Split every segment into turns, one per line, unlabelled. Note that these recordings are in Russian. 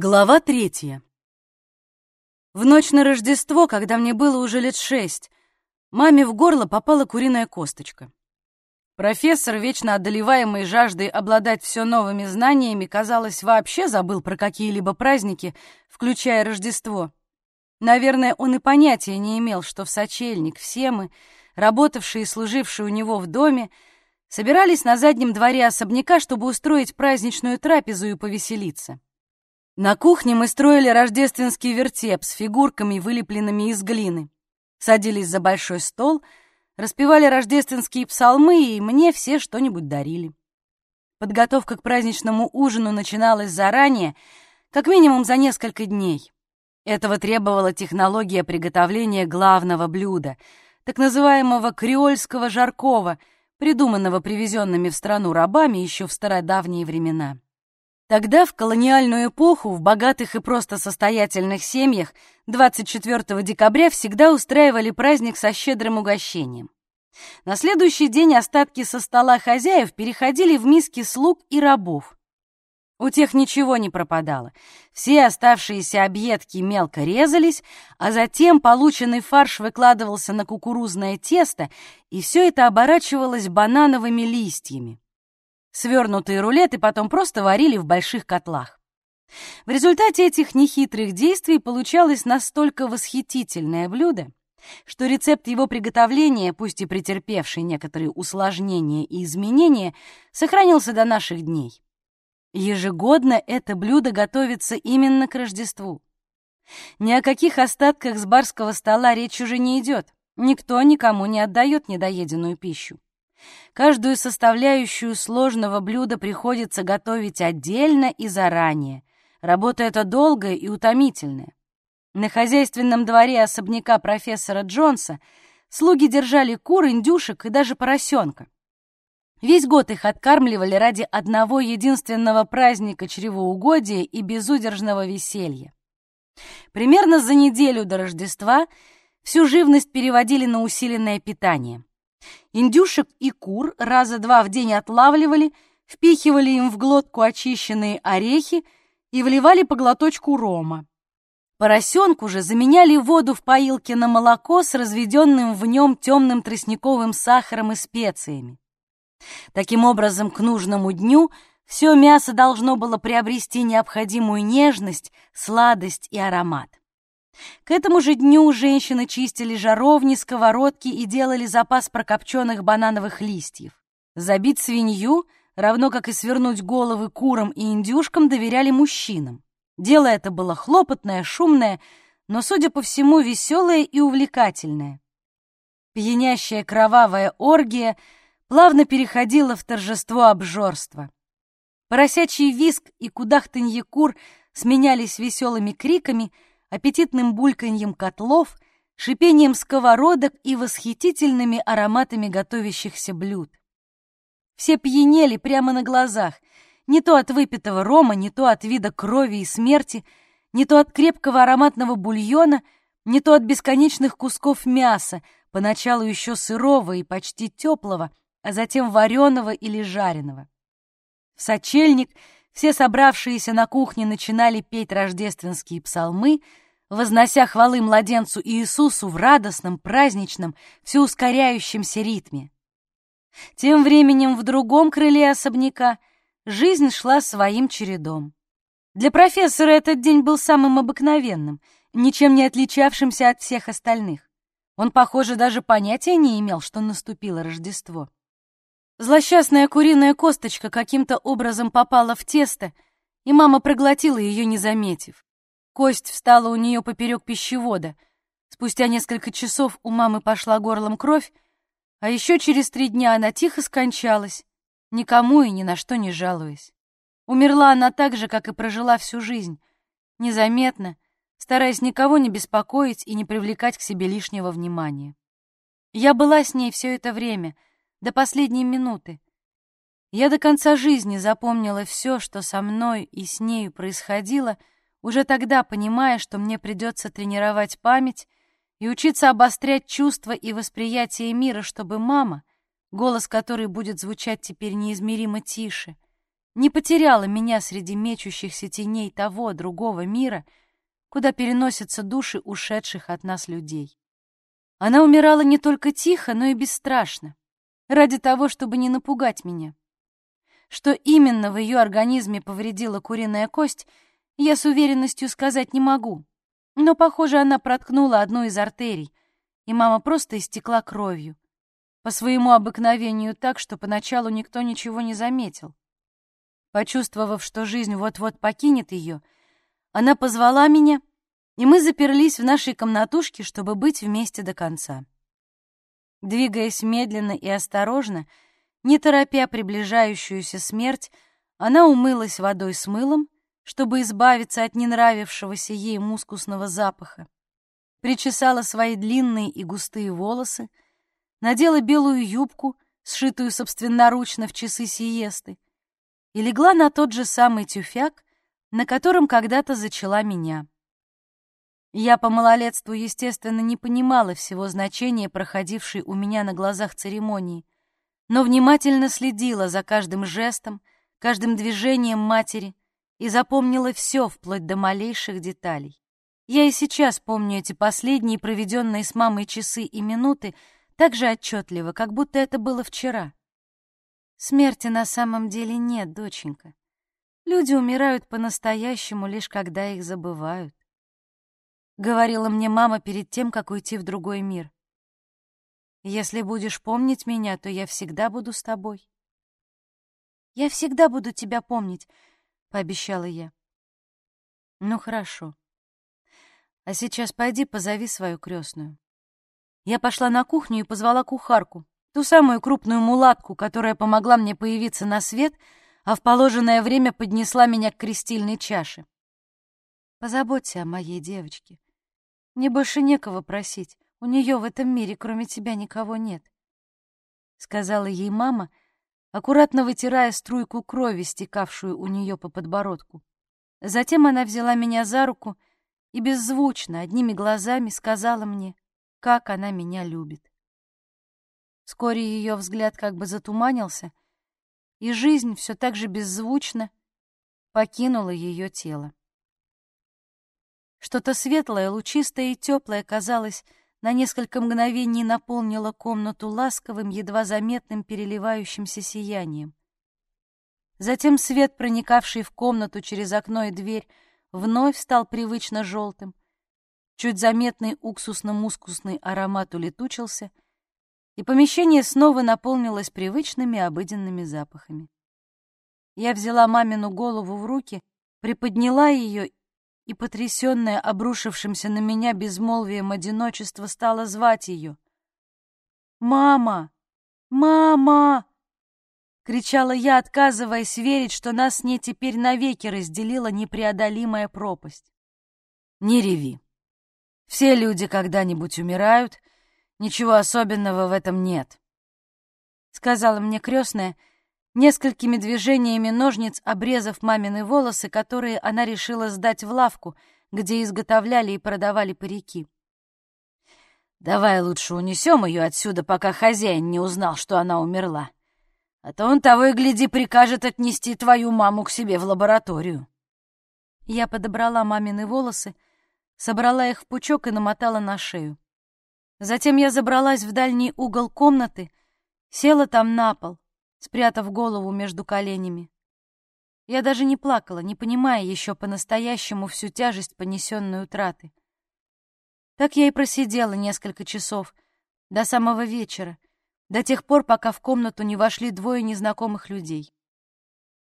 Глава третья. В ночь на Рождество, когда мне было уже лет шесть, маме в горло попала куриная косточка. Профессор, вечно одолеваемый жаждой обладать все новыми знаниями, казалось, вообще забыл про какие-либо праздники, включая Рождество. Наверное, он и понятия не имел, что в сочельник все мы, работавшие и служившие у него в доме, собирались на заднем дворе особняка, чтобы устроить праздничную трапезу и повеселиться. На кухне мы строили рождественский вертеп с фигурками, вылепленными из глины. Садились за большой стол, распевали рождественские псалмы, и мне все что-нибудь дарили. Подготовка к праздничному ужину начиналась заранее, как минимум за несколько дней. Этого требовала технология приготовления главного блюда, так называемого креольского жаркого, придуманного привезенными в страну рабами еще в стародавние времена. Тогда, в колониальную эпоху, в богатых и просто состоятельных семьях 24 декабря всегда устраивали праздник со щедрым угощением. На следующий день остатки со стола хозяев переходили в миски слуг и рабов. У тех ничего не пропадало. Все оставшиеся объедки мелко резались, а затем полученный фарш выкладывался на кукурузное тесто, и все это оборачивалось банановыми листьями. Свернутые рулеты потом просто варили в больших котлах. В результате этих нехитрых действий получалось настолько восхитительное блюдо, что рецепт его приготовления, пусть и претерпевший некоторые усложнения и изменения, сохранился до наших дней. Ежегодно это блюдо готовится именно к Рождеству. Ни о каких остатках с барского стола речь уже не идет. Никто никому не отдает недоеденную пищу. Каждую составляющую сложного блюда приходится готовить отдельно и заранее. Работа эта долгая и утомительная. На хозяйственном дворе особняка профессора Джонса слуги держали кур, индюшек и даже поросенка. Весь год их откармливали ради одного единственного праздника чревоугодия и безудержного веселья. Примерно за неделю до Рождества всю живность переводили на усиленное питание. Индюшек и кур раза два в день отлавливали, впихивали им в глотку очищенные орехи и вливали по глоточку рома. Поросенку же заменяли воду в поилке на молоко с разведенным в нем темным тростниковым сахаром и специями. Таким образом, к нужному дню все мясо должно было приобрести необходимую нежность, сладость и аромат. К этому же дню женщины чистили жаровни, сковородки и делали запас прокопченных банановых листьев. Забить свинью, равно как и свернуть головы курам и индюшкам, доверяли мужчинам. Дело это было хлопотное, шумное, но, судя по всему, веселое и увлекательное. Пьянящая кровавая оргия плавно переходила в торжество обжорства. Поросячий виск и кудахтанье кур сменялись веселыми криками — аппетитным бульканьем котлов, шипением сковородок и восхитительными ароматами готовящихся блюд. Все пьянели прямо на глазах, не то от выпитого рома, не то от вида крови и смерти, не то от крепкого ароматного бульона, не то от бесконечных кусков мяса, поначалу еще сырого и почти теплого, а затем вареного или жареного. В сочельник — все собравшиеся на кухне начинали петь рождественские псалмы, вознося хвалы младенцу Иисусу в радостном, праздничном, всеускоряющемся ритме. Тем временем в другом крыле особняка жизнь шла своим чередом. Для профессора этот день был самым обыкновенным, ничем не отличавшимся от всех остальных. Он, похоже, даже понятия не имел, что наступило Рождество. Злосчастная куриная косточка каким-то образом попала в тесто, и мама проглотила ее, не заметив. Кость встала у нее поперек пищевода. Спустя несколько часов у мамы пошла горлом кровь, а еще через три дня она тихо скончалась, никому и ни на что не жалуясь. Умерла она так же, как и прожила всю жизнь, незаметно, стараясь никого не беспокоить и не привлекать к себе лишнего внимания. Я была с ней все это время — до последней минуты. Я до конца жизни запомнила все, что со мной и с нею происходило, уже тогда понимая, что мне придется тренировать память и учиться обострять чувства и восприятие мира, чтобы мама, голос которой будет звучать теперь неизмеримо тише, не потеряла меня среди мечущихся теней того, другого мира, куда переносятся души ушедших от нас людей. Она умирала не только тихо, но и бесстрашно, ради того, чтобы не напугать меня. Что именно в ее организме повредила куриная кость, я с уверенностью сказать не могу. Но, похоже, она проткнула одну из артерий, и мама просто истекла кровью. По своему обыкновению так, что поначалу никто ничего не заметил. Почувствовав, что жизнь вот-вот покинет ее, она позвала меня, и мы заперлись в нашей комнатушке, чтобы быть вместе до конца. Двигаясь медленно и осторожно, не торопя приближающуюся смерть, она умылась водой с мылом, чтобы избавиться от ненравившегося ей мускусного запаха, причесала свои длинные и густые волосы, надела белую юбку, сшитую собственноручно в часы сиесты, и легла на тот же самый тюфяк, на котором когда-то зачала меня. Я по малолетству, естественно, не понимала всего значения проходившей у меня на глазах церемонии, но внимательно следила за каждым жестом, каждым движением матери и запомнила все вплоть до малейших деталей. Я и сейчас помню эти последние проведенные с мамой часы и минуты так же отчетливо, как будто это было вчера. Смерти на самом деле нет, доченька. Люди умирают по-настоящему лишь когда их забывают говорила мне мама перед тем, как уйти в другой мир. Если будешь помнить меня, то я всегда буду с тобой. Я всегда буду тебя помнить, пообещала я. Ну хорошо. А сейчас пойди позови свою крестную. Я пошла на кухню и позвала кухарку, ту самую крупную мулатку, которая помогла мне появиться на свет, а в положенное время поднесла меня к крестильной чаше. Позаботься о моей девочке. Мне больше некого просить. У нее в этом мире, кроме тебя, никого нет. Сказала ей мама, аккуратно вытирая струйку крови, стекавшую у нее по подбородку. Затем она взяла меня за руку и беззвучно, одними глазами сказала мне, как она меня любит. Вскоре ее взгляд как бы затуманился, и жизнь все так же беззвучно покинула ее тело. Что-то светлое, лучистое и теплое, казалось, на несколько мгновений наполнило комнату ласковым, едва заметным переливающимся сиянием. Затем свет, проникавший в комнату через окно и дверь, вновь стал привычно желтым. Чуть заметный уксусно-мускусный аромат улетучился, и помещение снова наполнилось привычными обыденными запахами. Я взяла мамину голову в руки, приподняла ее и, потрясённая обрушившимся на меня безмолвием одиночества, стала звать ее. «Мама! Мама!» — кричала я, отказываясь верить, что нас с ней теперь навеки разделила непреодолимая пропасть. «Не реви. Все люди когда-нибудь умирают, ничего особенного в этом нет», — сказала мне крестная, — несколькими движениями ножниц обрезав мамины волосы, которые она решила сдать в лавку, где изготовляли и продавали парики. «Давай лучше унесем ее отсюда, пока хозяин не узнал, что она умерла. А то он того и гляди прикажет отнести твою маму к себе в лабораторию». Я подобрала мамины волосы, собрала их в пучок и намотала на шею. Затем я забралась в дальний угол комнаты, села там на пол, спрятав голову между коленями. Я даже не плакала, не понимая еще по-настоящему всю тяжесть понесенной утраты. Так я и просидела несколько часов, до самого вечера, до тех пор, пока в комнату не вошли двое незнакомых людей.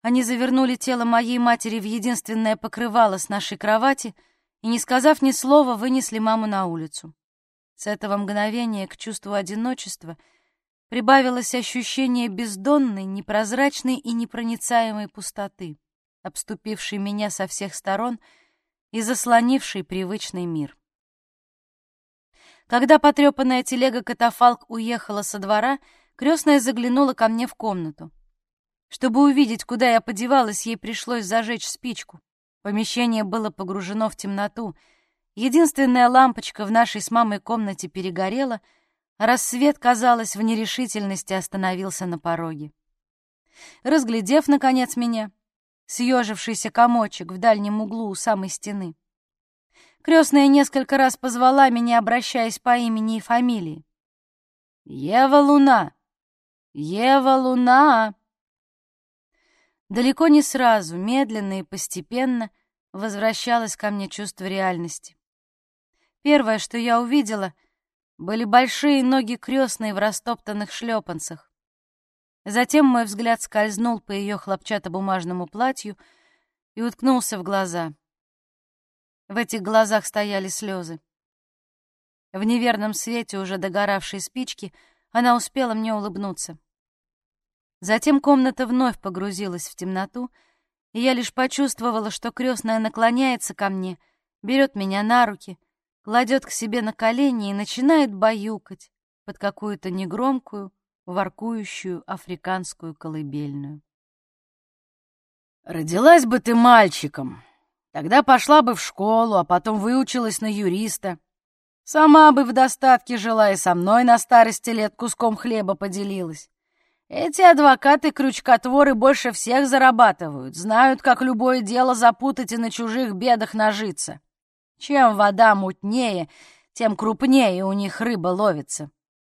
Они завернули тело моей матери в единственное покрывало с нашей кровати и, не сказав ни слова, вынесли маму на улицу. С этого мгновения к чувству одиночества — прибавилось ощущение бездонной, непрозрачной и непроницаемой пустоты, обступившей меня со всех сторон и заслонившей привычный мир. Когда потрепанная телега-катафалк уехала со двора, крестная заглянула ко мне в комнату. Чтобы увидеть, куда я подевалась, ей пришлось зажечь спичку. Помещение было погружено в темноту. Единственная лампочка в нашей с мамой комнате перегорела — Рассвет, казалось, в нерешительности остановился на пороге. разглядев, наконец, меня, съежившийся комочек в дальнем углу у самой стены. Крестная несколько раз позвала меня, обращаясь по имени и фамилии. «Ева Луна! Ева Луна!» Далеко не сразу, медленно и постепенно возвращалось ко мне чувство реальности. Первое, что я увидела, были большие ноги крестной в растоптанных шлепанцах. Затем мой взгляд скользнул по ее хлопчатобумажному платью и уткнулся в глаза. В этих глазах стояли слезы. В неверном свете уже догоравшей спички она успела мне улыбнуться. Затем комната вновь погрузилась в темноту, и я лишь почувствовала, что крестная наклоняется ко мне, берет меня на руки, кладет к себе на колени и начинает баюкать под какую-то негромкую, воркующую африканскую колыбельную. «Родилась бы ты мальчиком, тогда пошла бы в школу, а потом выучилась на юриста. Сама бы в достатке жила и со мной на старости лет куском хлеба поделилась. Эти адвокаты-крючкотворы больше всех зарабатывают, знают, как любое дело запутать и на чужих бедах нажиться. Чем вода мутнее, тем крупнее у них рыба ловится.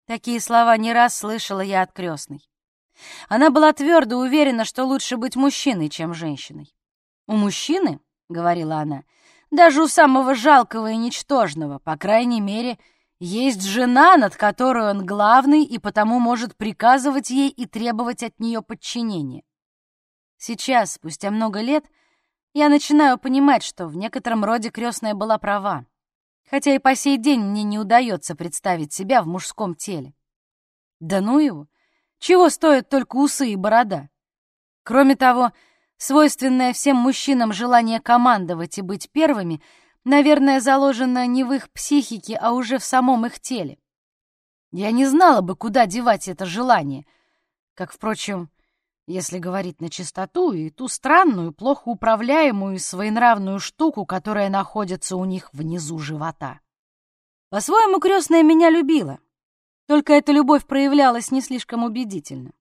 Такие слова не раз слышала я от крестной. Она была твердо уверена, что лучше быть мужчиной, чем женщиной. «У мужчины, — говорила она, — даже у самого жалкого и ничтожного, по крайней мере, — есть жена, над которой он главный и потому может приказывать ей и требовать от нее подчинения. Сейчас, спустя много лет, я начинаю понимать, что в некотором роде крестная была права, хотя и по сей день мне не удается представить себя в мужском теле. Да ну его! Чего стоят только усы и борода? Кроме того, свойственное всем мужчинам желание командовать и быть первыми — наверное, заложено не в их психике, а уже в самом их теле. Я не знала бы, куда девать это желание, как, впрочем, если говорить на чистоту, и ту странную, плохо управляемую и своенравную штуку, которая находится у них внизу живота. По-своему, крестная меня любила, только эта любовь проявлялась не слишком убедительно.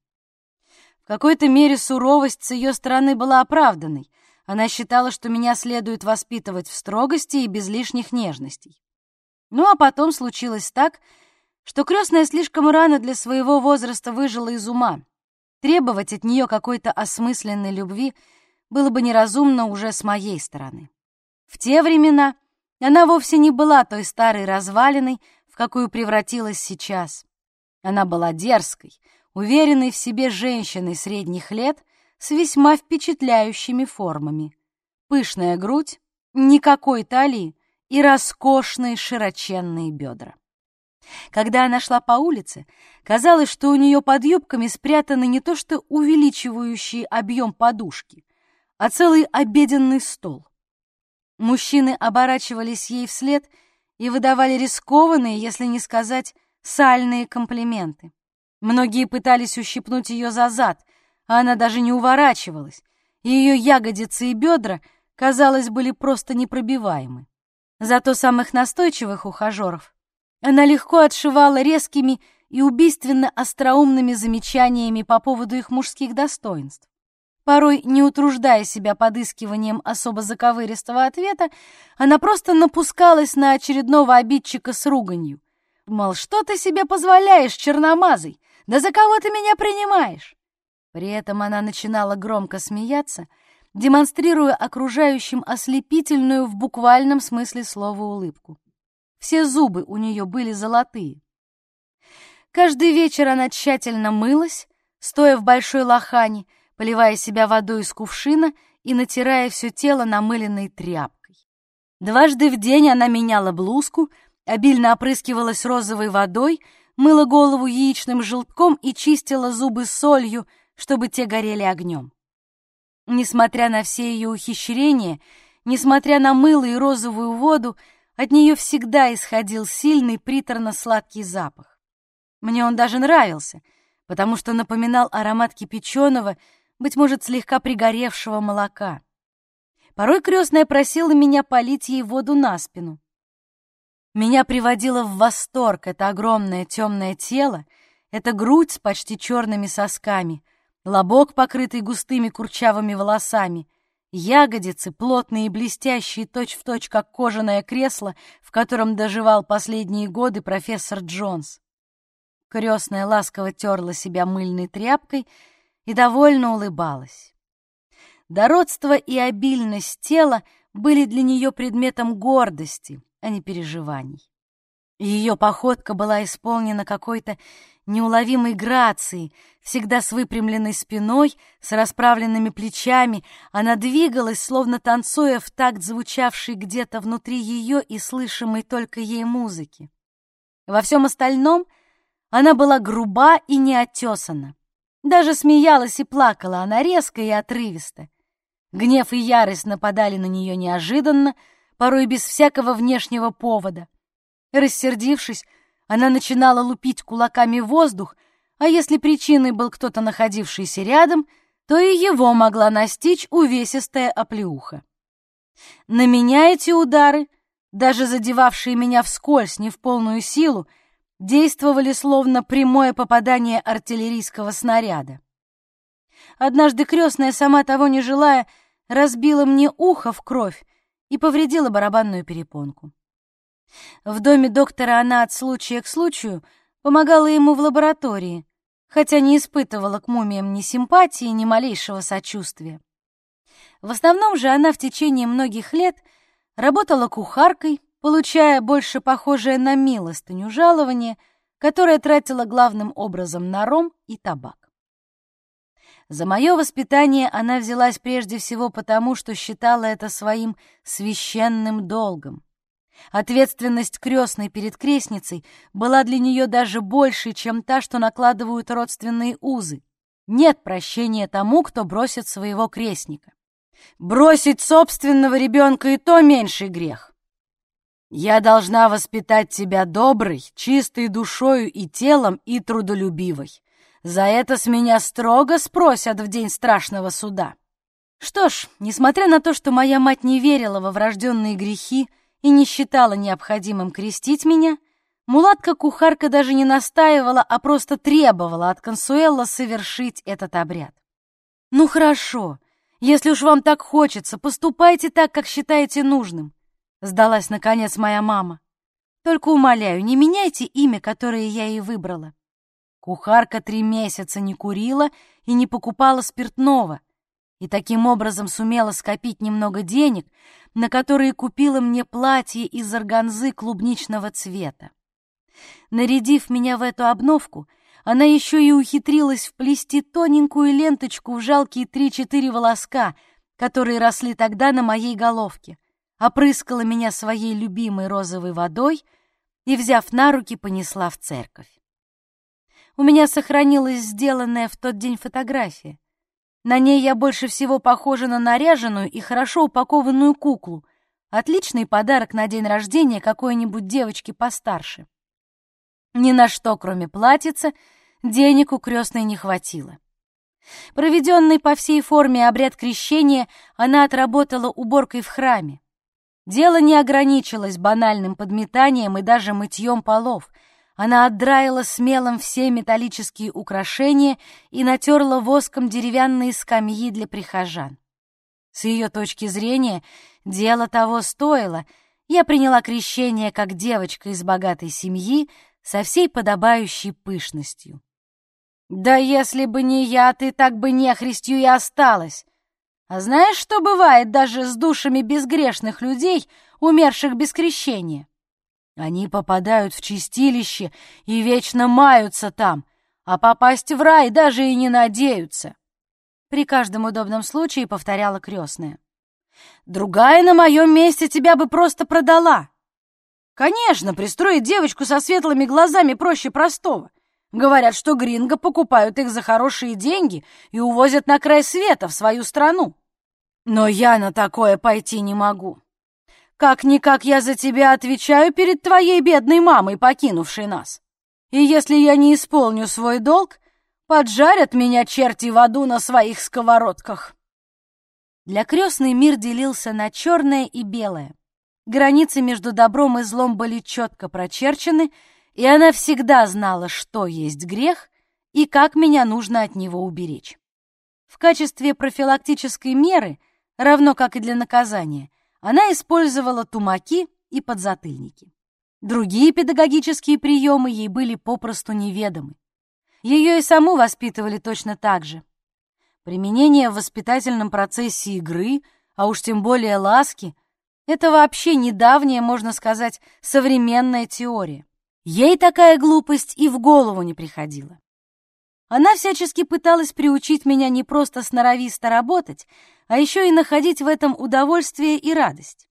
В какой-то мере суровость с ее стороны была оправданной — она считала, что меня следует воспитывать в строгости и без лишних нежностей. Ну а потом случилось так, что крестная слишком рано для своего возраста выжила из ума. Требовать от нее какой-то осмысленной любви было бы неразумно уже с моей стороны. В те времена она вовсе не была той старой развалиной, в какую превратилась сейчас. Она была дерзкой, уверенной в себе женщиной средних лет — с весьма впечатляющими формами. Пышная грудь, никакой талии и роскошные широченные бедра. Когда она шла по улице, казалось, что у нее под юбками спрятаны не то что увеличивающие объем подушки, а целый обеденный стол. Мужчины оборачивались ей вслед и выдавали рискованные, если не сказать, сальные комплименты. Многие пытались ущипнуть ее за зад, а она даже не уворачивалась, и ее ягодицы и бедра, казалось, были просто непробиваемы. Зато самых настойчивых ухажеров она легко отшивала резкими и убийственно остроумными замечаниями по поводу их мужских достоинств. Порой, не утруждая себя подыскиванием особо заковыристого ответа, она просто напускалась на очередного обидчика с руганью. Мол, что ты себе позволяешь, черномазый? Да за кого ты меня принимаешь? При этом она начинала громко смеяться, демонстрируя окружающим ослепительную в буквальном смысле слова улыбку. Все зубы у нее были золотые. Каждый вечер она тщательно мылась, стоя в большой лохане, поливая себя водой из кувшина и натирая все тело намыленной тряпкой. Дважды в день она меняла блузку, обильно опрыскивалась розовой водой, мыла голову яичным желтком и чистила зубы солью, чтобы те горели огнем. Несмотря на все ее ухищрения, несмотря на мыло и розовую воду, от нее всегда исходил сильный приторно-сладкий запах. Мне он даже нравился, потому что напоминал аромат кипяченого, быть может, слегка пригоревшего молока. Порой крестная просила меня полить ей воду на спину. Меня приводило в восторг это огромное темное тело, эта грудь с почти черными сосками — лобок, покрытый густыми курчавыми волосами, ягодицы, плотные и блестящие, точь-в-точь, как кожаное кресло, в котором доживал последние годы профессор Джонс. Крестная ласково терла себя мыльной тряпкой и довольно улыбалась. Дородство и обильность тела были для нее предметом гордости, а не переживаний. Ее походка была исполнена какой-то неуловимой грацией, всегда с выпрямленной спиной, с расправленными плечами. Она двигалась, словно танцуя в такт звучавшей где-то внутри ее и слышимой только ей музыки. Во всем остальном она была груба и неотесана. Даже смеялась и плакала она резко и отрывисто. Гнев и ярость нападали на нее неожиданно, порой без всякого внешнего повода. Рассердившись, она начинала лупить кулаками воздух, а если причиной был кто-то находившийся рядом, то и его могла настичь увесистая оплеуха. На меня эти удары, даже задевавшие меня вскользь, не в полную силу, действовали словно прямое попадание артиллерийского снаряда. Однажды крестная, сама того не желая, разбила мне ухо в кровь и повредила барабанную перепонку. В доме доктора она от случая к случаю помогала ему в лаборатории, хотя не испытывала к мумиям ни симпатии, ни малейшего сочувствия. В основном же она в течение многих лет работала кухаркой, получая больше похожее на милостыню жалование, которое тратила главным образом на ром и табак. За мое воспитание она взялась прежде всего потому, что считала это своим священным долгом. Ответственность крестной перед крестницей была для нее даже больше, чем та, что накладывают родственные узы. Нет прощения тому, кто бросит своего крестника. Бросить собственного ребенка и то меньший грех. Я должна воспитать тебя доброй, чистой душою и телом и трудолюбивой. За это с меня строго спросят в день страшного суда. Что ж, несмотря на то, что моя мать не верила во врожденные грехи, и не считала необходимым крестить меня, мулатка-кухарка даже не настаивала, а просто требовала от Консуэлла совершить этот обряд. «Ну хорошо, если уж вам так хочется, поступайте так, как считаете нужным», сдалась, наконец, моя мама. «Только умоляю, не меняйте имя, которое я ей выбрала». Кухарка три месяца не курила и не покупала спиртного, и таким образом сумела скопить немного денег, на которые купила мне платье из органзы клубничного цвета. Нарядив меня в эту обновку, она еще и ухитрилась вплести тоненькую ленточку в жалкие три-четыре волоска, которые росли тогда на моей головке, опрыскала меня своей любимой розовой водой и, взяв на руки, понесла в церковь. У меня сохранилась сделанная в тот день фотография. На ней я больше всего похожа на наряженную и хорошо упакованную куклу. Отличный подарок на день рождения какой-нибудь девочки постарше. Ни на что, кроме платьица, денег у крестной не хватило. Проведенный по всей форме обряд крещения она отработала уборкой в храме. Дело не ограничилось банальным подметанием и даже мытьем полов — она отдраила смелом все металлические украшения и натерла воском деревянные скамьи для прихожан. С ее точки зрения, дело того стоило. Я приняла крещение как девочка из богатой семьи со всей подобающей пышностью. «Да если бы не я, ты так бы нехристью и осталась. А знаешь, что бывает даже с душами безгрешных людей, умерших без крещения?» Они попадают в чистилище и вечно маются там, а попасть в рай даже и не надеются. При каждом удобном случае повторяла крестная. Другая на моем месте тебя бы просто продала. Конечно, пристроить девочку со светлыми глазами проще простого. Говорят, что гринго покупают их за хорошие деньги и увозят на край света в свою страну. Но я на такое пойти не могу. Как-никак я за тебя отвечаю перед твоей бедной мамой, покинувшей нас. И если я не исполню свой долг, поджарят меня черти в аду на своих сковородках. Для крестной мир делился на черное и белое. Границы между добром и злом были четко прочерчены, и она всегда знала, что есть грех и как меня нужно от него уберечь. В качестве профилактической меры, равно как и для наказания, она использовала тумаки и подзатыльники. Другие педагогические приемы ей были попросту неведомы. Ее и саму воспитывали точно так же. Применение в воспитательном процессе игры, а уж тем более ласки, это вообще недавняя, можно сказать, современная теория. Ей такая глупость и в голову не приходила. Она всячески пыталась приучить меня не просто сноровисто работать, а еще и находить в этом удовольствие и радость.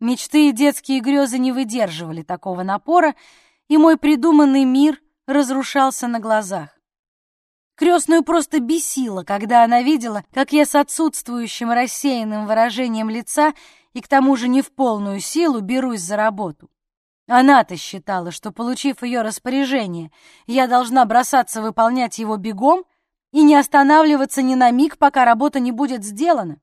Мечты и детские грезы не выдерживали такого напора, и мой придуманный мир разрушался на глазах. Крестную просто бесило, когда она видела, как я с отсутствующим рассеянным выражением лица и к тому же не в полную силу берусь за работу. Она-то считала, что, получив ее распоряжение, я должна бросаться выполнять его бегом и не останавливаться ни на миг, пока работа не будет сделана.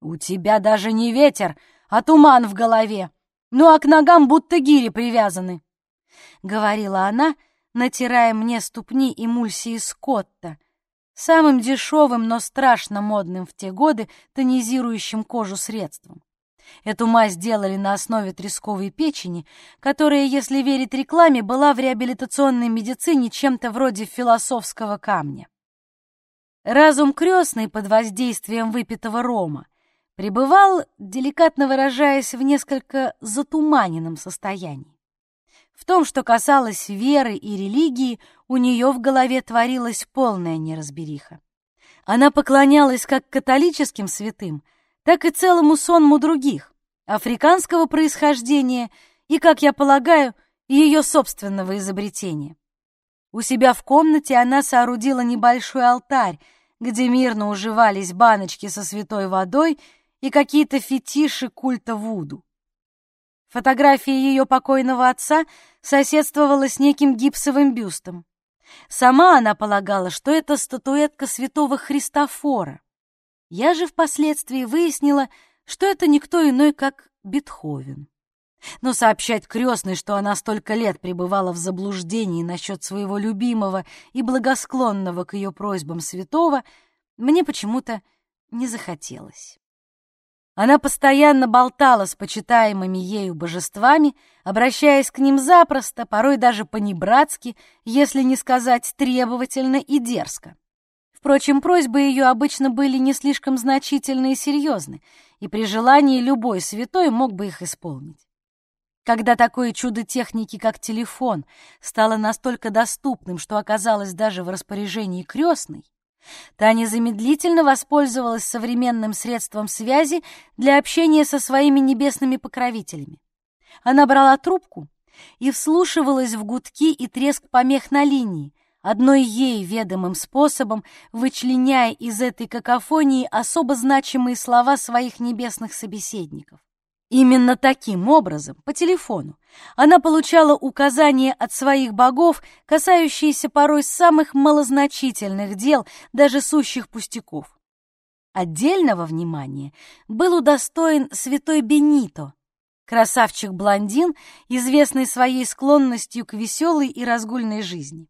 «У тебя даже не ветер, а туман в голове, ну а к ногам будто гири привязаны», — говорила она, натирая мне ступни эмульсии Скотта, самым дешевым, но страшно модным в те годы тонизирующим кожу средством. Эту мазь делали на основе тресковой печени, которая, если верить рекламе, была в реабилитационной медицине чем-то вроде философского камня. Разум крестный под воздействием выпитого рома пребывал, деликатно выражаясь, в несколько затуманенном состоянии. В том, что касалось веры и религии, у нее в голове творилась полная неразбериха. Она поклонялась как католическим святым, так и целому сонму других, африканского происхождения и, как я полагаю, ее собственного изобретения. У себя в комнате она соорудила небольшой алтарь, где мирно уживались баночки со святой водой и какие-то фетиши культа Вуду. Фотография ее покойного отца соседствовала с неким гипсовым бюстом. Сама она полагала, что это статуэтка святого Христофора. Я же впоследствии выяснила, что это никто иной, как Бетховен. Но сообщать крестной, что она столько лет пребывала в заблуждении насчет своего любимого и благосклонного к ее просьбам святого, мне почему-то не захотелось. Она постоянно болтала с почитаемыми ею божествами, обращаясь к ним запросто, порой даже по-небратски, если не сказать требовательно и дерзко. Впрочем, просьбы ее обычно были не слишком значительны и серьезны, и при желании любой святой мог бы их исполнить. Когда такое чудо техники, как телефон, стало настолько доступным, что оказалось даже в распоряжении крестной, Та незамедлительно воспользовалась современным средством связи для общения со своими небесными покровителями. Она брала трубку и вслушивалась в гудки и треск помех на линии, одной ей ведомым способом вычленяя из этой какофонии особо значимые слова своих небесных собеседников. Именно таким образом, по телефону, она получала указания от своих богов, касающиеся порой самых малозначительных дел, даже сущих пустяков. Отдельного внимания был удостоен святой Бенито, красавчик-блондин, известный своей склонностью к веселой и разгульной жизни.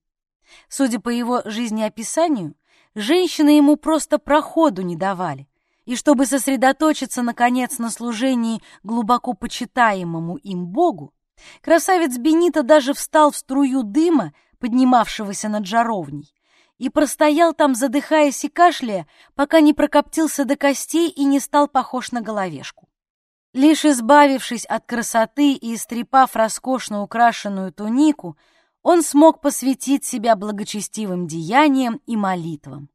Судя по его жизнеописанию, женщины ему просто проходу не давали, и чтобы сосредоточиться, наконец, на служении глубоко почитаемому им Богу, красавец Бенита даже встал в струю дыма, поднимавшегося над жаровней, и простоял там, задыхаясь и кашляя, пока не прокоптился до костей и не стал похож на головешку. Лишь избавившись от красоты и истрепав роскошно украшенную тунику, он смог посвятить себя благочестивым деяниям и молитвам.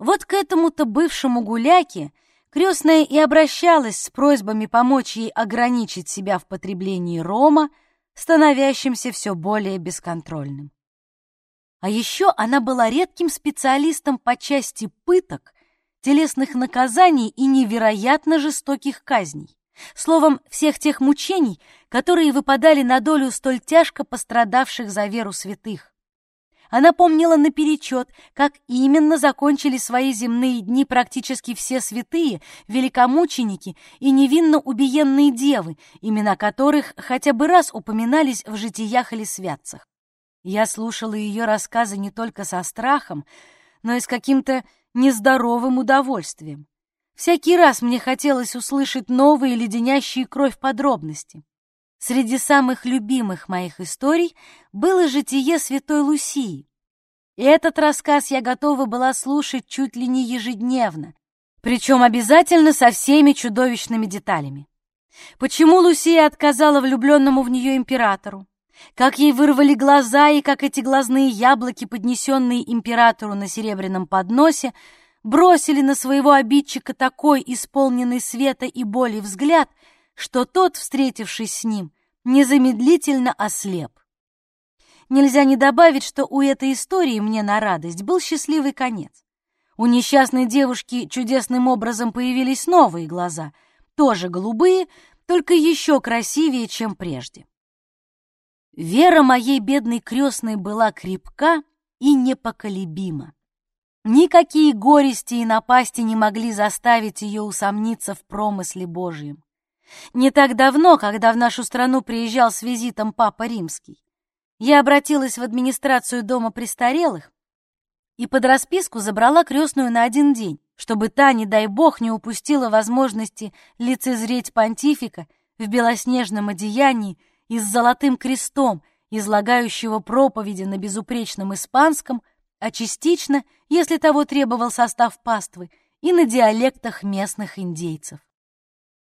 Вот к этому-то бывшему гуляке крестная и обращалась с просьбами помочь ей ограничить себя в потреблении рома, становящимся все более бесконтрольным. А еще она была редким специалистом по части пыток, телесных наказаний и невероятно жестоких казней. Словом, всех тех мучений, которые выпадали на долю столь тяжко пострадавших за веру святых. Она помнила наперечет, как именно закончили свои земные дни практически все святые, великомученики и невинно убиенные девы, имена которых хотя бы раз упоминались в житиях или святцах. Я слушала ее рассказы не только со страхом, но и с каким-то нездоровым удовольствием. Всякий раз мне хотелось услышать новые леденящие кровь подробности. Среди самых любимых моих историй было житие святой Лусии. И этот рассказ я готова была слушать чуть ли не ежедневно, причем обязательно со всеми чудовищными деталями. Почему Лусия отказала влюбленному в нее императору? Как ей вырвали глаза и как эти глазные яблоки, поднесенные императору на серебряном подносе, бросили на своего обидчика такой исполненный света и боли взгляд, что тот, встретившись с ним, незамедлительно ослеп. Нельзя не добавить, что у этой истории мне на радость был счастливый конец. У несчастной девушки чудесным образом появились новые глаза, тоже голубые, только еще красивее, чем прежде. Вера моей бедной крестной была крепка и непоколебима. Никакие горести и напасти не могли заставить ее усомниться в промысле Божьем. Не так давно, когда в нашу страну приезжал с визитом Папа Римский, я обратилась в администрацию дома престарелых и под расписку забрала крестную на один день, чтобы та, не дай бог, не упустила возможности лицезреть понтифика в белоснежном одеянии и с золотым крестом, излагающего проповеди на безупречном испанском, а частично, если того требовал состав паствы, и на диалектах местных индейцев.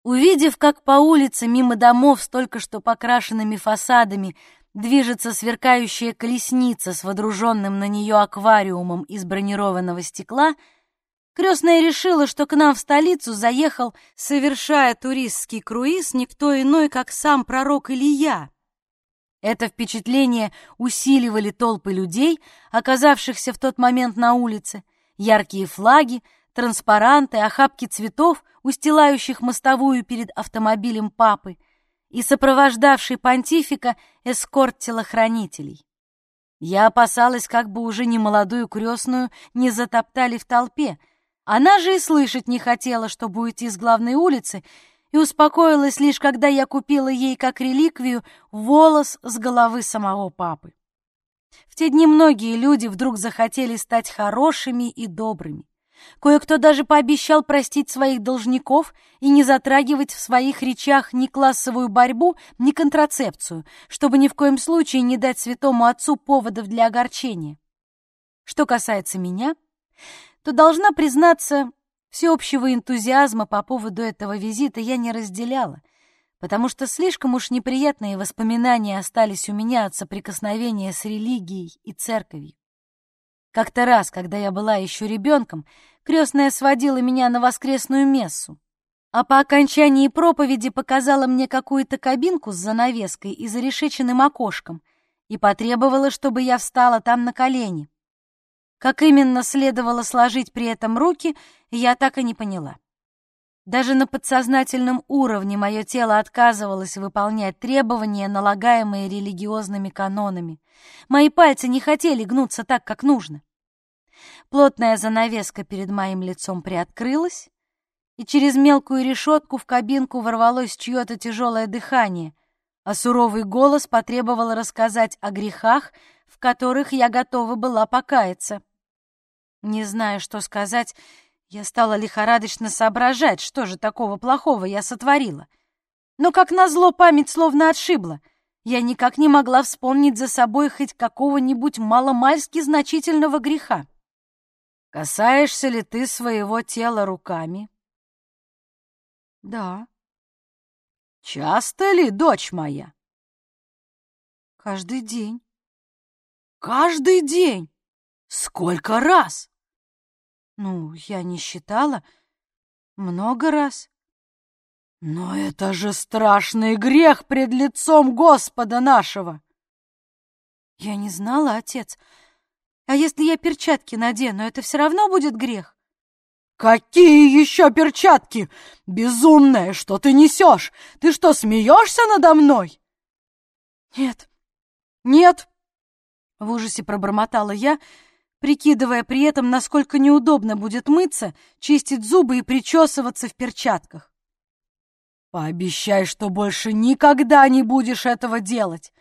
Увидев, как по улице мимо домов с только что покрашенными фасадами движется сверкающая колесница с водруженным на нее аквариумом из бронированного стекла, крестная решила, что к нам в столицу заехал, совершая туристский круиз, никто иной, как сам пророк Илья. Это впечатление усиливали толпы людей, оказавшихся в тот момент на улице, яркие флаги, транспаранты, охапки цветов, устилающих мостовую перед автомобилем папы, и сопровождавший понтифика эскорт телохранителей. Я опасалась, как бы уже не молодую крестную не затоптали в толпе. Она же и слышать не хотела, чтобы уйти с главной улицы, и успокоилась лишь, когда я купила ей как реликвию волос с головы самого папы. В те дни многие люди вдруг захотели стать хорошими и добрыми. Кое-кто даже пообещал простить своих должников и не затрагивать в своих речах ни классовую борьбу, ни контрацепцию, чтобы ни в коем случае не дать святому отцу поводов для огорчения. Что касается меня, то должна признаться, всеобщего энтузиазма по поводу этого визита я не разделяла, потому что слишком уж неприятные воспоминания остались у меня от соприкосновения с религией и церковью. Как-то раз, когда я была еще ребенком, крестная сводила меня на воскресную мессу, а по окончании проповеди показала мне какую-то кабинку с занавеской и зарешеченным окошком и потребовала, чтобы я встала там на колени. Как именно следовало сложить при этом руки, я так и не поняла. Даже на подсознательном уровне мое тело отказывалось выполнять требования, налагаемые религиозными канонами. Мои пальцы не хотели гнуться так, как нужно. Плотная занавеска перед моим лицом приоткрылась, и через мелкую решетку в кабинку ворвалось чье-то тяжелое дыхание, а суровый голос потребовал рассказать о грехах, в которых я готова была покаяться. Не зная, что сказать, я стала лихорадочно соображать, что же такого плохого я сотворила. Но, как назло, память словно отшибла. Я никак не могла вспомнить за собой хоть какого-нибудь маломальски значительного греха. «Касаешься ли ты своего тела руками?»
«Да».
«Часто ли, дочь моя?»
«Каждый день».
«Каждый день? Сколько раз?»
Ну, я не считала. Много раз.
Но это же страшный грех пред лицом Господа нашего.
Я не знала, отец. А если я перчатки надену, это все равно будет грех?
Какие еще перчатки? Безумная, что ты несешь? Ты что, смеешься надо мной?
Нет,
нет,
в ужасе пробормотала я, прикидывая при этом, насколько неудобно будет мыться, чистить зубы и причесываться в перчатках.
«Пообещай, что больше никогда не будешь этого делать.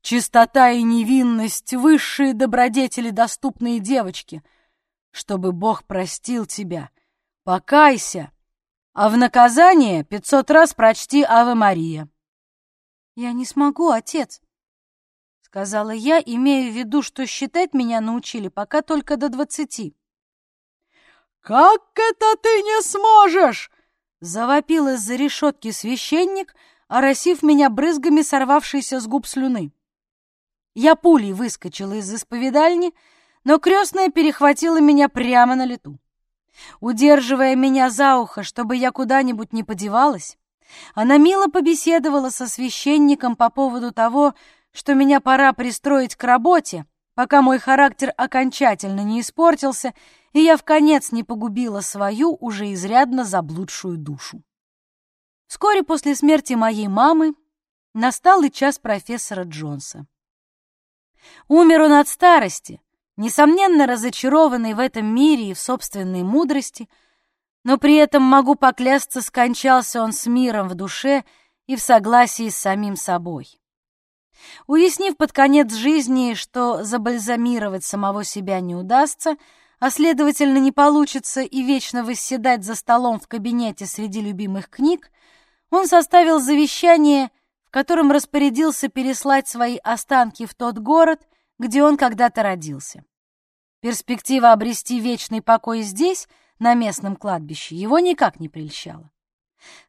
Чистота и невинность — высшие добродетели, доступные девочке. чтобы Бог простил тебя. Покайся, а в наказание пятьсот раз прочти Аве Мария».
«Я не смогу, отец», — сказала я, имея в виду, что считать меня научили пока только до двадцати.
«Как это ты не сможешь?» — завопил из-за решетки священник, оросив меня брызгами сорвавшейся с губ слюны. Я пулей выскочила из исповедальни, но крестная перехватила меня прямо на лету. Удерживая меня за ухо, чтобы я куда-нибудь не подевалась, она мило побеседовала со священником по поводу того, что меня пора пристроить к работе, пока мой характер окончательно не испортился, и я в конец не погубила свою уже изрядно заблудшую душу. Вскоре после смерти моей мамы настал и час профессора Джонса. Умер он от старости, несомненно разочарованный в этом мире и в собственной мудрости, но при этом могу поклясться, скончался он с миром в душе и в согласии с самим собой. Уяснив под конец жизни, что забальзамировать самого себя не удастся, а, следовательно, не получится и вечно восседать за столом в кабинете среди любимых книг, он составил завещание, в котором распорядился переслать свои останки в тот город, где он когда-то родился. Перспектива обрести вечный покой здесь, на местном кладбище, его никак не прельщала.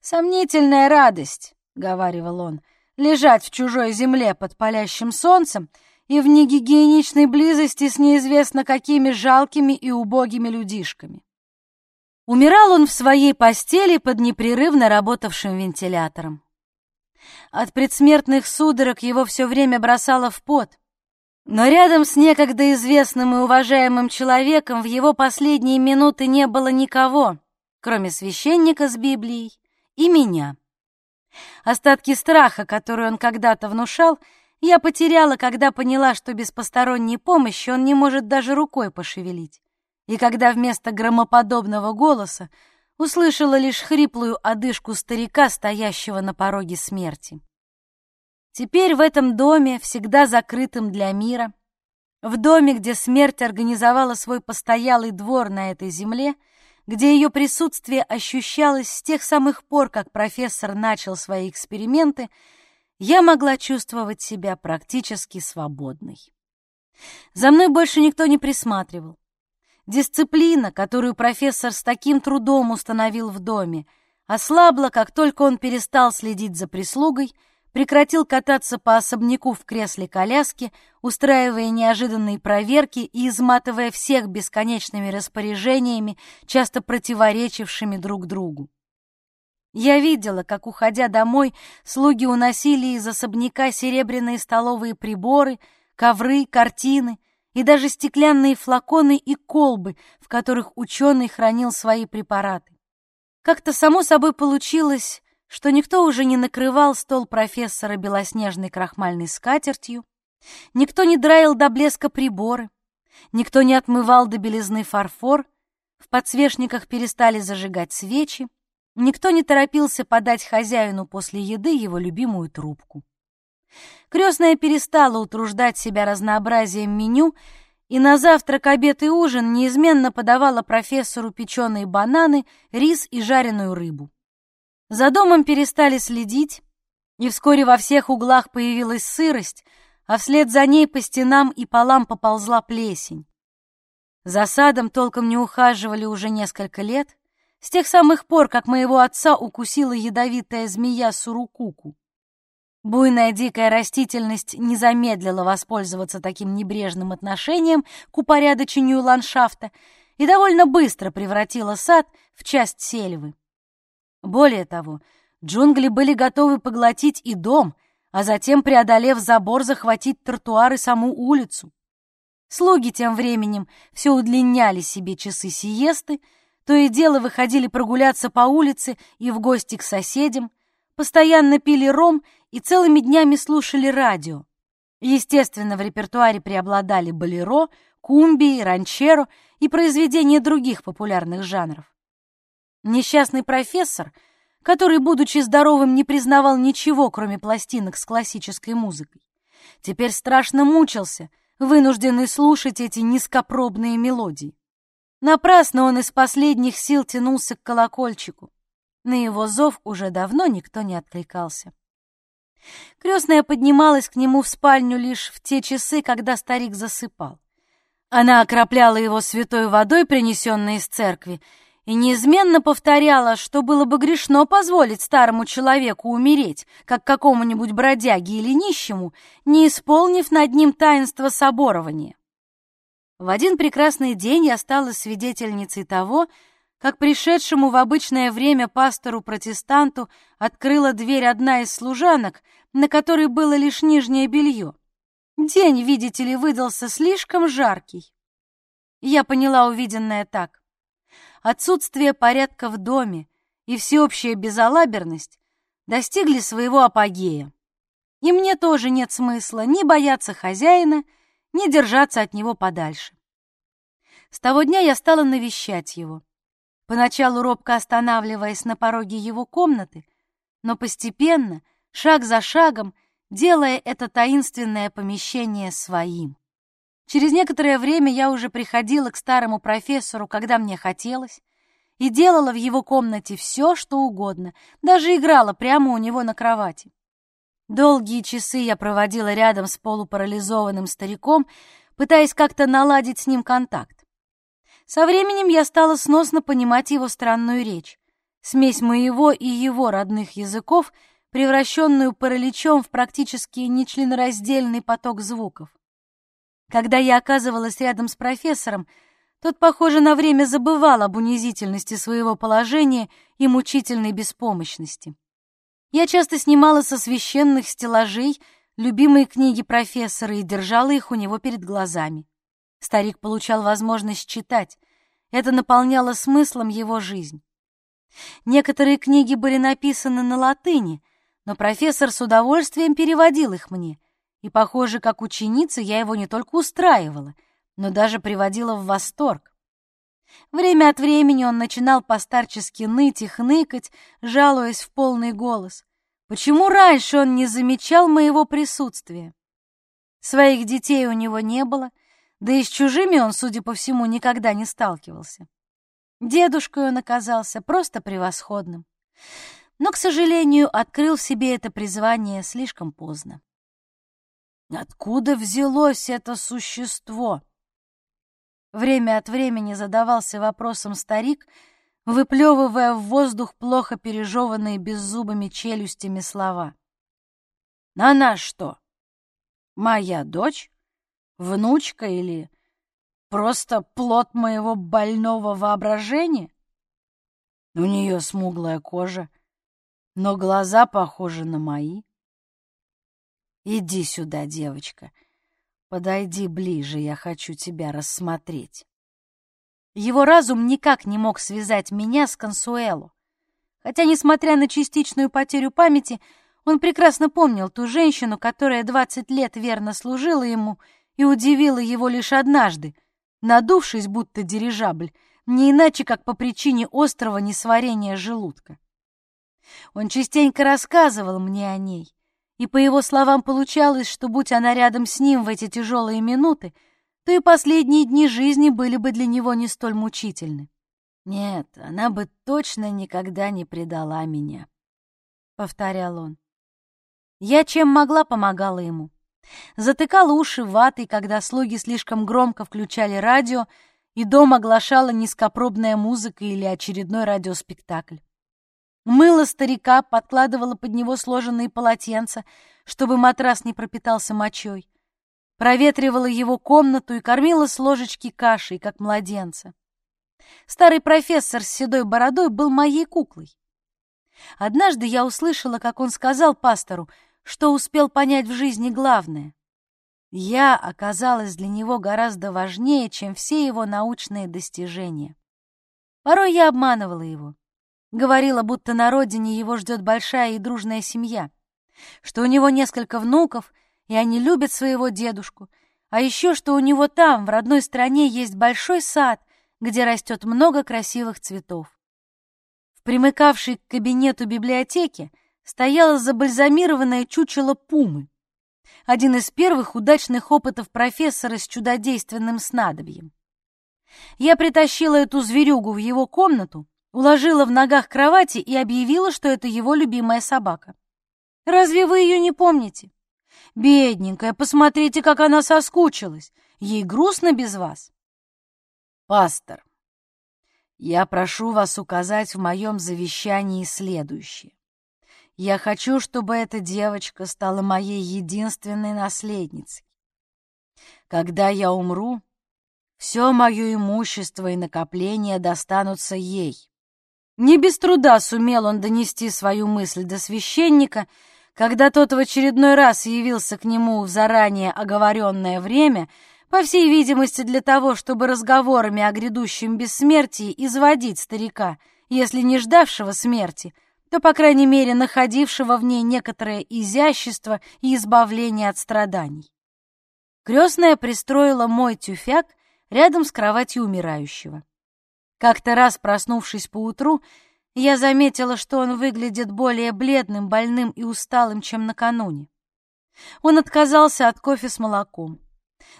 «Сомнительная радость», — говаривал он, — лежать в чужой земле под палящим солнцем и в негигиеничной близости с неизвестно какими жалкими и убогими людишками. Умирал он в своей постели под непрерывно работавшим вентилятором. От предсмертных судорог его все время бросало в пот, но рядом с некогда известным и уважаемым человеком в его последние минуты не было никого, кроме священника с Библией и меня. Остатки страха, которые он когда-то внушал, я потеряла, когда поняла, что без посторонней помощи он не может даже рукой пошевелить. И когда вместо громоподобного голоса услышала лишь хриплую одышку старика, стоящего на пороге смерти. Теперь в этом доме, всегда закрытым для мира, в доме, где смерть организовала свой постоялый двор на этой земле, где ее присутствие ощущалось с тех самых пор, как профессор начал свои эксперименты, я могла чувствовать себя практически свободной. За мной больше никто не присматривал. Дисциплина, которую профессор с таким трудом установил в доме, ослабла, как только он перестал следить за прислугой — прекратил кататься по особняку в кресле коляски, устраивая неожиданные проверки и изматывая всех бесконечными распоряжениями, часто противоречившими друг другу. Я видела, как, уходя домой, слуги уносили из особняка серебряные столовые приборы, ковры, картины и даже стеклянные флаконы и колбы, в которых ученый хранил свои препараты. Как-то само собой получилось, что никто уже не накрывал стол профессора белоснежной крахмальной скатертью, никто не драил до блеска приборы, никто не отмывал до белизны фарфор, в подсвечниках перестали зажигать свечи, никто не торопился подать хозяину после еды его любимую трубку. Крестная перестала утруждать себя разнообразием меню, и на завтрак, обед и ужин неизменно подавала профессору печеные бананы, рис и жареную рыбу. За домом перестали следить, и вскоре во всех углах появилась сырость, а вслед за ней по стенам и полам поползла плесень. За садом толком не ухаживали уже несколько лет, с тех самых пор, как моего отца укусила ядовитая змея Сурукуку. Буйная дикая растительность не замедлила воспользоваться таким небрежным отношением к упорядочению ландшафта и довольно быстро превратила сад в часть сельвы. Более того, джунгли были готовы поглотить и дом, а затем, преодолев забор, захватить тротуар и саму улицу. Слуги тем временем все удлиняли себе часы сиесты, то и дело выходили прогуляться по улице и в гости к соседям, постоянно пили ром и целыми днями слушали радио. Естественно, в репертуаре преобладали болеро, кумби, ранчеро и произведения других популярных жанров. Несчастный профессор, который, будучи здоровым, не признавал ничего, кроме пластинок с классической музыкой, теперь страшно мучился, вынужденный слушать эти низкопробные мелодии.
Напрасно он из последних сил тянулся к колокольчику. На его зов уже давно никто не откликался. Крестная поднималась к нему в спальню лишь в те часы, когда старик засыпал. Она окропляла его святой водой, принесенной из церкви, и неизменно повторяла, что было бы грешно позволить старому человеку умереть, как какому-нибудь бродяге или нищему, не исполнив над ним таинство соборования. В один прекрасный день я стала свидетельницей того, как пришедшему в обычное время пастору-протестанту открыла дверь одна из служанок, на которой было лишь нижнее белье. День, видите ли, выдался слишком жаркий. Я поняла увиденное так. Отсутствие порядка в доме и всеобщая безалаберность достигли своего апогея. И мне тоже нет смысла ни бояться хозяина, ни держаться от него подальше. С того дня я стала навещать его поначалу робко останавливаясь на пороге его комнаты, но постепенно, шаг за шагом, делая это таинственное помещение своим. Через некоторое время я уже приходила к старому профессору, когда мне хотелось, и делала в его комнате все, что угодно, даже играла прямо у него на кровати. Долгие часы я проводила рядом с полупарализованным стариком, пытаясь как-то наладить с ним контакт. Со временем я стала сносно понимать его странную речь. Смесь моего и его родных языков, превращенную параличом в практически нечленораздельный поток звуков. Когда я оказывалась рядом с профессором, тот, похоже, на время забывал об унизительности своего положения и мучительной беспомощности. Я часто снимала со священных стеллажей любимые книги профессора и держала их у него перед глазами. Старик получал возможность читать. Это наполняло смыслом его жизнь. Некоторые книги были написаны на латыни, но профессор с удовольствием переводил их мне. И, похоже, как ученица я его не только устраивала, но даже приводила в восторг. Время от времени он начинал постарчески ныть и хныкать, жалуясь в полный голос. Почему раньше он не замечал моего присутствия? Своих детей у него не было, да и с чужими он, судя по всему, никогда не сталкивался. Дедушкой он оказался просто превосходным. Но, к сожалению, открыл в себе это призвание слишком поздно. Откуда взялось это существо? Время от времени задавался вопросом старик, выплевывая в воздух плохо пережеванные беззубыми челюстями слова. «Она что, моя дочь?» Внучка или просто плод моего больного воображения? У нее смуглая кожа, но глаза похожи на мои. Иди сюда, девочка. Подойди ближе, я хочу тебя рассмотреть. Его разум никак не мог связать меня с Консуэло. Хотя, несмотря на частичную потерю памяти, он прекрасно помнил ту женщину, которая двадцать лет верно служила ему и удивила его лишь однажды, надувшись, будто дирижабль, не иначе, как по причине острого несварения желудка. Он частенько рассказывал мне о ней, и, по его словам, получалось, что, будь она рядом с ним в эти тяжелые минуты, то и последние дни жизни были бы для него не столь мучительны. «Нет, она бы точно никогда не предала меня», — повторял он. Я чем могла, помогала ему затыкала уши ватой, когда слуги слишком громко включали радио, и дом оглашала низкопробная музыка или очередной радиоспектакль. Мыла старика, подкладывала под него сложенные полотенца, чтобы матрас не пропитался мочой. Проветривала его комнату и кормила с ложечки кашей, как младенца. Старый профессор с седой бородой был моей куклой. Однажды я услышала, как он сказал пастору, что успел понять в жизни главное. Я оказалась для него гораздо важнее, чем все его научные достижения. Порой я обманывала его. Говорила, будто на родине его ждет большая и дружная семья, что у него несколько внуков, и они любят своего дедушку, а еще что у него там, в родной стране, есть большой сад, где растет много красивых цветов. В примыкавшей к кабинету библиотеке стояло забальзамированное чучело пумы, один из первых удачных опытов профессора с чудодейственным снадобьем. Я притащила эту зверюгу в его комнату, уложила в ногах кровати и объявила, что это его любимая собака. Разве вы ее не помните? Бедненькая, посмотрите, как она соскучилась. Ей грустно без вас.
Пастор, я прошу вас указать в моем завещании следующее. Я хочу, чтобы эта девочка стала моей единственной наследницей. Когда я умру, все мое имущество и накопления достанутся ей. Не без труда сумел он донести свою мысль до священника, когда тот в очередной раз явился к нему в заранее оговоренное время, по всей видимости для того, чтобы разговорами о грядущем бессмертии изводить старика, если не ждавшего смерти, то, по крайней мере, находившего в ней некоторое изящество и избавление от страданий. Крестная пристроила мой тюфяк рядом с кроватью умирающего. Как-то раз, проснувшись поутру, я заметила, что он выглядит более бледным, больным и усталым, чем накануне. Он отказался от кофе с молоком,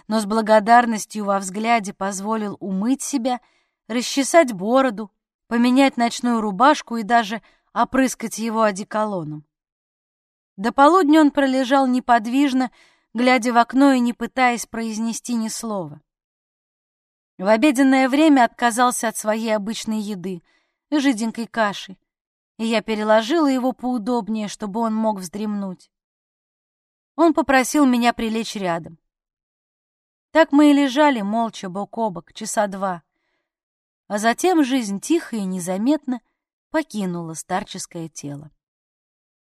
но с благодарностью во взгляде позволил умыть себя, расчесать бороду, поменять ночную рубашку и даже опрыскать его одеколоном. До полудня он пролежал неподвижно, глядя в окно и не пытаясь произнести ни слова. В обеденное время отказался от своей обычной еды — жиденькой каши, и я переложила его поудобнее, чтобы он мог вздремнуть. Он попросил меня прилечь рядом. Так мы и лежали молча бок о бок часа два, а затем жизнь тихо и незаметно покинула старческое тело.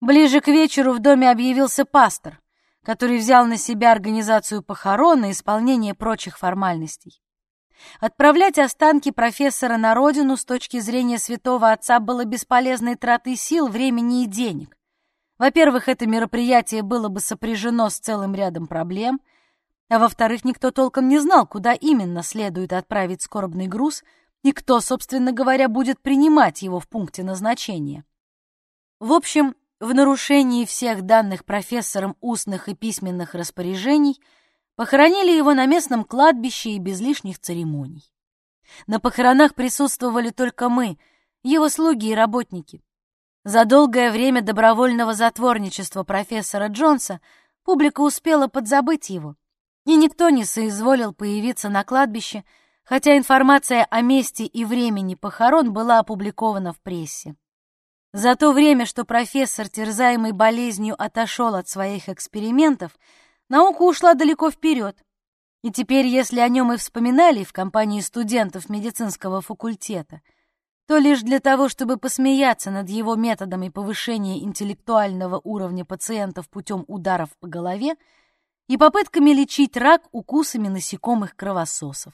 Ближе к вечеру в доме объявился пастор, который взял на себя организацию похорон и исполнение прочих формальностей. Отправлять останки профессора на родину с точки зрения святого отца было бесполезной тратой сил, времени и денег. Во-первых, это мероприятие было бы сопряжено с целым рядом проблем, а во-вторых, никто толком не знал, куда именно следует отправить скорбный груз и кто, собственно говоря, будет принимать его в пункте назначения. В общем, в нарушении всех данных профессором устных и письменных распоряжений – Похоронили его на местном кладбище и без лишних церемоний. На похоронах присутствовали только мы, его слуги и работники. За долгое время добровольного затворничества профессора Джонса публика успела подзабыть его, и никто не соизволил появиться на кладбище, хотя информация о месте и времени похорон была опубликована в прессе. За то время, что профессор, терзаемый болезнью, отошел от своих экспериментов, Наука ушла далеко вперед, и теперь, если о нем и вспоминали в компании студентов медицинского факультета, то лишь для того, чтобы посмеяться над его методами повышения интеллектуального уровня пациентов путем ударов по голове и попытками лечить рак укусами насекомых кровососов.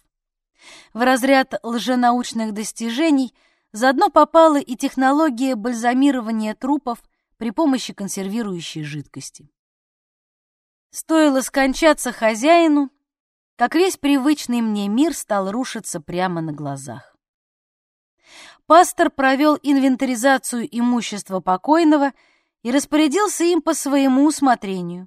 В разряд лженаучных достижений заодно попала и технология бальзамирования трупов при помощи консервирующей жидкости. Стоило скончаться хозяину, как весь привычный мне мир стал рушиться прямо на глазах. Пастор провел инвентаризацию имущества покойного и распорядился им по своему усмотрению.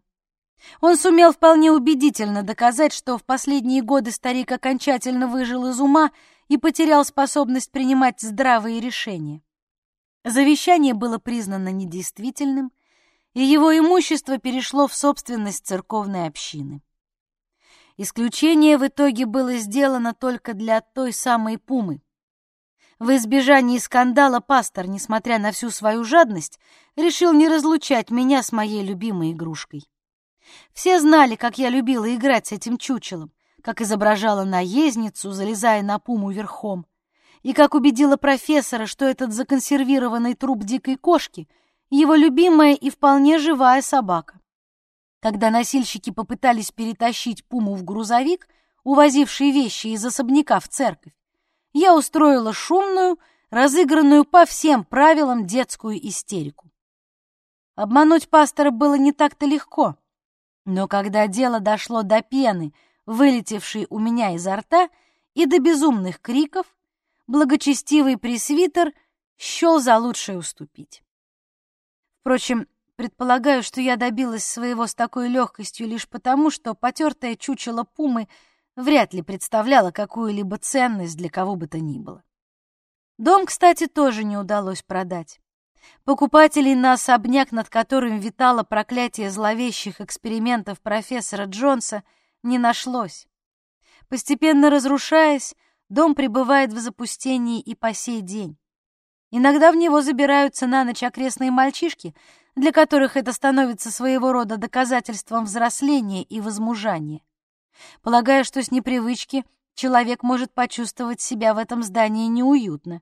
Он сумел вполне убедительно доказать, что в последние годы старик окончательно выжил из ума и потерял способность принимать здравые решения. Завещание было признано недействительным, и его имущество перешло в собственность церковной общины. Исключение в итоге было сделано только для той самой Пумы. В избежании скандала пастор, несмотря на всю свою жадность, решил не разлучать меня с моей любимой игрушкой. Все знали, как я любила играть с этим чучелом, как изображала наездницу, залезая на Пуму верхом, и как убедила профессора, что этот законсервированный труп дикой кошки — его любимая и вполне живая собака. Когда носильщики попытались перетащить Пуму в грузовик, увозивший вещи из особняка в церковь, я устроила шумную, разыгранную по всем правилам детскую истерику. Обмануть пастора было не так-то легко, но когда дело дошло до пены, вылетевшей у меня изо рта, и до безумных криков, благочестивый пресвитер счел за лучшее уступить. Впрочем, предполагаю, что я добилась своего с такой легкостью лишь потому, что потертое чучело пумы
вряд ли представляла какую-либо ценность для кого бы то ни было. Дом, кстати, тоже не удалось продать. Покупателей на особняк, над которым витало проклятие зловещих экспериментов профессора Джонса, не нашлось. Постепенно разрушаясь, дом пребывает в запустении и по сей день. Иногда в него забираются на ночь окрестные мальчишки, для которых это становится своего рода доказательством взросления и возмужания. Полагая, что с непривычки человек может почувствовать себя в этом здании неуютно.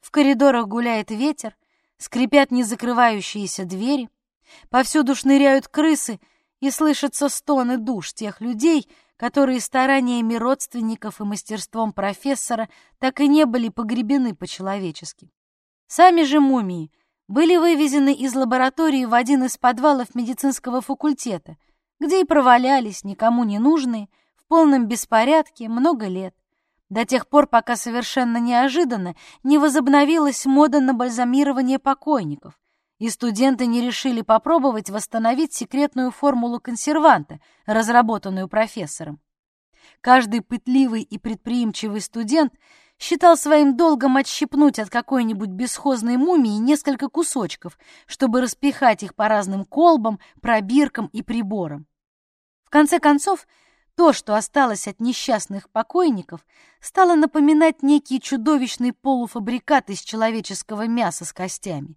В коридорах гуляет ветер, скрипят незакрывающиеся двери, повсюду шныряют крысы и слышатся стоны душ тех людей, которые стараниями родственников и мастерством профессора так и не были погребены по-человечески. Сами же мумии были вывезены из лаборатории в один из подвалов медицинского факультета, где и провалялись, никому не нужные, в полном беспорядке много лет до тех пор, пока совершенно неожиданно не возобновилась мода на бальзамирование покойников, и студенты не решили попробовать восстановить секретную формулу консерванта, разработанную профессором. Каждый пытливый и предприимчивый студент считал своим долгом отщипнуть от какой-нибудь бесхозной мумии несколько кусочков, чтобы распихать их по разным колбам, пробиркам и приборам. В конце концов, то, что осталось от несчастных покойников, стало напоминать некий чудовищный полуфабрикат из человеческого мяса с костями.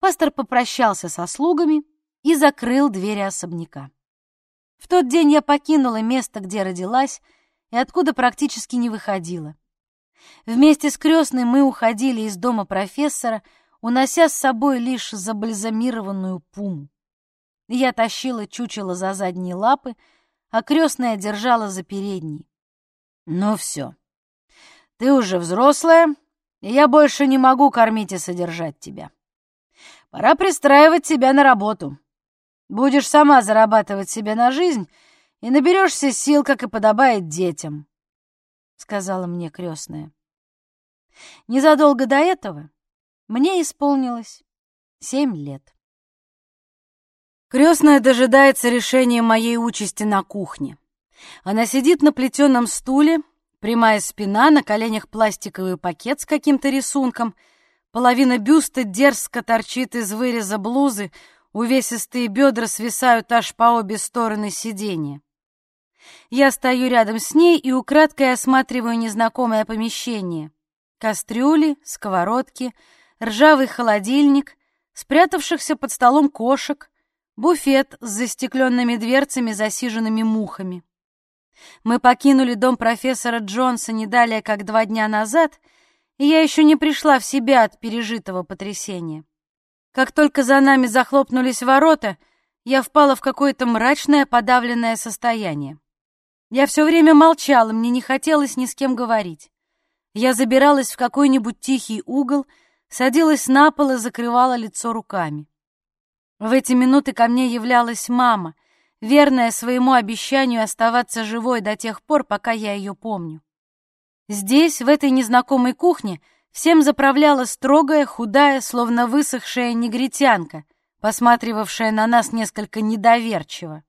Пастор попрощался со слугами и закрыл двери особняка. В тот день я покинула место, где родилась, и откуда практически не выходила. Вместе с крестной мы уходили из дома профессора, унося с собой лишь забальзамированную пуму. Я тащила чучело за задние лапы, а крестная держала за передней. «Ну все, ты уже взрослая, и я больше не могу кормить и содержать тебя. Пора пристраивать тебя на работу. Будешь сама зарабатывать себе на жизнь и наберешься сил, как и подобает детям», — сказала мне крестная. Незадолго до этого мне исполнилось семь лет.
Крестная дожидается решения моей участи на кухне. Она сидит на плетеном стуле, прямая спина, на коленях пластиковый пакет с каким-то рисунком, половина бюста дерзко торчит из выреза блузы, увесистые бедра свисают аж по обе стороны сиденья. Я стою рядом с ней и украдкой осматриваю незнакомое помещение. Кастрюли, сковородки, ржавый холодильник, спрятавшихся под столом кошек — буфет с застекленными дверцами, засиженными мухами. Мы покинули дом профессора Джонса не далее, как два дня назад, и я еще не пришла в себя от пережитого потрясения. Как только за нами захлопнулись ворота, я впала в какое-то мрачное, подавленное состояние. Я все время молчала, мне не хотелось ни с кем говорить. Я забиралась в какой-нибудь тихий угол, садилась на пол и закрывала лицо руками. В эти минуты ко мне являлась мама, верная своему обещанию оставаться живой до тех пор, пока я ее помню. Здесь, в этой незнакомой кухне, всем заправляла строгая, худая, словно высохшая негритянка, посматривавшая на нас несколько недоверчиво.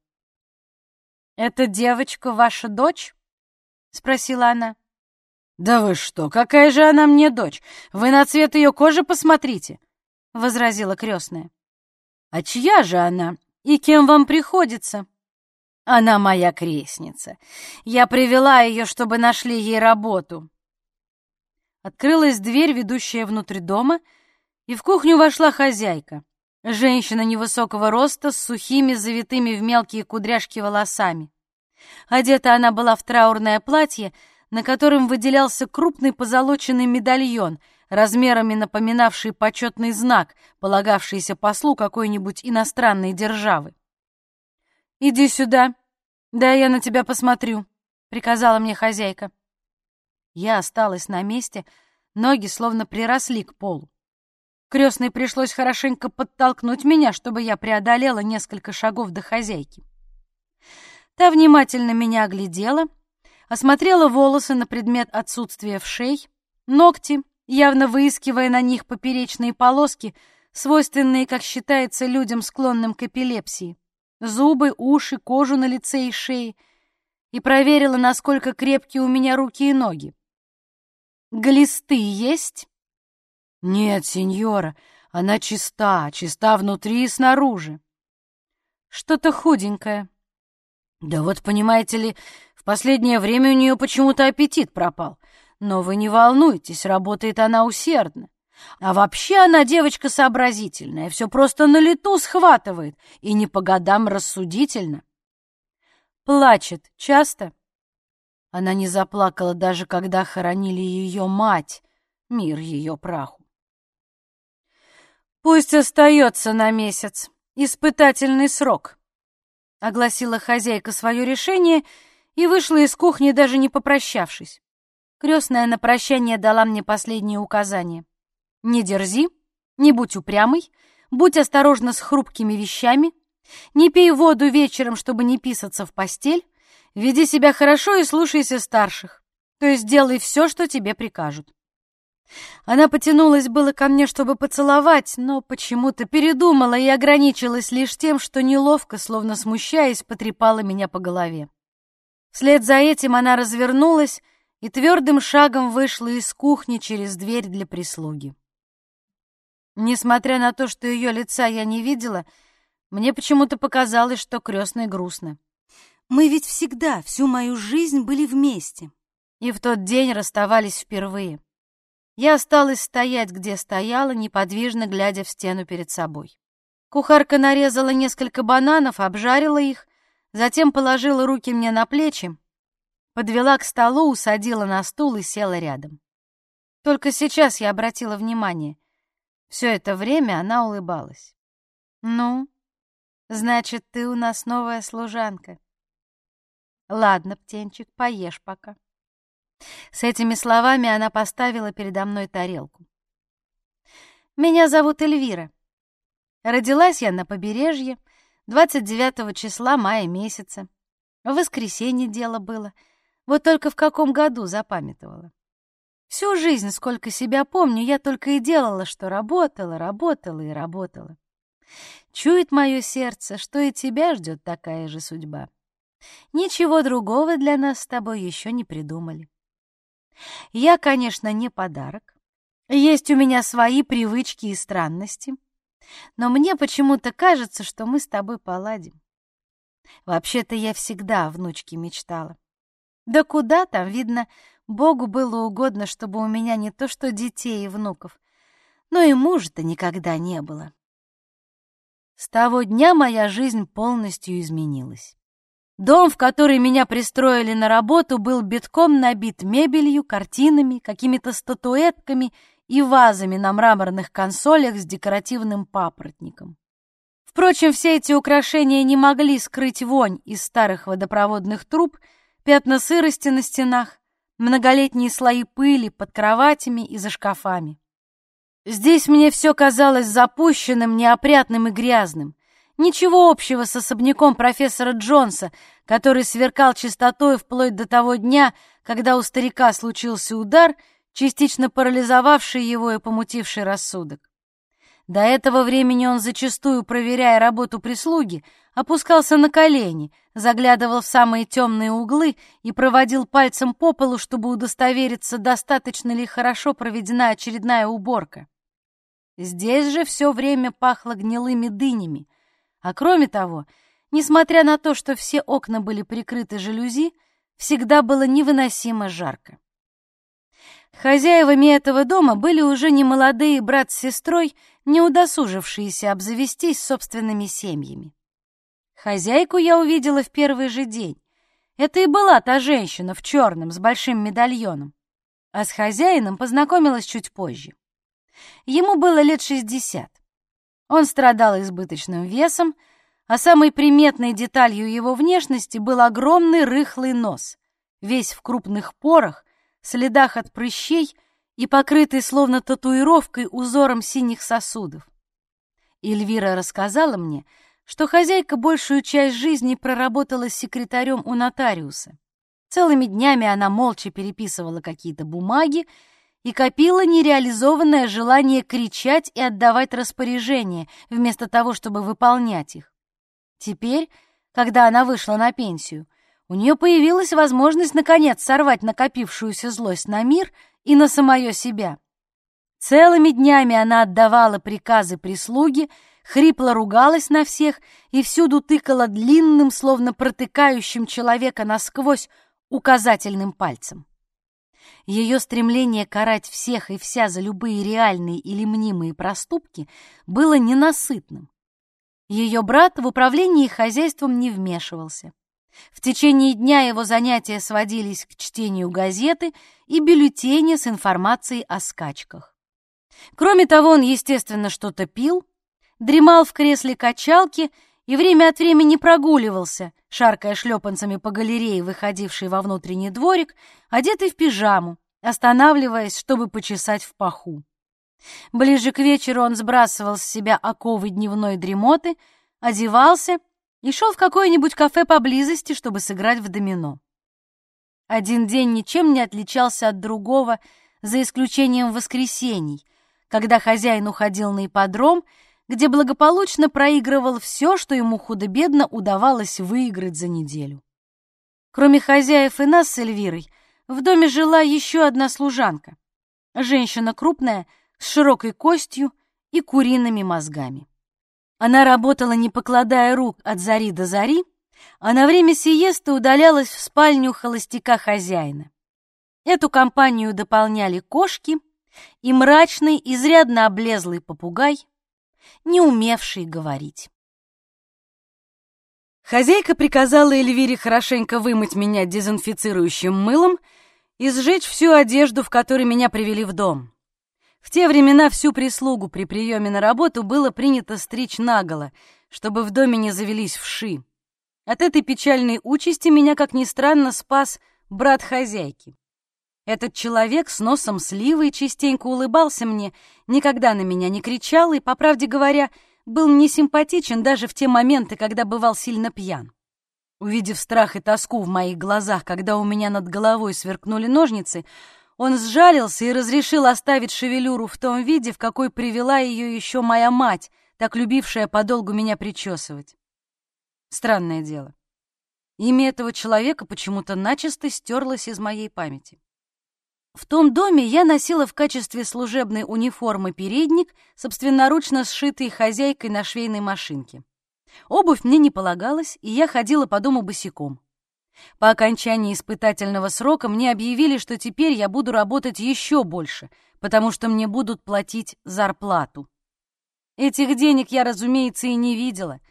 «Эта девочка ваша дочь?» — спросила она. «Да вы что, какая же она мне дочь? Вы на цвет ее кожи посмотрите!» — возразила крестная. А чья же она и кем вам приходится? Она моя крестница. Я привела ее, чтобы нашли ей работу. Открылась дверь, ведущая внутрь дома, и в кухню вошла хозяйка. Женщина невысокого роста с сухими, завитыми в мелкие кудряшки волосами. Одета она была в траурное платье, на котором выделялся крупный позолоченный медальон — размерами напоминавший почетный знак, полагавшийся послу какой-нибудь иностранной державы. «Иди сюда, да я на тебя посмотрю», — приказала мне хозяйка. Я осталась на месте, ноги словно приросли к полу. Крестной пришлось хорошенько подтолкнуть меня, чтобы я преодолела несколько шагов до хозяйки. Та внимательно меня оглядела, осмотрела волосы на предмет отсутствия вшей, ногти, явно выискивая на них поперечные полоски, свойственные, как считается, людям, склонным к эпилепсии. Зубы, уши, кожу на лице и шее. и проверила, насколько крепкие у меня руки и ноги. «Глисты есть?» «Нет, сеньора, она чиста, чиста внутри и снаружи». «Что-то худенькое». «Да вот, понимаете ли, в последнее время у нее почему-то аппетит пропал. Но вы не волнуйтесь, работает она усердно. А вообще она девочка сообразительная, все просто на лету схватывает и не по годам рассудительно. Плачет часто. Она не заплакала даже когда хоронили ее мать, мир ее праху. «Пусть остается на месяц, испытательный срок», — огласила хозяйка свое решение и вышла из кухни, даже не попрощавшись. Крестная на прощание дала мне последние указания. «Не дерзи, не будь упрямой, будь осторожна с хрупкими вещами, не пей воду вечером, чтобы не писаться в постель, веди себя хорошо и слушайся старших, то есть делай все, что тебе прикажут». Она потянулась было ко мне, чтобы поцеловать, но почему-то передумала и ограничилась лишь тем, что неловко, словно смущаясь, потрепала меня по голове. Вслед за этим она развернулась и твердым шагом вышла из кухни через дверь для прислуги. Несмотря на то, что ее лица я не видела, мне почему-то показалось, что крестной грустно. Мы ведь всегда, всю мою жизнь были вместе. И в тот день расставались впервые. Я осталась стоять, где стояла, неподвижно глядя в стену перед собой. Кухарка нарезала несколько бананов, обжарила их, затем положила руки мне на плечи подвела к столу, усадила на стул и села рядом. Только сейчас я обратила внимание. Все это время она улыбалась. «Ну, значит, ты у нас новая служанка. Ладно, птенчик, поешь пока». С этими словами она поставила передо мной тарелку. «Меня зовут Эльвира. Родилась я на побережье 29 числа мая месяца. В воскресенье дело было — вот только в каком году запамятовала. Всю жизнь, сколько себя помню, я только и делала, что работала, работала и работала. Чует мое сердце, что и тебя ждет такая же судьба. Ничего другого для нас с тобой еще не придумали. Я, конечно, не подарок. Есть у меня свои привычки и странности. Но мне почему-то кажется, что мы с тобой поладим. Вообще-то я всегда о внучке мечтала. Да куда там, видно, Богу было угодно, чтобы у меня не то что детей и внуков, но и мужа-то никогда не было. С того дня моя жизнь полностью изменилась. Дом, в который меня пристроили на работу, был битком набит мебелью, картинами, какими-то статуэтками и вазами на мраморных консолях с декоративным папоротником. Впрочем, все эти украшения не могли скрыть вонь из старых водопроводных труб — пятна сырости на стенах, многолетние слои пыли под кроватями и за шкафами. Здесь мне все казалось запущенным, неопрятным и грязным. Ничего общего с особняком профессора Джонса, который сверкал чистотой вплоть до того дня, когда у старика случился удар, частично парализовавший его и помутивший рассудок. До этого времени он, зачастую проверяя работу прислуги, опускался на колени, заглядывал в самые темные углы и проводил пальцем по полу, чтобы удостовериться, достаточно ли хорошо проведена очередная уборка. Здесь же все время пахло гнилыми дынями, а кроме того, несмотря на то, что все окна были прикрыты жалюзи, всегда было невыносимо жарко. Хозяевами этого дома были уже немолодые брат с сестрой, не удосужившиеся обзавестись собственными семьями. Хозяйку я увидела в первый же день. Это и была та женщина в черном с большим медальоном. А с хозяином познакомилась чуть позже. Ему было лет шестьдесят. Он страдал избыточным весом, а самой приметной деталью его внешности был огромный рыхлый нос, весь в крупных порах, следах от прыщей и покрытый словно татуировкой узором синих сосудов. Эльвира рассказала мне, что хозяйка большую часть жизни проработала секретарем у нотариуса. Целыми днями она молча переписывала какие-то бумаги и копила нереализованное желание кричать и отдавать распоряжения, вместо того, чтобы выполнять их. Теперь, когда она вышла на пенсию,
У нее появилась возможность, наконец, сорвать накопившуюся злость на мир и на самое себя. Целыми днями она отдавала приказы прислуги, хрипло ругалась на всех и всюду тыкала длинным, словно протыкающим человека насквозь, указательным пальцем. Ее стремление карать всех и вся за любые реальные или мнимые проступки было ненасытным. Ее брат в управлении хозяйством не вмешивался. В течение дня его занятия сводились к чтению газеты и бюллетеня с информацией о скачках. Кроме того, он, естественно, что-то пил, дремал в кресле качалки и время от времени прогуливался, шаркая шлепанцами по галерее, выходившей во внутренний дворик, одетый в пижаму, останавливаясь, чтобы почесать в паху. Ближе к вечеру он сбрасывал с себя оковы дневной дремоты, одевался и шел в какое-нибудь кафе поблизости, чтобы сыграть в домино. Один день ничем не отличался от другого, за исключением воскресений, когда хозяин уходил на ипподром, где благополучно проигрывал все, что ему худо-бедно удавалось выиграть за неделю. Кроме хозяев и нас с Эльвирой, в доме жила еще одна служанка, женщина крупная, с широкой костью и куриными мозгами. Она работала, не покладая рук от зари до зари, а на время сиесты удалялась в спальню холостяка хозяина. Эту компанию дополняли кошки и мрачный, изрядно облезлый попугай, не умевший говорить.
Хозяйка приказала Эльвире хорошенько вымыть меня дезинфицирующим мылом и сжечь всю одежду, в которой меня привели в дом. В те времена всю прислугу при приеме на работу было принято стричь наголо, чтобы в доме не завелись вши. От этой печальной участи меня, как ни странно, спас брат хозяйки. Этот человек с носом сливы частенько улыбался мне, никогда на меня не кричал и, по правде говоря, был мне симпатичен даже в те моменты, когда бывал сильно пьян. Увидев страх и тоску в моих глазах, когда у меня над головой сверкнули ножницы, он сжалился и разрешил оставить шевелюру в том виде, в какой привела ее еще моя мать, так любившая подолгу меня причесывать. Странное дело. Имя этого человека почему-то начисто стерлось из моей памяти. В том доме я носила в качестве служебной униформы передник, собственноручно сшитый хозяйкой на швейной машинке. Обувь мне не полагалась, и я ходила по дому босиком. По окончании испытательного срока мне объявили, что теперь я буду работать еще больше, потому что мне будут платить зарплату. Этих денег я, разумеется, и не видела.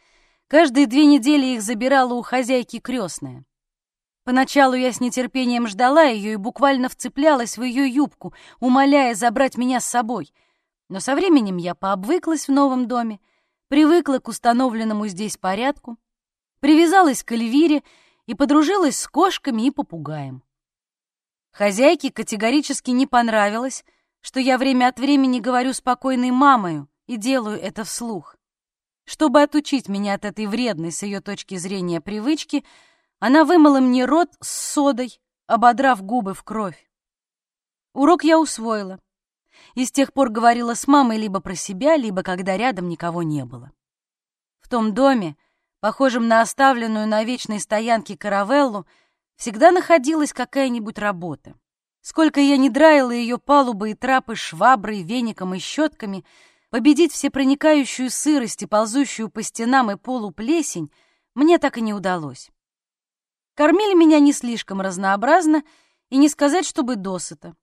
Каждые две недели их забирала у хозяйки крестная. Поначалу я с нетерпением ждала ее и буквально вцеплялась в ее юбку, умоляя забрать меня с собой. Но со временем я пообвыклась в новом доме, привыкла к установленному здесь порядку, привязалась к Эльвире и подружилась с кошками и попугаем. Хозяйке категорически не понравилось, что я время от времени говорю спокойной мамою и делаю это вслух. Чтобы отучить меня от этой вредной с ее точки зрения привычки, она вымыла мне рот с содой, ободрав губы в кровь. Урок я усвоила, и с тех пор говорила с мамой либо про себя, либо когда рядом никого не было. В том доме, похожем на оставленную на вечной стоянке каравеллу, всегда находилась какая-нибудь работа. Сколько я не драила ее палубы и трапы шваброй, веником и щетками, победить всепроникающую сырость и ползущую по стенам и полу плесень мне так и не удалось. Кормили меня не слишком разнообразно и не сказать, чтобы досыта.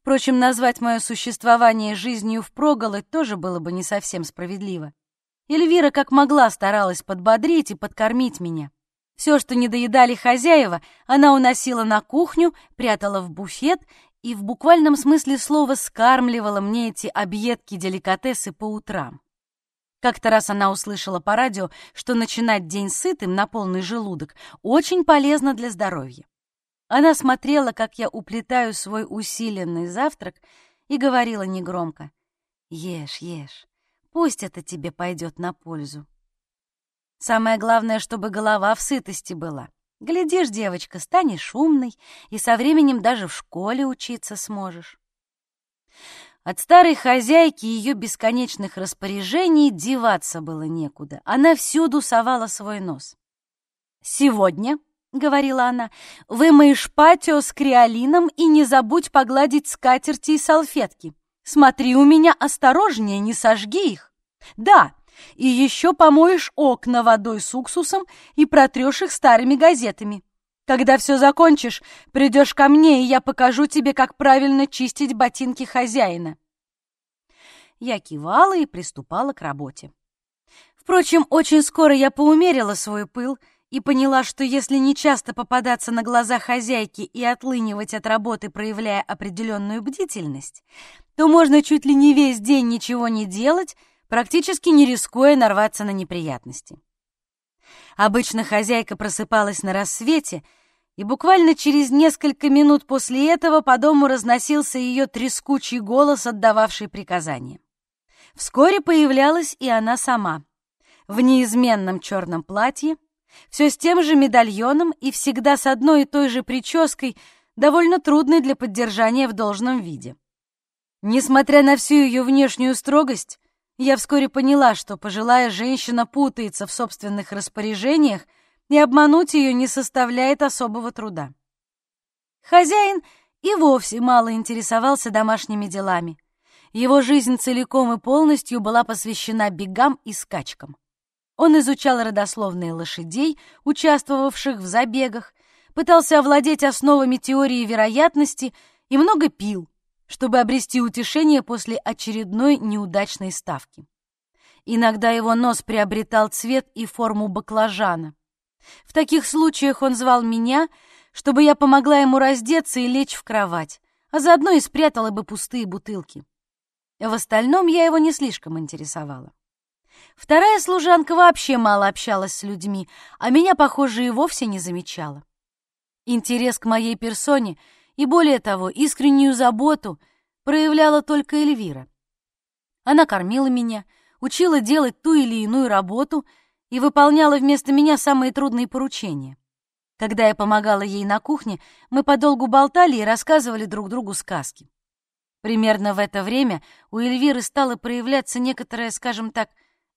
Впрочем, назвать мое существование жизнью впроголодь тоже было бы не совсем справедливо. Эльвира как могла старалась подбодрить и подкормить меня. Все, что не доедали хозяева, она уносила на кухню, прятала в буфет и в буквальном смысле слова скармливала мне эти объедки-деликатесы по утрам. Как-то раз она услышала по радио, что начинать день сытым на полный желудок очень полезно для здоровья. Она смотрела, как я уплетаю свой усиленный завтрак, и говорила негромко, «Ешь, ешь, Пусть это тебе пойдет на пользу. Самое главное, чтобы голова в сытости была. Глядишь, девочка, станешь умной, и со временем даже в школе учиться сможешь. От старой хозяйки ее бесконечных распоряжений деваться было некуда. Она всюду совала свой нос. Сегодня, —
говорила она, — «вымоешь патио с креолином и не забудь погладить скатерти и салфетки. Смотри у меня осторожнее, не сожги их. Да, и еще помоешь окна водой с уксусом и протрешь их старыми газетами. Когда все закончишь, придешь ко мне, и я покажу тебе, как правильно чистить ботинки хозяина». Я кивала и приступала к работе. Впрочем, очень скоро я поумерила свой пыл и поняла, что если не часто попадаться на глаза хозяйки и отлынивать от работы, проявляя определенную бдительность, то можно чуть ли не весь день ничего не делать, практически не рискуя нарваться на неприятности. Обычно хозяйка просыпалась на рассвете, и буквально через несколько минут после этого по дому разносился ее трескучий голос, отдававший приказания. Вскоре появлялась и она сама, в неизменном черном платье, все с тем же медальоном и всегда с одной и той же прической, довольно трудной для поддержания в должном виде. Несмотря на всю ее внешнюю строгость, я вскоре поняла, что пожилая женщина путается в собственных распоряжениях, и обмануть ее не составляет особого труда. Хозяин и вовсе мало интересовался домашними делами. Его жизнь целиком и полностью была посвящена бегам и скачкам. Он изучал родословные лошадей, участвовавших в забегах, пытался овладеть основами теории вероятности и много пил, чтобы обрести утешение после очередной неудачной ставки. Иногда его нос приобретал цвет и форму баклажана. В таких случаях он звал меня, чтобы я помогла ему раздеться и лечь в кровать, а заодно и спрятала бы пустые бутылки. В остальном я его не слишком интересовала. Вторая служанка вообще мало общалась с людьми, а меня, похоже, и вовсе не замечала. Интерес к моей персоне и, более того, искреннюю заботу проявляла только Эльвира. Она кормила меня, учила делать ту или иную работу и выполняла вместо меня самые трудные поручения. Когда я помогала ей на кухне, мы подолгу болтали и рассказывали друг другу сказки. Примерно в это время у Эльвиры стала проявляться некоторая, скажем так,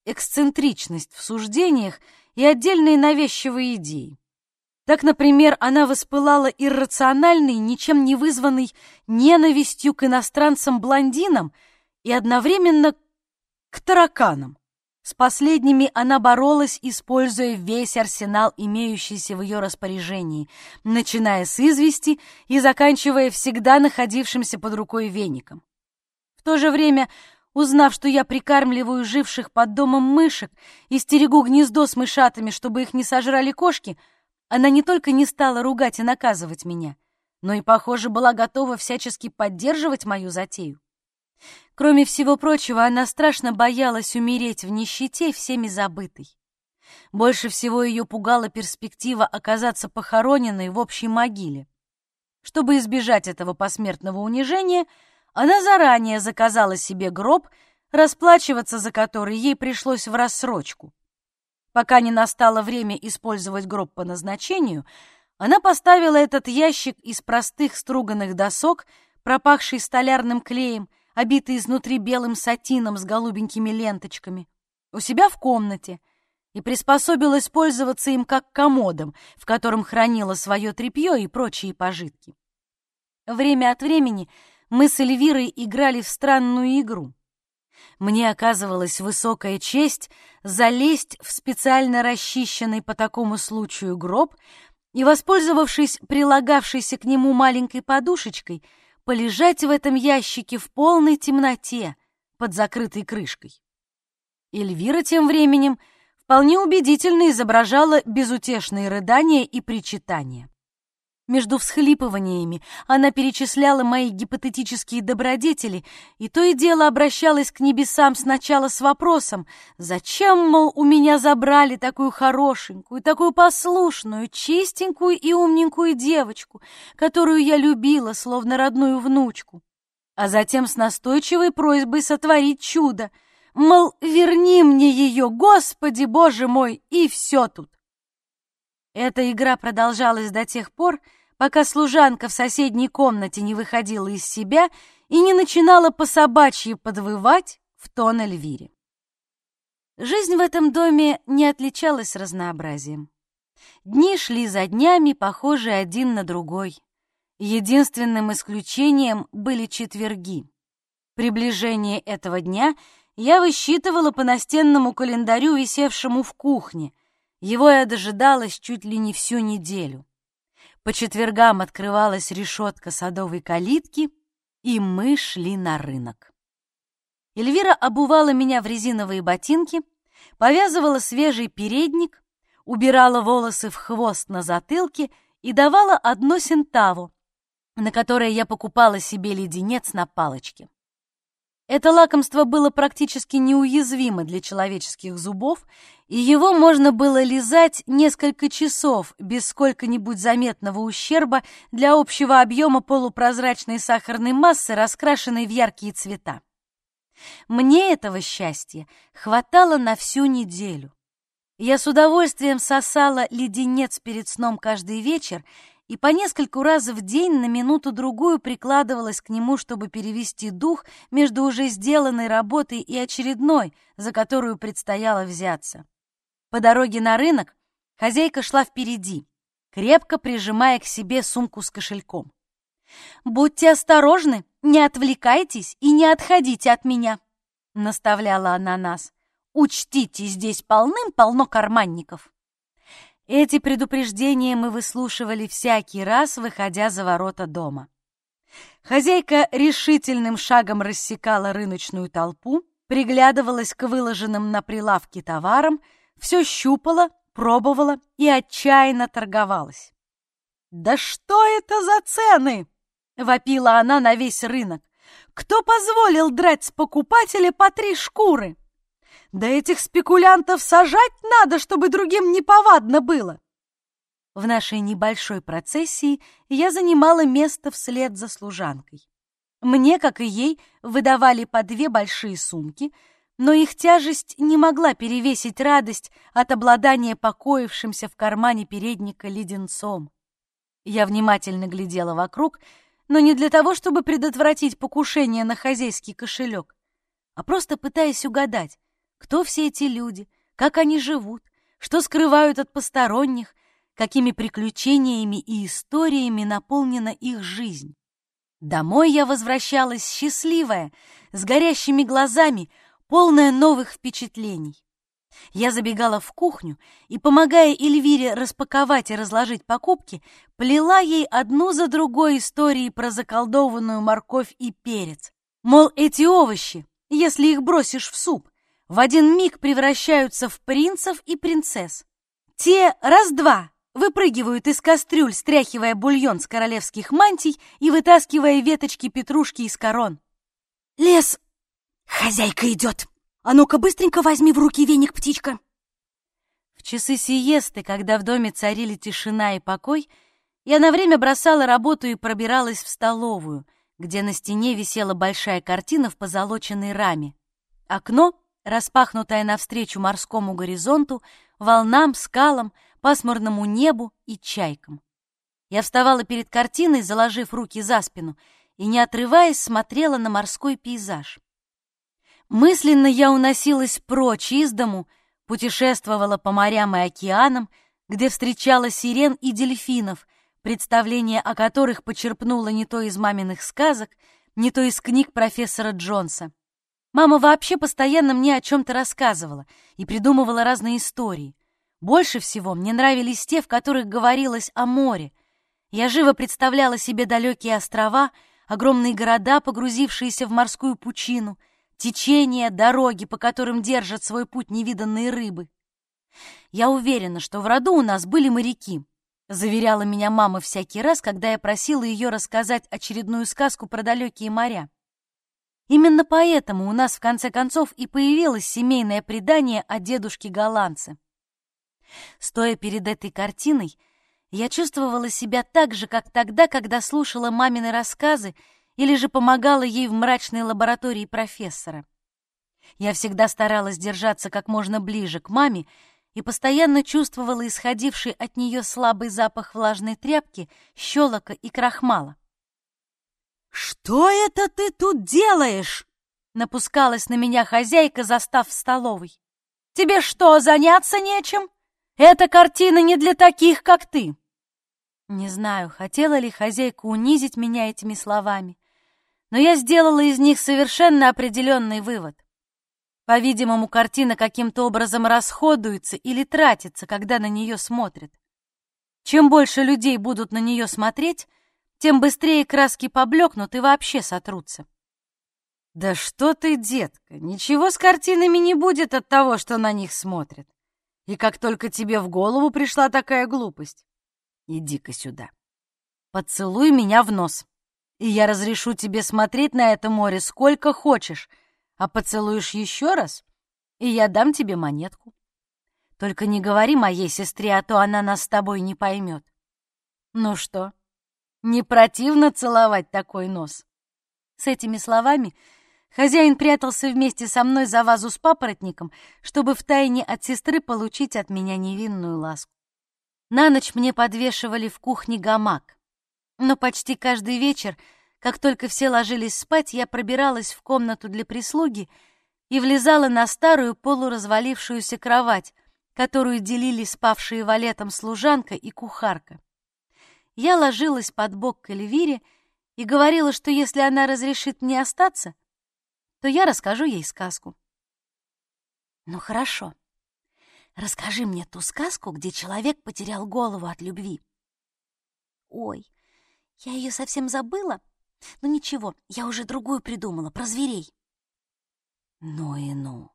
эксцентричность в суждениях и отдельные навязчивые идеи. Так, например, она воспылала иррациональной, ничем не вызванной ненавистью к иностранцам-блондинам и одновременно к тараканам. С последними она боролась, используя весь арсенал, имеющийся в ее распоряжении, начиная с извести и заканчивая всегда находившимся под рукой веником. В то же время, узнав, что я прикармливаю живших под домом мышек и стерегу гнездо с мышатами, чтобы их не сожрали кошки, она не только не стала ругать и наказывать меня, но и, похоже, была готова всячески поддерживать мою затею. Кроме всего прочего, она страшно боялась умереть в нищете, всеми забытой. Больше всего ее пугала перспектива оказаться похороненной в общей могиле. Чтобы избежать этого посмертного унижения, она заранее заказала себе гроб, расплачиваться за который ей пришлось в рассрочку. Пока не настало время использовать гроб по назначению, она поставила этот ящик из простых струганных досок, пропахший столярным клеем, обитый изнутри белым сатином с голубенькими ленточками, у себя в комнате и приспособилась пользоваться им как комодом, в котором хранила свое тряпье и прочие пожитки. Время от времени мы с Эльвирой играли в странную игру. Мне оказывалась высокая честь залезть в специально расчищенный по такому случаю гроб и, воспользовавшись прилагавшейся к нему маленькой подушечкой, полежать в этом ящике в полной темноте под закрытой крышкой. Эльвира тем временем вполне убедительно изображала безутешные рыдания и причитания. Между всхлипываниями она перечисляла мои гипотетические добродетели и то и дело обращалась к небесам сначала с вопросом, зачем, мол, у меня забрали такую хорошенькую, такую послушную, чистенькую и умненькую девочку, которую я любила, словно родную внучку, а затем с настойчивой просьбой сотворить чудо, мол, верни мне ее, Господи, Боже мой, и все тут. Эта игра продолжалась до тех пор, пока служанка в соседней комнате не выходила из себя и не начинала по собачьи подвывать в тон Эльвире. Жизнь в этом доме не отличалась разнообразием. Дни шли за днями, похожие один на другой. Единственным исключением были четверги. Приближение этого дня я высчитывала по настенному календарю, висевшему в кухне. Его я дожидалась чуть ли не всю неделю. По четвергам открывалась решетка садовой калитки, и мы шли на рынок. Эльвира обувала меня в резиновые ботинки, повязывала свежий передник, убирала волосы в хвост на затылке и давала одно сентаву, на которое я покупала себе леденец на палочке. Это лакомство было практически неуязвимо для человеческих зубов, и его можно было лизать несколько часов без сколько-нибудь заметного ущерба для общего объема полупрозрачной сахарной массы, раскрашенной в яркие цвета. Мне этого счастья хватало на всю неделю. Я с удовольствием сосала леденец перед сном каждый вечер и по нескольку раз в день на минуту-другую прикладывалась к нему, чтобы перевести дух между уже сделанной работой и очередной, за которую предстояло взяться. По дороге на рынок хозяйка шла впереди, крепко прижимая к себе сумку с кошельком. «Будьте осторожны, не отвлекайтесь и не отходите от меня», — наставляла она нас. «Учтите, здесь полным-полно карманников». Эти предупреждения мы выслушивали всякий раз, выходя за ворота дома. Хозяйка решительным шагом рассекала рыночную толпу, приглядывалась к выложенным на прилавке товарам, все щупала, пробовала и отчаянно торговалась. «Да что это за цены?» — вопила она на весь рынок. «Кто позволил драть с покупателя по три шкуры?» Да этих спекулянтов сажать надо, чтобы другим неповадно было. В нашей небольшой процессии я занимала место вслед за служанкой. Мне, как и ей, выдавали по две большие сумки, но их тяжесть не могла перевесить радость от обладания покоившимся в кармане передника леденцом. Я внимательно глядела вокруг, но не для того, чтобы предотвратить покушение на хозяйский кошелек, а просто пытаясь угадать, кто все эти люди, как они живут, что скрывают от посторонних, какими приключениями и историями наполнена их жизнь. Домой я возвращалась счастливая, с горящими глазами, полная новых впечатлений. Я забегала в кухню и, помогая Эльвире распаковать и разложить покупки, плела ей одну за другой истории про заколдованную морковь и перец. Мол, эти овощи, если их бросишь в суп, в один миг превращаются в принцев и принцесс. Те раз-два выпрыгивают из кастрюль, стряхивая бульон с королевских мантий и вытаскивая веточки петрушки из корон. «Лес! Хозяйка идет! А ну-ка быстренько возьми в руки веник, птичка!» В часы сиесты, когда в доме царили тишина и покой, я на время бросала работу и пробиралась в столовую, где на стене висела большая картина в позолоченной раме. Окно распахнутая навстречу морскому горизонту, волнам, скалам, пасмурному небу и чайкам. Я вставала перед картиной, заложив руки за спину, и, не отрываясь, смотрела на морской пейзаж. Мысленно я уносилась прочь из дому, путешествовала по морям и океанам, где встречала сирен и дельфинов, представления о которых почерпнула не то из маминых сказок, не то из книг профессора Джонса. Мама вообще постоянно мне о чем-то рассказывала и придумывала разные истории. Больше всего мне нравились те, в которых говорилось о море. Я живо представляла себе далекие острова, огромные города, погрузившиеся в морскую пучину, течения, дороги, по которым держат свой путь невиданные рыбы. Я уверена, что в роду у нас были моряки, заверяла меня мама всякий раз, когда я просила ее рассказать очередную сказку про далекие моря. Именно поэтому у нас в конце концов и появилось семейное предание о дедушке-голландце. Стоя перед этой картиной, я чувствовала себя так же, как тогда, когда слушала мамины рассказы или же помогала ей в мрачной лаборатории профессора. Я всегда старалась держаться как можно ближе к маме и постоянно чувствовала исходивший от нее слабый запах влажной тряпки, щелока и крахмала. «Что это ты тут делаешь?» Напускалась на меня хозяйка, застав в столовой. «Тебе что, заняться нечем?
Эта картина не для таких, как ты!»
Не знаю, хотела ли хозяйка унизить меня этими словами, но я сделала из них совершенно определенный вывод. По-видимому, картина каким-то образом расходуется или тратится, когда на нее смотрят. Чем больше людей будут на нее смотреть, тем быстрее краски поблекнут и вообще сотрутся.
«Да что ты, детка, ничего с картинами не будет от того, что на них смотрят. И как только тебе в голову пришла такая глупость, иди-ка сюда. Поцелуй меня в нос, и я разрешу тебе смотреть на это море сколько хочешь, а поцелуешь еще раз, и я дам тебе монетку. Только не говори моей сестре, а то она нас с тобой не поймет. Ну что, не противно целовать такой нос?»
С этими словами хозяин прятался вместе со мной за вазу с папоротником, чтобы втайне от сестры получить от меня невинную ласку. На ночь мне подвешивали в кухне гамак, но почти каждый вечер, как только все ложились спать, я пробиралась в комнату для прислуги и влезала на старую полуразвалившуюся кровать, которую делили спавшие валетом служанка и кухарка. Я ложилась под бок к Эльвире и говорила, что если она разрешит мне остаться, то я расскажу ей сказку.
«Ну хорошо. Расскажи мне ту сказку, где человек потерял голову от любви». «Ой, я ее совсем забыла. Но ничего, я уже другую придумала, про зверей».
«Ну и ну.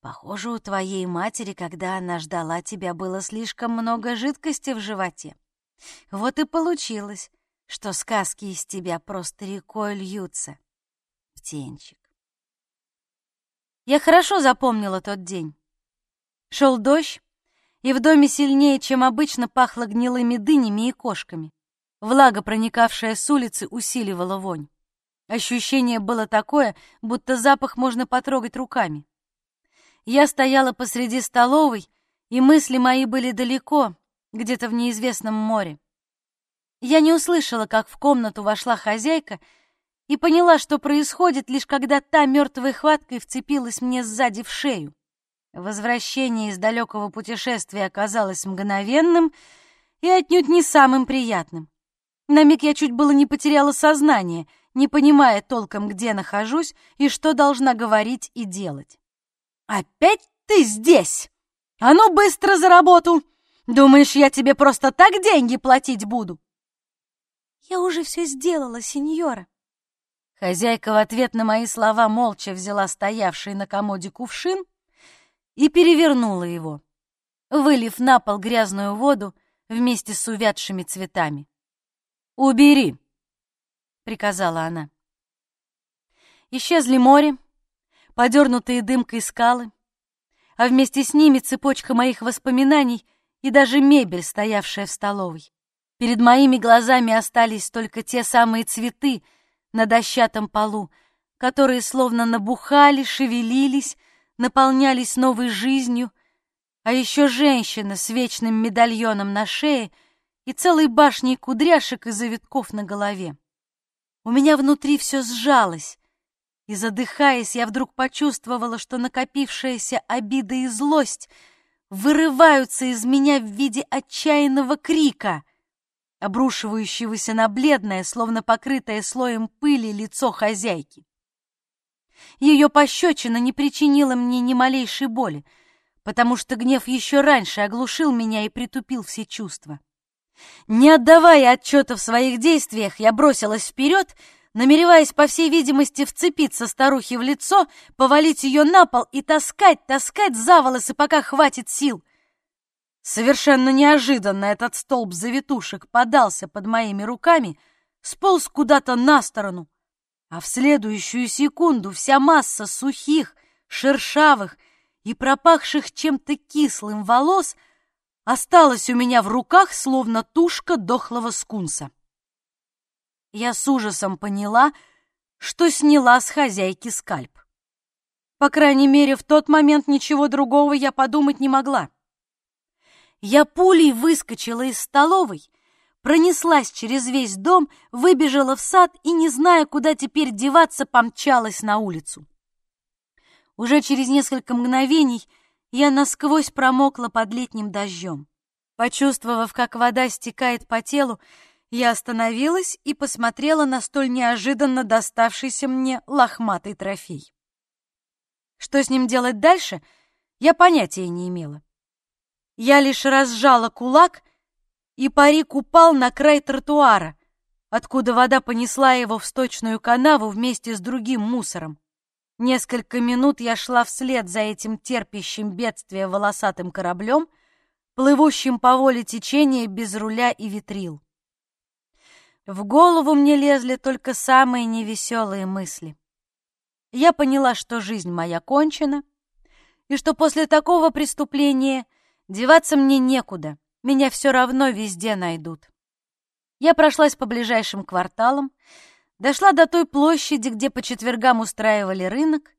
Похоже, у твоей матери, когда она ждала тебя, было слишком много жидкости в животе. Вот и получилось, что сказки из тебя просто рекой льются. Птенчик.
Я хорошо запомнила тот день. Шел дождь, и в доме сильнее, чем обычно, пахло гнилыми дынями и кошками. Влага, проникавшая с улицы, усиливала вонь. Ощущение было такое, будто запах можно потрогать руками. Я стояла посреди столовой, и мысли мои были далеко, где-то в неизвестном море. Я не услышала, как в комнату вошла хозяйка, и поняла, что происходит, лишь когда та мертвой хваткой вцепилась мне сзади в шею. Возвращение из далекого путешествия оказалось мгновенным и отнюдь не самым приятным. На миг я чуть было не потеряла сознание, не понимая толком, где нахожусь и что должна говорить и делать. «Опять ты здесь? А ну быстро за работу!» Думаешь, я тебе просто так деньги платить буду?»
«Я уже все сделала, сеньора».
Хозяйка в ответ на мои слова молча взяла стоявший на комоде кувшин и перевернула его, вылив на пол грязную воду вместе с увядшими цветами. «Убери!» — приказала она. Исчезли море, подернутые дымкой скалы, а вместе с ними цепочка моих воспоминаний — и даже мебель, стоявшая в столовой. Перед моими глазами остались только те самые цветы на дощатом полу, которые словно набухали, шевелились, наполнялись новой жизнью, а еще женщина с вечным медальоном на шее и целой башней кудряшек и завитков на голове. У меня внутри все сжалось, и, задыхаясь, я вдруг почувствовала, что накопившаяся обида и злость — вырываются из меня в виде отчаянного крика, обрушивающегося на бледное, словно покрытое слоем пыли, лицо хозяйки. Ее пощечина не причинила мне ни малейшей боли, потому что гнев еще раньше оглушил меня и притупил все чувства. Не отдавая отчета в своих действиях, я бросилась вперед намереваясь, по всей видимости, вцепиться старухе в лицо, повалить ее на пол и таскать, таскать за волосы, пока хватит сил. Совершенно неожиданно этот столб завитушек подался под моими руками, сполз куда-то на сторону, а в следующую секунду вся масса сухих, шершавых и пропахших чем-то кислым волос осталась у меня в руках, словно тушка дохлого скунса я с ужасом поняла, что сняла с хозяйки скальп. По крайней мере, в тот момент ничего другого я подумать не могла. Я пулей выскочила из столовой, пронеслась через весь дом, выбежала в сад и, не зная, куда теперь деваться, помчалась на улицу. Уже через несколько мгновений я насквозь промокла под летним дождем. Почувствовав, как вода стекает по телу, я остановилась и посмотрела на столь неожиданно доставшийся мне лохматый трофей. Что с ним делать дальше, я понятия не имела. Я лишь разжала кулак, и парик упал на край тротуара, откуда вода понесла его в сточную канаву вместе с другим мусором. Несколько минут я шла вслед за этим терпящим бедствие волосатым кораблем, плывущим по воле течения без руля и ветрил. В голову мне лезли только самые невеселые мысли. Я поняла, что жизнь моя кончена, и что после такого преступления деваться мне некуда, меня все равно везде найдут. Я прошлась по ближайшим кварталам, дошла до той площади, где по четвергам устраивали рынок,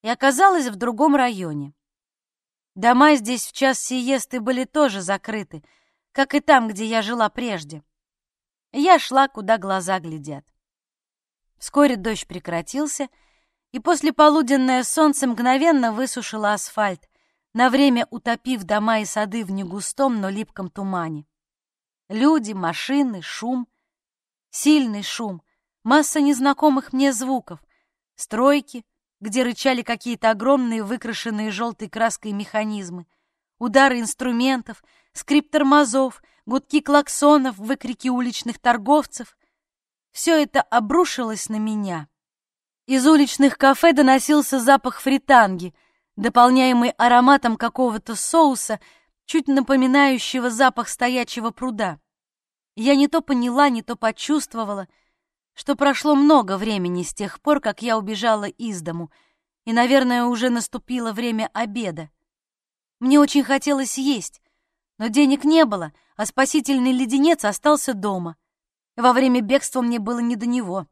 и оказалась в другом районе. Дома здесь в час сиесты были тоже закрыты, как и там, где я жила прежде. Я шла, куда глаза глядят. Вскоре дождь прекратился, и после полуденное солнце мгновенно высушило асфальт, на время утопив дома и сады в негустом, но липком тумане. Люди, машины, шум, сильный шум, масса незнакомых мне звуков, стройки, где рычали какие-то огромные выкрашенные желтой краской механизмы, удары инструментов, скрип тормозов, гудки клаксонов, выкрики уличных торговцев. Все это обрушилось на меня. Из уличных кафе доносился запах фританги — дополняемый ароматом какого-то соуса, чуть напоминающего запах стоячего пруда. Я не то поняла, не то почувствовала, что прошло много времени с тех пор, как я убежала из дому, и, наверное, уже наступило время обеда. Мне очень хотелось есть, но денег не было, а спасительный леденец остался дома. Во время бегства мне было не до него.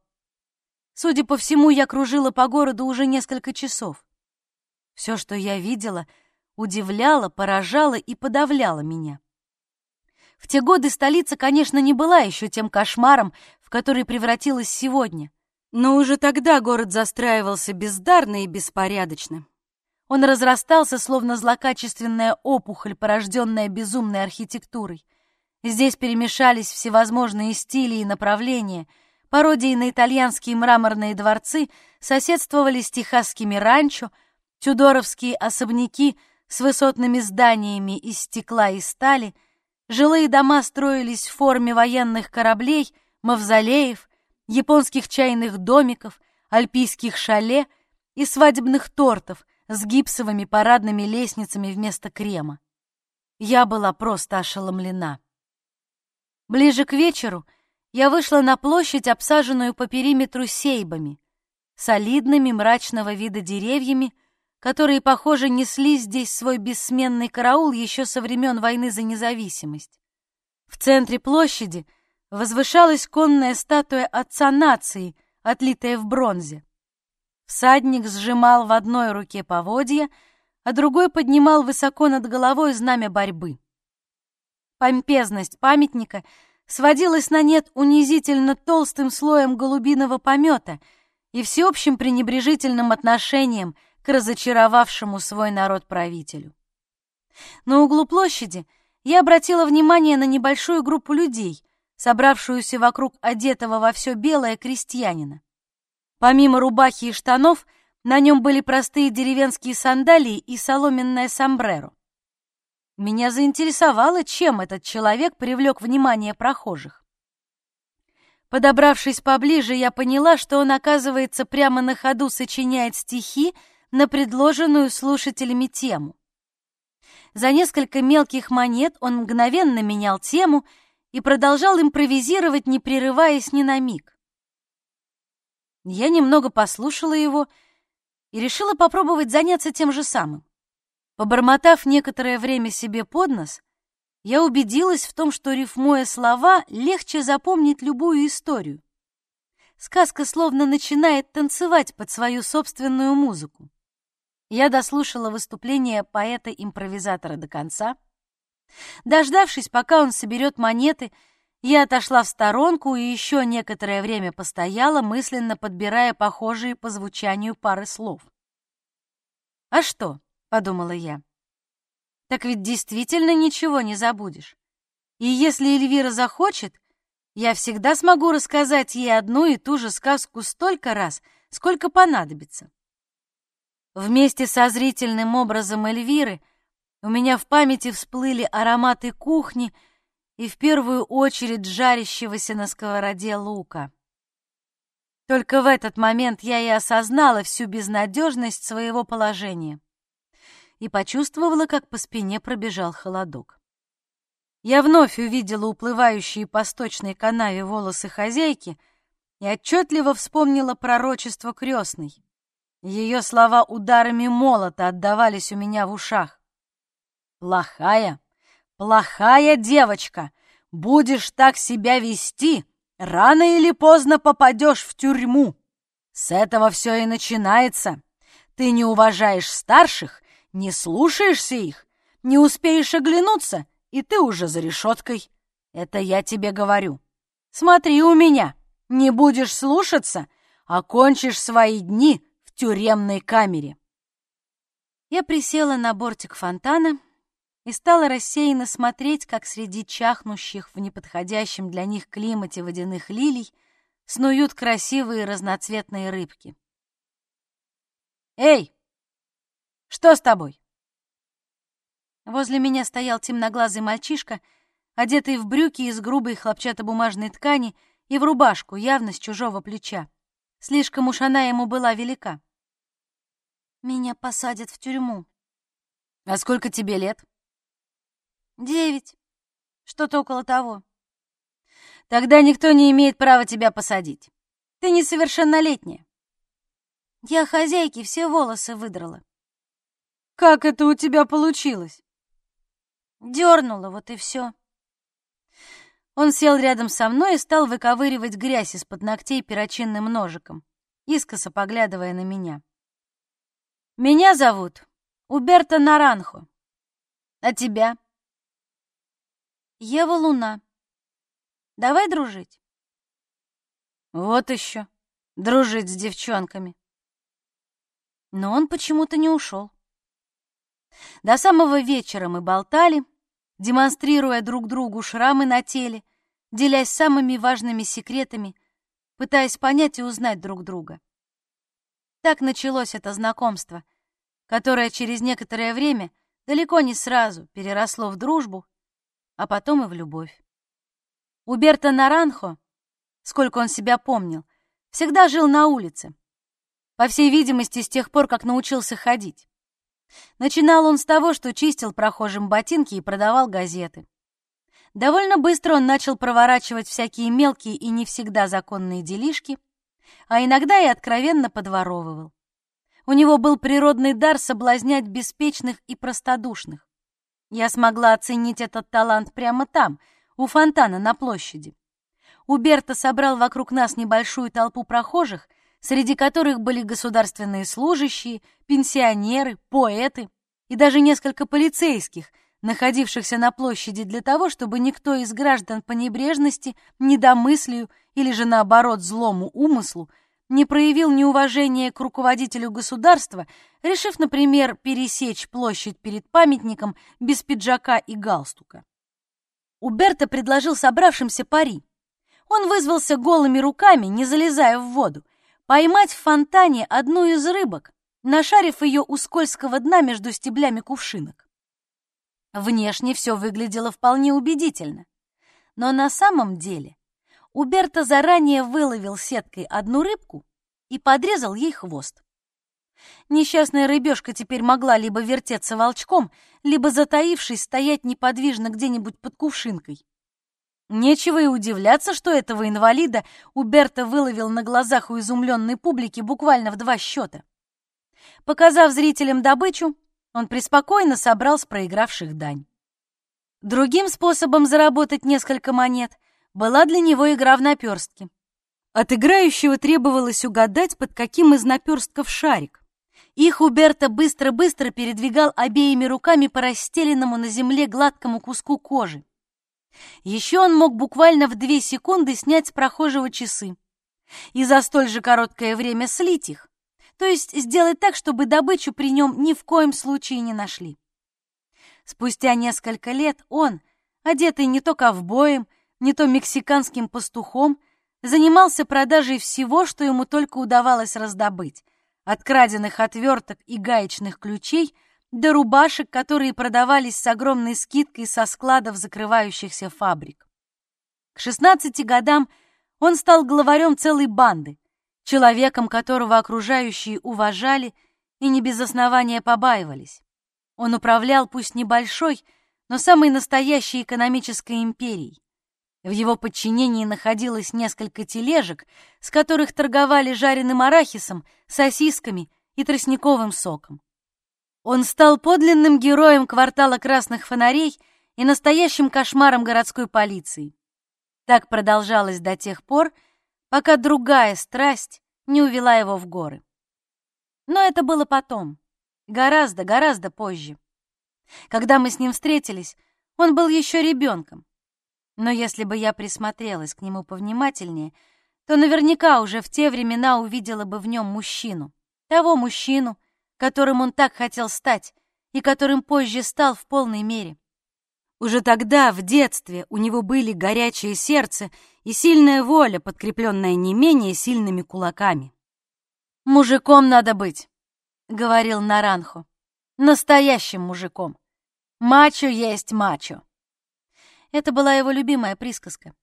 Судя по всему, я кружила по городу уже несколько часов. Все, что я видела, удивляло, поражало и подавляло меня. В те годы столица, конечно, не была еще тем кошмаром, в который превратилась сегодня. Но уже тогда город застраивался бездарно и беспорядочно. Он разрастался, словно злокачественная опухоль, порожденная безумной архитектурой. Здесь перемешались всевозможные стили и направления. Пародии на итальянские мраморные дворцы соседствовали с техасскими ранчо — Тюдоровские особняки с высотными зданиями из стекла и стали, жилые дома строились в форме военных кораблей, мавзолеев, японских чайных домиков, альпийских шале и свадебных тортов с гипсовыми парадными лестницами вместо крема. Я была просто ошеломлена. Ближе к вечеру я вышла на площадь, обсаженную по периметру сейбами, солидными мрачного вида деревьями, которые, похоже, несли здесь свой бессменный караул еще со времен войны за независимость. В центре площади возвышалась конная статуя отца нации, отлитая в бронзе. Всадник сжимал в одной руке поводья, а другой поднимал высоко над головой знамя борьбы. Помпезность памятника сводилась на нет унизительно толстым слоем голубиного помета и всеобщим пренебрежительным отношением — к разочаровавшему свой народ правителю. На углу площади я обратила внимание на небольшую группу людей, собравшуюся вокруг одетого во все белое крестьянина. Помимо рубахи и штанов, на нем были простые деревенские сандалии и соломенное сомбреро. Меня заинтересовало, чем этот человек привлек внимание прохожих. Подобравшись поближе, я поняла, что он, оказывается, прямо на ходу сочиняет стихи на предложенную слушателями тему. За несколько мелких монет он мгновенно менял тему и продолжал импровизировать, не прерываясь ни на миг. Я немного послушала его и решила попробовать заняться тем же самым. Побормотав некоторое время себе под нос, я убедилась в том, что, рифмуя слова, легче запомнить любую историю. Сказка словно начинает танцевать под свою собственную музыку. Я дослушала выступление поэта-импровизатора до конца. Дождавшись, пока он соберет монеты, я отошла в сторонку и еще некоторое время постояла, мысленно подбирая похожие по звучанию пары слов. «А что?» — подумала я. так ведь действительно ничего не забудешь. И если Эльвира захочет, я всегда смогу рассказать ей одну и ту же сказку столько раз, сколько понадобится. Вместе со зрительным образом Эльвиры у меня в памяти всплыли ароматы кухни и в первую очередь жарящегося на сковороде лука. Только в этот момент я и осознала всю безнадежность своего положения и почувствовала, как по спине пробежал холодок. Я вновь увидела уплывающие по сточной канаве волосы хозяйки и отчетливо вспомнила пророчество крестной. Ее слова ударами молота отдавались у меня в ушах. «Плохая, плохая девочка! Будешь так себя вести, рано или поздно попадешь в тюрьму. С этого все и начинается. Ты не уважаешь старших, не слушаешься их, не успеешь оглянуться, и ты уже за решеткой. Это я тебе говорю. Смотри у меня, не будешь слушаться, окончишь свои дни тюремной камере. Я присела на бортик фонтана и стала рассеянно смотреть, как среди чахнущих в неподходящем для них климате водяных лилий снуют красивые разноцветные рыбки. «Эй, что с тобой?» Возле меня стоял темноглазый мальчишка, одетый в брюки из грубой хлопчатобумажной ткани и в рубашку, явно с чужого плеча. Слишком уж она ему была велика.
Меня посадят в тюрьму.
А сколько тебе лет?
Девять. Что-то около того.
Тогда никто не имеет права тебя посадить. Ты несовершеннолетняя.
Я хозяйке все волосы выдрала.
Как это у тебя получилось?
Дернула, вот и все.
Он сел рядом со мной и стал выковыривать грязь из-под ногтей перочинным ножиком, искоса поглядывая на меня. Меня зовут Уберта Наранхо. А тебя?
Ева Луна. Давай дружить.
Вот еще. Дружить с девчонками. Но он почему-то не ушел. До самого вечера мы болтали, демонстрируя друг другу шрамы на теле, делясь самыми важными секретами, пытаясь понять и узнать друг друга. Так началось это знакомство, которое через некоторое время, далеко не сразу, переросло в дружбу, а потом и в любовь. У Берта Наранхо, сколько он себя помнил, всегда жил на улице. По всей видимости, с тех пор, как научился ходить. Начинал он с того, что чистил прохожим ботинки и продавал газеты. Довольно быстро он начал проворачивать всякие мелкие и не всегда законные делишки, а иногда и откровенно подворовывал. У него был природный дар соблазнять беспечных и простодушных. Я смогла оценить этот талант прямо там, у фонтана на площади. Уберто собрал вокруг нас небольшую толпу прохожих, среди которых были государственные служащие, пенсионеры, поэты и даже несколько полицейских, находившихся на площади для того, чтобы никто из граждан по небрежности, недомыслию или же наоборот злому умыслу не проявил неуважения к руководителю государства, решив, например, пересечь площадь перед памятником без пиджака и галстука. Уберто предложил собравшимся пари. Он вызвался голыми руками, не залезая в воду, поймать в фонтане одну из рыбок, нашарив ее у скользкого дна между стеблями кувшинок. Внешне все выглядело вполне убедительно, но на самом деле Уберто заранее выловил сеткой одну рыбку и подрезал ей хвост. Несчастная рыбешка теперь могла либо вертеться волчком, либо, затаившись, стоять неподвижно где-нибудь под кувшинкой. Нечего и удивляться, что этого инвалида Уберто выловил на глазах у изумленной публики буквально в два счета. Показав зрителям добычу, он преспокойно собрал с проигравших дань. Другим способом заработать несколько монет была для него игра в наперстки. От играющего требовалось угадать, под каким из наперстков шарик. Их Уберто быстро-быстро передвигал обеими руками по расстеленному на земле гладкому куску кожи. Еще он мог буквально в две секунды снять с прохожего часы и за столь же короткое время слить их, то есть сделать так, чтобы добычу при нем ни в коем случае не нашли. Спустя несколько лет он, одетый не то ковбоем, не то мексиканским пастухом, занимался продажей всего, что ему только удавалось раздобыть, от краденных отверток и гаечных ключей до рубашек, которые продавались с огромной скидкой со складов закрывающихся фабрик. К 16 годам он стал главарем целой банды, человеком, которого окружающие уважали и не без основания побаивались. Он управлял пусть небольшой, но самой настоящей экономической империей. В его подчинении находилось несколько тележек, с которых торговали жареным арахисом, сосисками и тростниковым соком. Он стал подлинным героем квартала красных фонарей и настоящим кошмаром городской полиции. Так продолжалось до тех пор, пока другая страсть не увела его в горы. Но это было потом, гораздо, гораздо позже. Когда мы с ним встретились, он был еще ребенком. Но если бы я присмотрелась к нему повнимательнее, то наверняка уже в те времена увидела бы в нем мужчину. Того мужчину, которым он так хотел стать и которым позже стал в полной мере. Уже тогда, в детстве, у него были горячее сердце и сильная воля, подкрепленная не менее сильными кулаками. «Мужиком надо быть», — говорил Наранхо. «Настоящим мужиком. Мачо есть мачо». Это была его любимая присказка.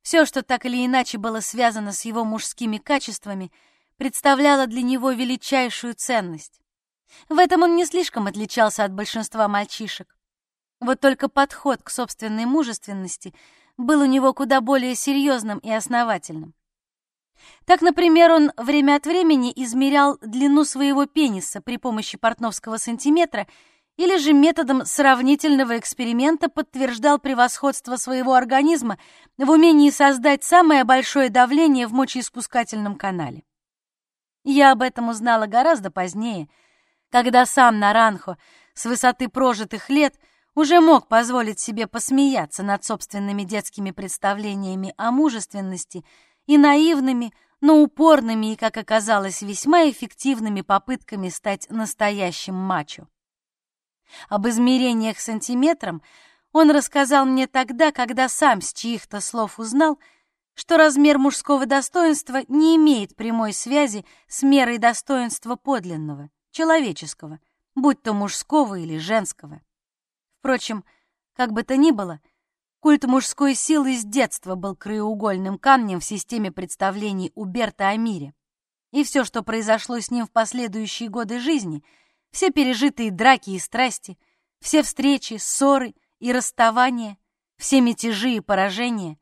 Все, что так или иначе было связано с его мужскими качествами, представляло для него величайшую ценность. В этом он не слишком отличался от большинства мальчишек. Вот только подход к собственной мужественности был у него куда более серьезным и основательным. Так, например, он время от времени измерял длину своего пениса при помощи портновского сантиметра или же методом сравнительного эксперимента подтверждал превосходство своего организма в умении создать самое большое давление в мочеиспускательном канале. Я об этом узнала гораздо позднее, когда сам Наранхо с высоты прожитых лет уже мог позволить себе посмеяться над собственными детскими представлениями о мужественности и наивными, но упорными и, как оказалось, весьма эффективными попытками стать настоящим мачо. Об измерениях сантиметром он рассказал мне тогда, когда сам с чьих-то слов узнал, что размер мужского достоинства не имеет прямой связи с мерой достоинства подлинного, человеческого, будь то мужского или женского. Впрочем, как бы то ни было, культ мужской силы с детства был краеугольным камнем в системе представлений у Берта о мире. И все, что произошло с ним в последующие годы жизни — все пережитые драки и страсти, все встречи, ссоры и расставания, все мятежи и поражения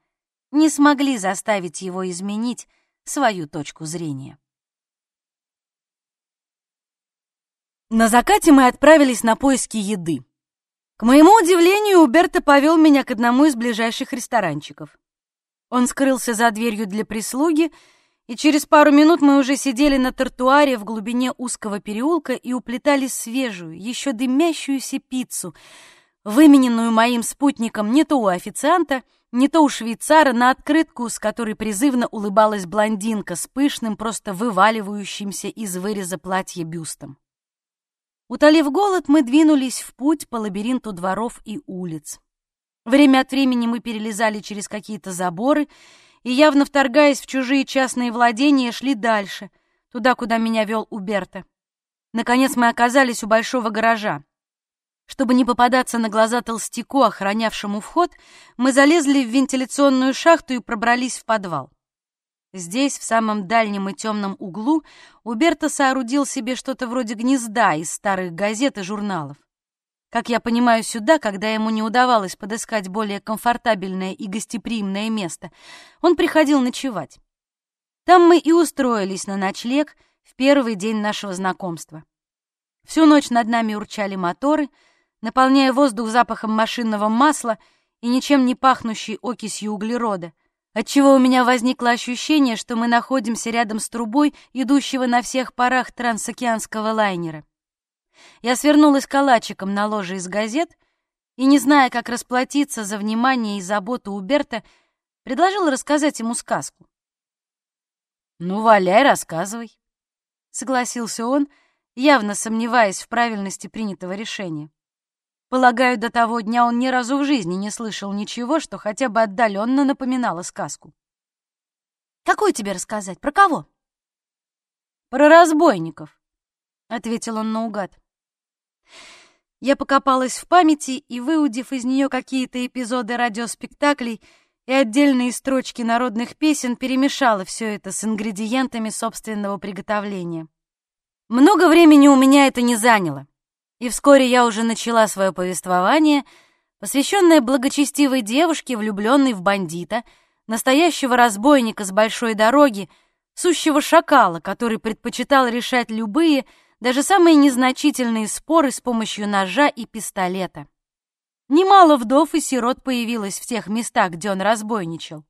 не смогли заставить его изменить свою точку зрения.
На закате мы отправились на поиски еды. К моему удивлению, Уберто повел меня к одному из ближайших ресторанчиков. Он скрылся за дверью для прислуги и через пару минут мы уже сидели на тротуаре в глубине узкого переулка и уплетали свежую, еще дымящуюся пиццу, вымененную моим спутником не то у официанта, не то у швейцара на открытку, с которой призывно улыбалась блондинка с пышным, просто вываливающимся из выреза платья бюстом. Утолив голод, мы двинулись в путь по лабиринту дворов и улиц. Время от времени мы перелезали через какие-то заборы и, явно вторгаясь в чужие частные владения, шли дальше, туда, куда меня вел Уберто. Наконец мы оказались у большого гаража. Чтобы не попадаться на глаза толстяку, охранявшему вход, мы залезли в вентиляционную шахту и пробрались в подвал. Здесь, в самом дальнем и темном углу, Уберто соорудил себе что-то вроде гнезда из старых газет и журналов. Как я понимаю, сюда, когда ему не удавалось подыскать более комфортабельное и гостеприимное место, он приходил ночевать. Там мы и устроились на ночлег в первый день нашего знакомства. Всю ночь над нами урчали моторы, наполняя воздух запахом машинного масла и ничем не пахнущей окисью углерода, отчего у меня возникло ощущение, что мы находимся рядом с трубой, идущего на всех парах трансокеанского лайнера. Я свернулась калачиком на ложе из газет и, не зная, как расплатиться за внимание и заботу Уберта, предложила рассказать ему сказку. «Ну, валяй, рассказывай», — согласился он, явно сомневаясь в правильности принятого решения.
Полагаю, до того дня он ни разу в жизни не слышал ничего, что хотя бы отдаленно напоминало сказку.
«Какую тебе рассказать? Про кого?»
«Про разбойников», — ответил он наугад. Я покопалась в памяти и, выудив из нее какие-то эпизоды радиоспектаклей и отдельные строчки народных песен, перемешала все это с ингредиентами собственного приготовления. Много времени у меня это не заняло, и вскоре я уже начала свое повествование, посвященное благочестивой девушке, влюбленной в бандита, настоящего разбойника с большой дороги, сущего шакала, который предпочитал решать любые, даже самые незначительные споры с помощью ножа и пистолета. Немало вдов и сирот появилось в тех местах, где он разбойничал.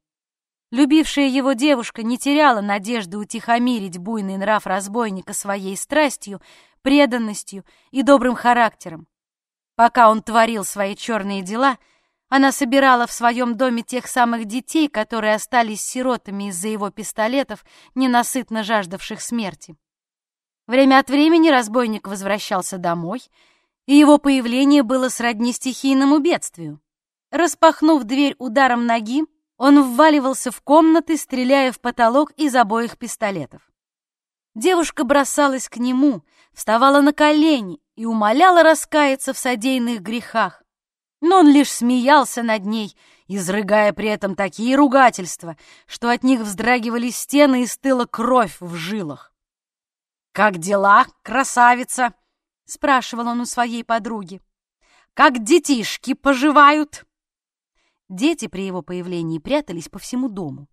Любившая его девушка не теряла надежды утихомирить буйный нрав разбойника своей страстью, преданностью и добрым характером. Пока он творил свои черные дела, она собирала в своем доме тех самых детей, которые остались сиротами из-за его пистолетов, ненасытно жаждавших смерти. Время от времени разбойник возвращался домой — и его появление было сродни стихийному бедствию. Распахнув дверь ударом ноги, он вваливался в комнаты, стреляя в потолок из обоих пистолетов. Девушка бросалась к нему, вставала на колени и умоляла раскаяться в содеянных грехах. Но он лишь смеялся над ней, изрыгая при этом такие ругательства, что от них вздрагивали стены и стыла кровь в жилах. «Как дела, красавица?» — спрашивал он у своей подруги. «Как детишки поживают?» Дети при его появлении прятались по всему дому.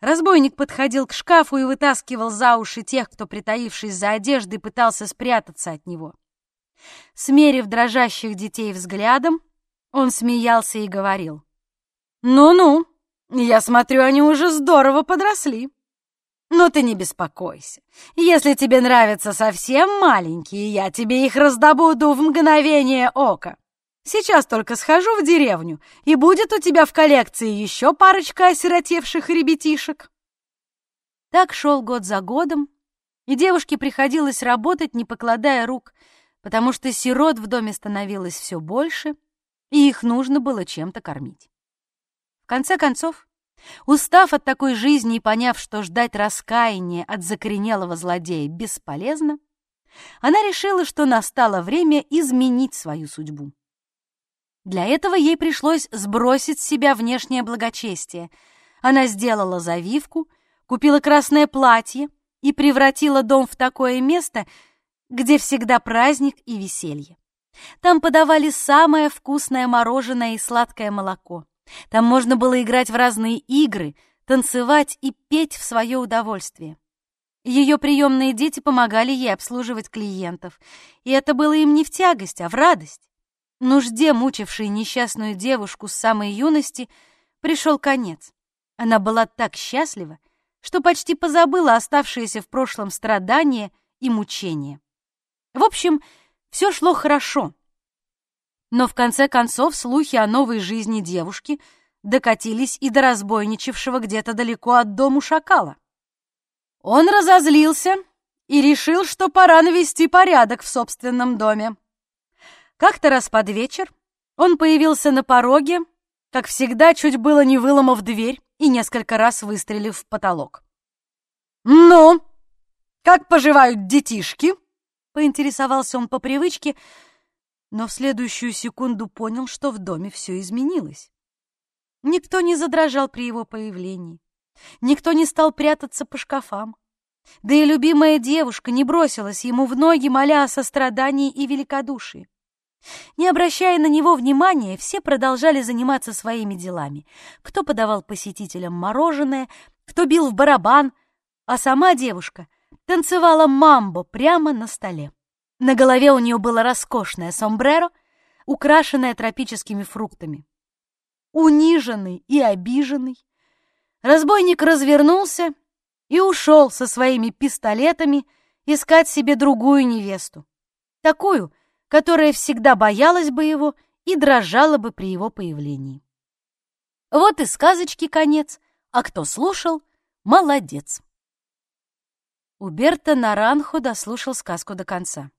Разбойник подходил к шкафу и вытаскивал за уши тех, кто, притаившись за одеждой, пытался спрятаться от него. Смерив дрожащих детей взглядом, он смеялся и говорил. «Ну-ну, я смотрю, они уже здорово подросли. Но ты не беспокойся. Если тебе нравятся совсем маленькие, я тебе их раздобуду в мгновение ока. Сейчас только схожу в деревню, и будет у тебя в коллекции еще парочка осиротевших ребятишек. Так шел год за годом, и девушке приходилось работать, не покладая рук, потому что сирот в доме становилось все больше, и их нужно было чем-то кормить. В конце концов, Устав от такой жизни и поняв, что ждать раскаяния от закоренелого злодея бесполезно, она решила, что настало время изменить свою судьбу. Для этого ей пришлось сбросить с себя внешнее благочестие. Она сделала завивку, купила красное платье и превратила дом в такое место, где всегда праздник и веселье. Там подавали самое вкусное мороженое и сладкое молоко. Там можно было играть в разные игры, танцевать и петь в свое удовольствие. Ее приемные дети помогали ей обслуживать клиентов, и это было им не в тягость, а в радость. Нужде, мучившей несчастную девушку с самой юности, пришел конец. Она была так счастлива, что почти позабыла оставшиеся в прошлом страдания и мучения. В общем, все шло хорошо, но в конце концов слухи о новой жизни девушки докатились и до разбойничавшего где-то далеко от дому шакала. Он разозлился и решил, что пора навести порядок в собственном доме. Как-то раз под вечер он появился на пороге, как всегда, чуть было не выломав дверь и несколько раз выстрелив в потолок. «Ну, как поживают детишки?» — поинтересовался он по привычке, но в следующую секунду понял, что в доме все изменилось. Никто не задрожал при его появлении, никто не стал прятаться по шкафам. Да и любимая девушка не бросилась ему в ноги, моля о сострадании и великодушии. Не обращая на него внимания, все продолжали заниматься своими делами. Кто подавал посетителям мороженое, кто бил в барабан, а сама девушка танцевала мамбо прямо на столе. На голове у нее было роскошное сомбреро, украшенное тропическими фруктами. Униженный и обиженный, разбойник развернулся и ушел со своими пистолетами искать себе другую невесту, такую, которая всегда боялась бы его и дрожала бы при его появлении. Вот и сказочки конец, а кто слушал, молодец. Уберто Наранхо дослушал сказку до конца.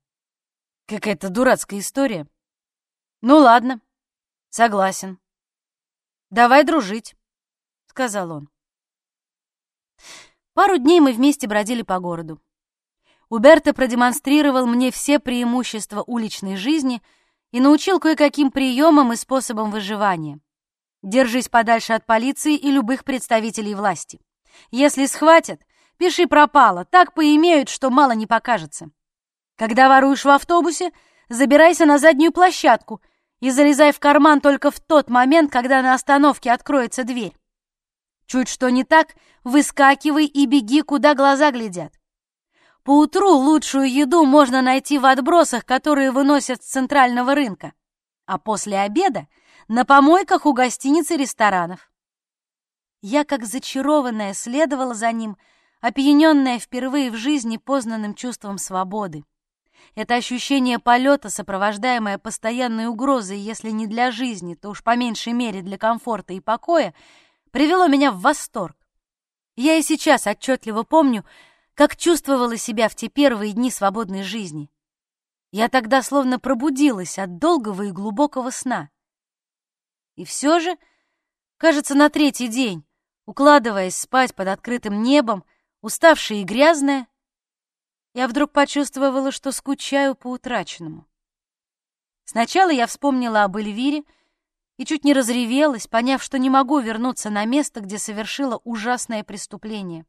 Какая-то дурацкая история.
Ну ладно, согласен. Давай дружить, сказал он. Пару дней мы вместе бродили по городу. Уберто продемонстрировал мне все преимущества уличной жизни и научил кое-каким приемам и способам выживания. Держись подальше от полиции и любых представителей власти. Если схватят, пиши пропало, так поимеют, что мало не покажется. Когда воруешь в автобусе, забирайся на заднюю площадку и залезай в карман только в тот момент, когда на остановке откроется дверь. Чуть что не так, выскакивай и беги, куда глаза глядят. Поутру лучшую еду можно найти в отбросах, которые выносят с центрального рынка, а после обеда — на помойках у гостиниц и ресторанов. Я, как зачарованная, следовала за ним, опьяненная впервые в жизни познанным чувством свободы. Это ощущение полета, сопровождаемое постоянной угрозой, если не для жизни, то уж по меньшей мере для комфорта и покоя, привело меня в восторг. Я и сейчас отчетливо помню, как чувствовала себя в те первые дни свободной жизни. Я тогда словно пробудилась от долгого и глубокого сна. И все же, кажется, на третий день, укладываясь спать под открытым небом, уставшая и грязная, я вдруг почувствовала, что скучаю по утраченному. Сначала я вспомнила об Эльвире и чуть не разревелась, поняв, что не могу вернуться на место, где совершила ужасное преступление.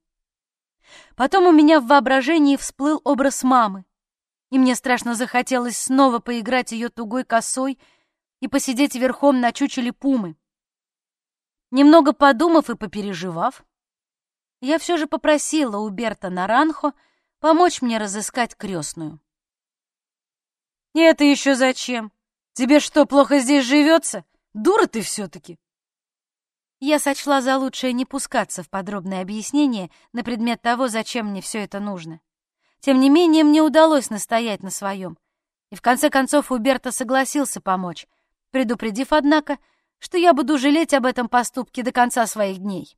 Потом у меня в воображении всплыл образ мамы, и мне страшно захотелось снова поиграть ее тугой косой и посидеть верхом на чучеле пумы. Немного подумав и попереживав, я все же попросила у Берта Наранхо помочь мне разыскать крестную. «И это еще зачем? Тебе что, плохо здесь живется? Дура ты все-таки!» Я сочла за лучшее не пускаться в подробное объяснение на предмет того, зачем мне все это нужно. Тем не менее, мне удалось настоять на своем. И в конце концов Уберта согласился помочь, предупредив, однако, что я буду жалеть об этом поступке до конца своих дней.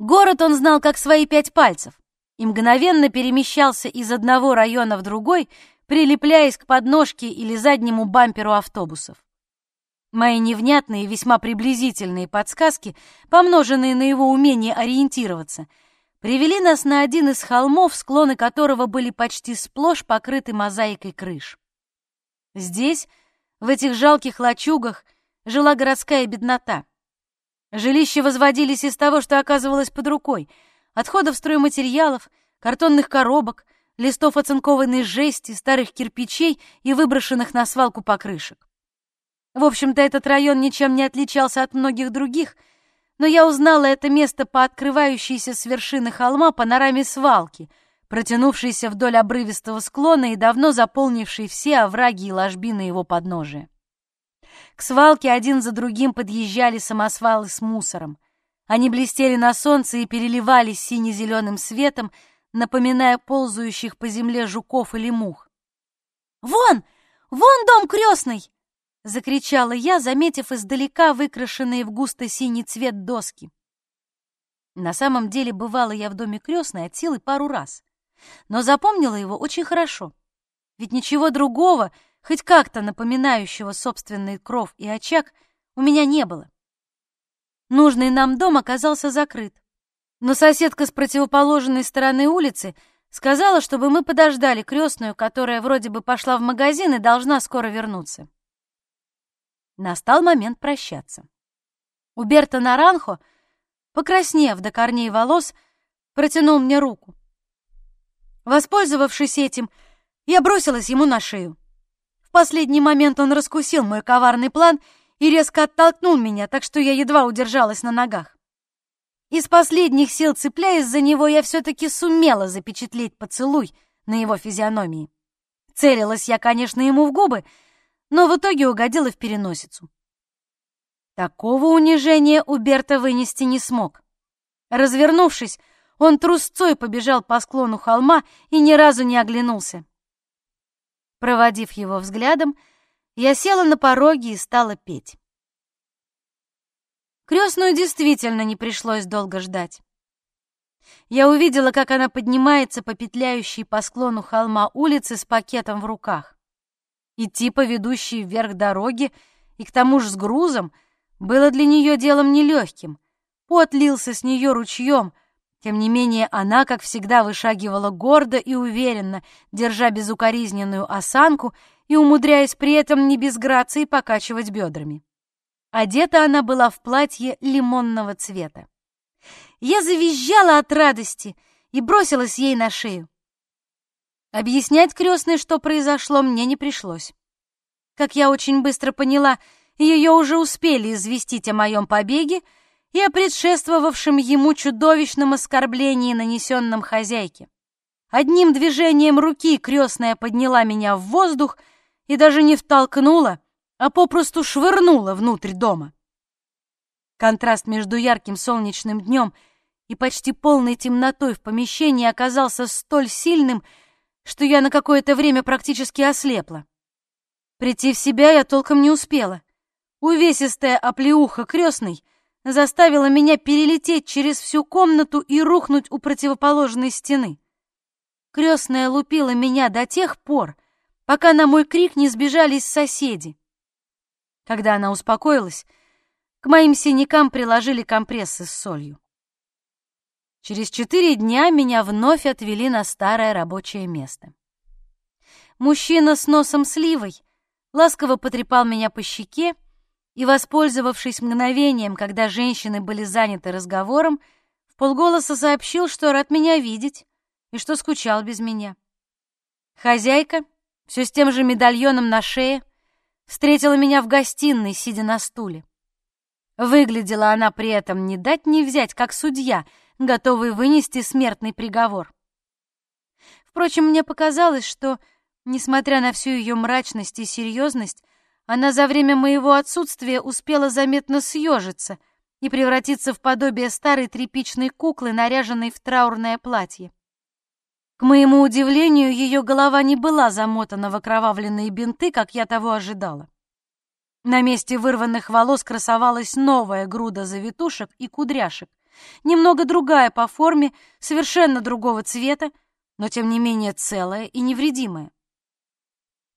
Город он знал как свои пять пальцев и мгновенно перемещался из одного района в другой, прилепляясь к подножке или заднему бамперу автобусов. Мои невнятные весьма приблизительные подсказки, помноженные на его умение ориентироваться, привели нас на один из холмов, склоны которого были почти сплошь покрыты мозаикой крыш. Здесь в этих жалких лачугах жила городская беднота. Жилища возводились из того, что оказывалось под рукой, отходов стройматериалов, картонных коробок, листов оцинкованной жести, старых кирпичей и выброшенных на свалку покрышек. В общем-то, этот район ничем не отличался от многих других, но я узнала это место по открывающейся с вершины холма панораме свалки — протянувшийся вдоль обрывистого склона и давно заполнивший все овраги и ложбины его подножия. К свалке один за другим подъезжали самосвалы с мусором. Они блестели на солнце и переливались сине-зеленым светом, напоминая ползающих по земле жуков или мух. «Вон! Вон дом крестный!» — закричала я, заметив издалека выкрашенные в густо-синий цвет доски. На самом деле бывала я в доме крестной от силы пару раз но запомнила его очень хорошо. Ведь ничего другого, хоть как-то напоминающего собственный кров и очаг, у меня не было. Нужный нам дом оказался закрыт. Но соседка с противоположной стороны улицы сказала, чтобы мы подождали крестную, которая вроде бы пошла в магазин и должна скоро вернуться. Настал момент прощаться. У Берта Наранхо, покраснев до корней волос, протянул мне руку. Воспользовавшись этим, я бросилась ему на шею. В последний момент он раскусил мой коварный план и резко оттолкнул меня, так что я едва удержалась на ногах. Из последних сил, цепляясь за него, я все-таки сумела запечатлеть поцелуй на его физиономии. Целилась я, конечно, ему в губы, но в итоге угодила в переносицу. Такого унижения Уберта вынести не смог. Развернувшись, он трусцой побежал по склону холма и ни разу не оглянулся. Проводив его взглядом, я села на пороге и стала петь. Крестную действительно не пришлось долго ждать. Я увидела, как она поднимается по петляющей по склону холма улицы с пакетом в руках.
Идти по ведущей вверх дороге и к тому же с грузом было для нее делом нелегким. Пот лился с нее ручьем, тем не менее она, как всегда, вышагивала гордо и уверенно, держа безукоризненную осанку и умудряясь при этом не без грации покачивать бедрами. Одета она была в платье лимонного цвета. Я завизжала от радости и бросилась ей на шею. Объяснять крестной, что произошло, мне не пришлось. Как я очень быстро поняла, ее уже успели известить о моем побеге и о предшествовавшем ему чудовищном оскорблении, нанесенном хозяйке. Одним движением руки крестная подняла меня в воздух и даже не втолкнула, а попросту швырнула внутрь дома. Контраст между ярким солнечным днем и почти полной темнотой в помещении оказался столь сильным, что я на какое-то время практически ослепла. Прийти в себя я толком не успела. Увесистая оплеуха крестной заставила меня перелететь через всю комнату и рухнуть у противоположной стены. Крестная лупила меня до тех пор, пока на мой крик не сбежались соседи. Когда она успокоилась, к моим синякам приложили компрессы с солью. Через четыре дня меня вновь отвели на старое рабочее место. Мужчина с носом сливой ласково потрепал меня по щеке и, воспользовавшись мгновением, когда женщины были заняты разговором, в полголоса сообщил, что рад меня видеть и что скучал без меня. Хозяйка, все с тем же медальоном на шее, встретила меня в гостиной, сидя на стуле. Выглядела она при этом не дать не взять, как судья — готовый вынести смертный приговор. Впрочем, мне показалось, что, несмотря на всю ее мрачность и серьезность, она за время моего отсутствия успела заметно съежиться и превратиться в подобие старой тряпичной куклы, наряженной в траурное платье. К моему удивлению, ее голова не была замотана в окровавленные бинты, как я того ожидала. На месте вырванных волос красовалась новая груда завитушек и кудряшек, немного другая по форме, совершенно другого цвета, но тем не менее целая и невредимая.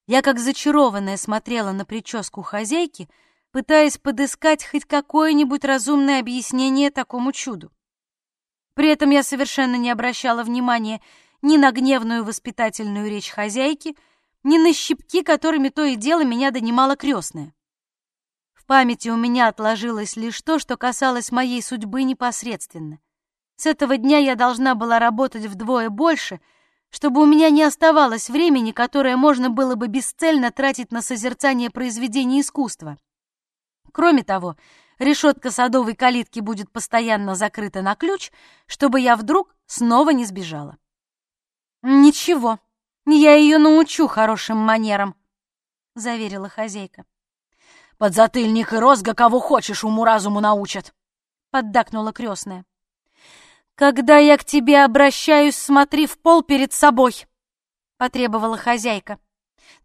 Я как зачарованная смотрела на прическу хозяйки, пытаясь подыскать хоть какое-нибудь разумное объяснение такому чуду. При этом я совершенно не обращала внимания ни на гневную воспитательную речь хозяйки, ни на щипки, которыми то и дело меня донимала крестная памяти у меня отложилось лишь то, что касалось моей судьбы непосредственно. С этого дня я должна была работать вдвое больше, чтобы у меня не оставалось времени, которое можно было бы бесцельно тратить на созерцание произведений искусства. Кроме того, решетка садовой калитки будет постоянно закрыта на ключ, чтобы я вдруг снова не сбежала. «Ничего, я ее научу хорошим манерам», — заверила хозяйка.
Подзатыльник и розга кого хочешь уму-разуму научат, — поддакнула крестная.
«Когда я к тебе обращаюсь, смотри в пол перед собой», — потребовала хозяйка.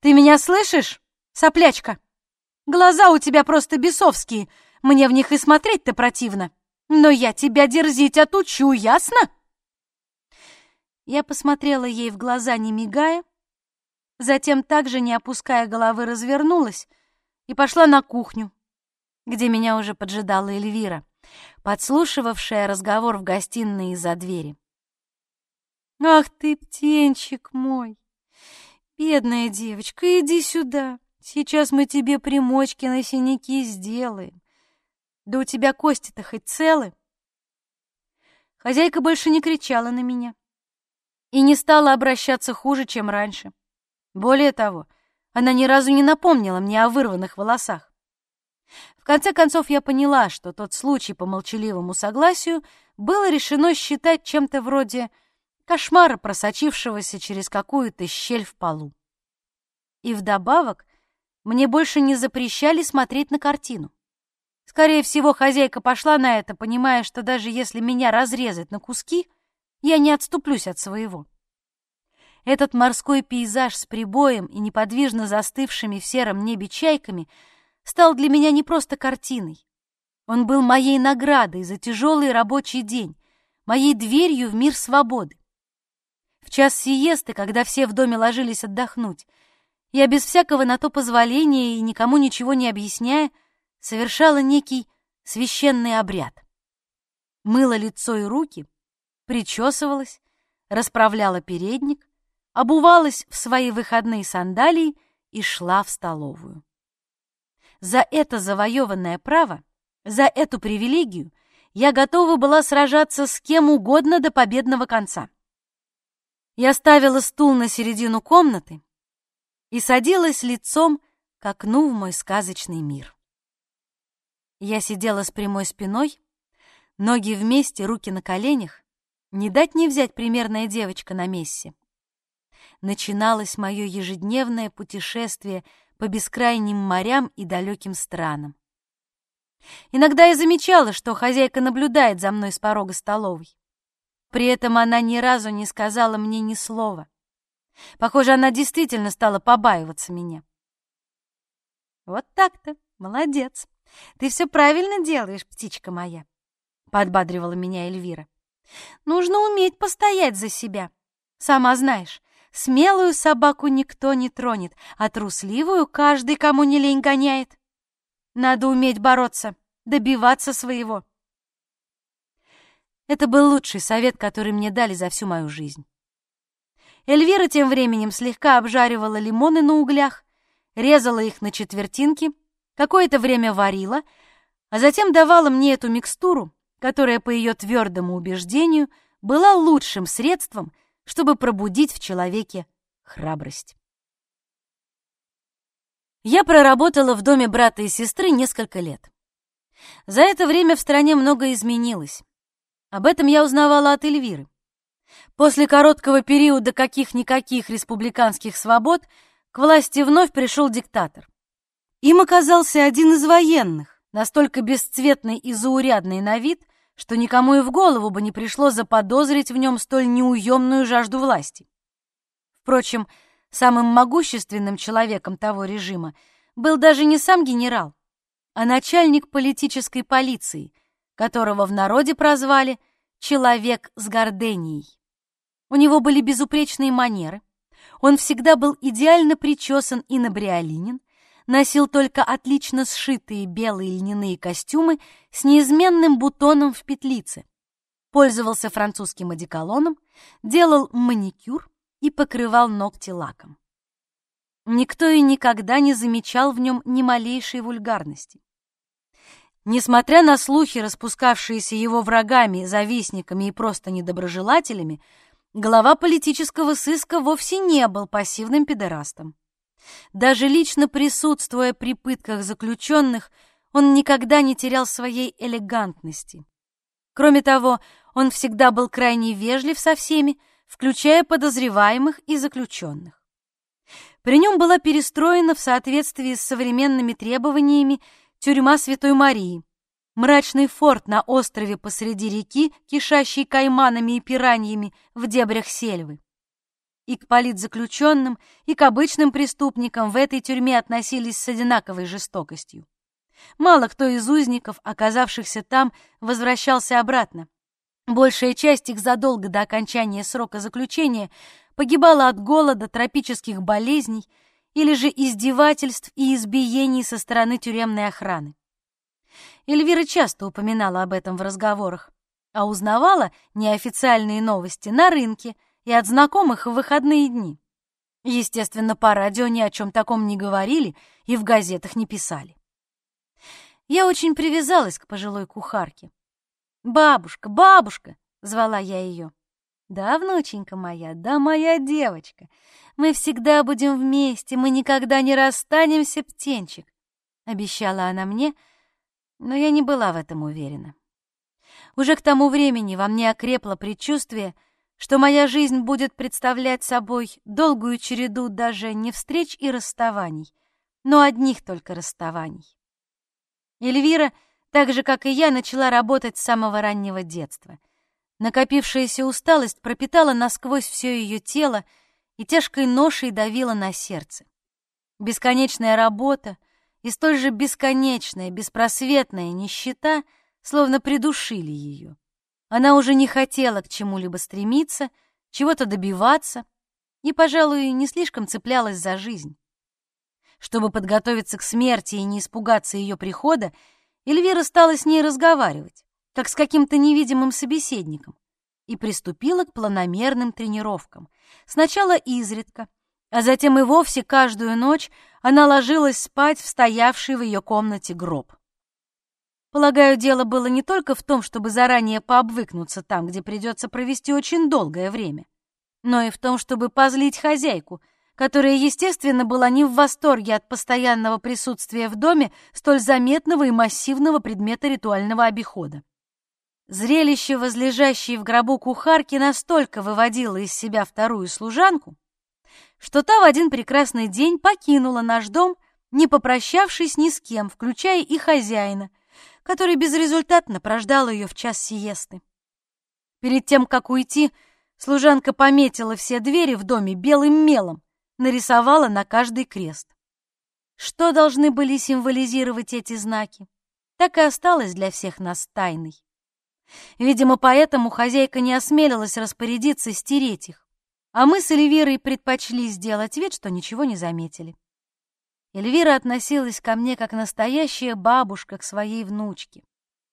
«Ты меня слышишь, соплячка? Глаза у тебя просто бесовские, мне в них и смотреть-то противно. Но я тебя дерзить отучу, ясно?» Я посмотрела ей в глаза, не мигая, затем также, не опуская головы, развернулась и пошла на кухню, где меня уже поджидала Эльвира, подслушивавшая разговор в гостиной из-за двери. «Ах ты, птенчик мой! Бедная девочка, иди сюда. Сейчас мы тебе примочки на синяки сделаем. Да у тебя кости-то хоть целы?» Хозяйка больше не кричала на меня и не стала обращаться хуже, чем раньше. Более того, она ни разу не напомнила мне о вырванных волосах. В конце концов, я поняла, что тот случай по молчаливому согласию было решено считать чем-то вроде кошмара, просочившегося через какую-то щель в полу. И вдобавок мне больше не запрещали смотреть на картину. Скорее всего, хозяйка пошла на это, понимая, что даже если меня разрезать на куски, я не отступлюсь от своего. Этот морской пейзаж с прибоем и неподвижно застывшими в сером небе чайками стал для меня не просто картиной. Он был моей наградой за тяжелый рабочий день, моей дверью в мир свободы. В час сиесты, когда все в доме ложились отдохнуть, я без всякого на то позволения и никому ничего не объясняя, совершала некий священный обряд. Мыла лицо и руки, причесывалась, расправляла передник, обувалась в свои выходные сандалии и шла в столовую. За это завоеванное право, за эту привилегию я готова была сражаться с кем угодно до победного конца. Я ставила стул на середину комнаты и садилась лицом к окну в мой сказочный мир. Я сидела с прямой спиной, ноги вместе, руки на коленях, не дать не взять примерная девочка на мессе. Начиналось мое ежедневное путешествие по бескрайним морям и далеким странам. Иногда я замечала, что хозяйка наблюдает за мной с порога столовой. При этом она ни разу не сказала мне ни слова. Похоже, она действительно стала побаиваться меня. «Вот так-то, молодец. Ты все правильно делаешь, птичка моя», — подбадривала меня Эльвира. «Нужно уметь постоять за себя. Сама знаешь, смелую собаку никто не тронет, а трусливую каждый, кому не лень, гоняет. Надо уметь бороться, добиваться своего». Это был лучший совет, который мне дали за всю мою жизнь. Эльвира тем временем слегка обжаривала лимоны на углях, резала их на четвертинки, какое-то время варила, а затем давала мне эту микстуру, которая, по ее твердому убеждению, была лучшим средством, чтобы пробудить в человеке храбрость. Я проработала в доме брата и сестры несколько лет. За это время в стране многое изменилось. Об этом я узнавала от Эльвиры. После короткого периода каких-никаких республиканских свобод к власти вновь пришел диктатор. Им оказался один из военных, настолько бесцветный и заурядный на вид, что никому и в голову бы не пришло заподозрить в нем столь неуемную жажду власти. Впрочем, самым могущественным человеком того режима был даже не сам генерал, а начальник политической полиции, которого в народе прозвали «человек с горденией». У него были безупречные манеры, он всегда был идеально причесан и набриолинен, носил только отлично сшитые белые льняные костюмы с неизменным бутоном в петлице, пользовался французским одеколоном, делал маникюр и покрывал ногти лаком. Никто и никогда не замечал в нем ни малейшей вульгарности. Несмотря на слухи, распускавшиеся его врагами, завистниками и просто недоброжелателями, глава политического сыска вовсе не был пассивным педерастом. Даже лично присутствуя при пытках заключенных, он никогда не терял своей элегантности. Кроме того, он всегда был крайне вежлив со всеми, включая подозреваемых и заключенных. При нем была перестроена в соответствии с современными требованиями тюрьма Святой Марии, мрачный форт на острове посреди реки, кишащий кайманами и пираньями в дебрях сельвы. И к политзаключенным, и к обычным преступникам в этой тюрьме относились с одинаковой жестокостью. Мало кто из узников, оказавшихся там, возвращался обратно. Большая часть их задолго до окончания срока заключения погибала от голода, тропических болезней или же издевательств и избиений со стороны тюремной охраны. Эльвира часто упоминала об этом в разговорах, а узнавала неофициальные новости на рынке и от знакомых в выходные дни. Естественно, по радио ни о чем таком не говорили и в газетах не писали. Я очень привязалась к пожилой кухарке. «Бабушка, бабушка!» — звала я ее. «Да, внученька моя, да, моя девочка. Мы всегда будем вместе, мы никогда не расстанемся, птенчик», — обещала она мне, — но я не была в этом уверена. Уже к тому времени во мне окрепло предчувствие, что моя жизнь будет представлять собой долгую череду даже не встреч и расставаний, но одних только расставаний. Эльвира, так же, как и я, начала работать с самого раннего детства. Накопившаяся усталость пропитала насквозь все ее тело и тяжкой ношей давила на сердце. Бесконечная работа, и столь же бесконечная, беспросветная нищета словно придушили ее. Она уже не хотела к чему-либо стремиться, чего-то добиваться и, пожалуй, не слишком цеплялась за жизнь. Чтобы подготовиться к смерти и не испугаться ее прихода, Эльвира стала с ней разговаривать, как с каким-то невидимым собеседником, и приступила к планомерным тренировкам. Сначала изредка, а затем и вовсе каждую ночь она ложилась спать в стоявший в ее комнате гроб. Полагаю, дело было не только в том, чтобы заранее пообвыкнуться там, где придется провести очень долгое время, но и в том, чтобы позлить хозяйку, которая, естественно, была не в восторге от постоянного присутствия в доме столь заметного и массивного предмета ритуального обихода. Зрелище, возлежащей в гробу кухарки, настолько выводило из себя вторую служанку, что та в один прекрасный день покинула наш дом, не попрощавшись ни с кем, включая и хозяина, который безрезультатно прождал ее в час сиесты. Перед тем, как уйти, служанка пометила все двери в доме белым мелом, нарисовала на каждый крест. Что должны были символизировать эти знаки, так и осталось для всех нас тайной. Видимо, поэтому хозяйка не осмелилась распорядиться стереть их, а мы с Эльвирой предпочли сделать вид, что ничего не заметили. Эльвира относилась ко мне как настоящая бабушка к своей внучке.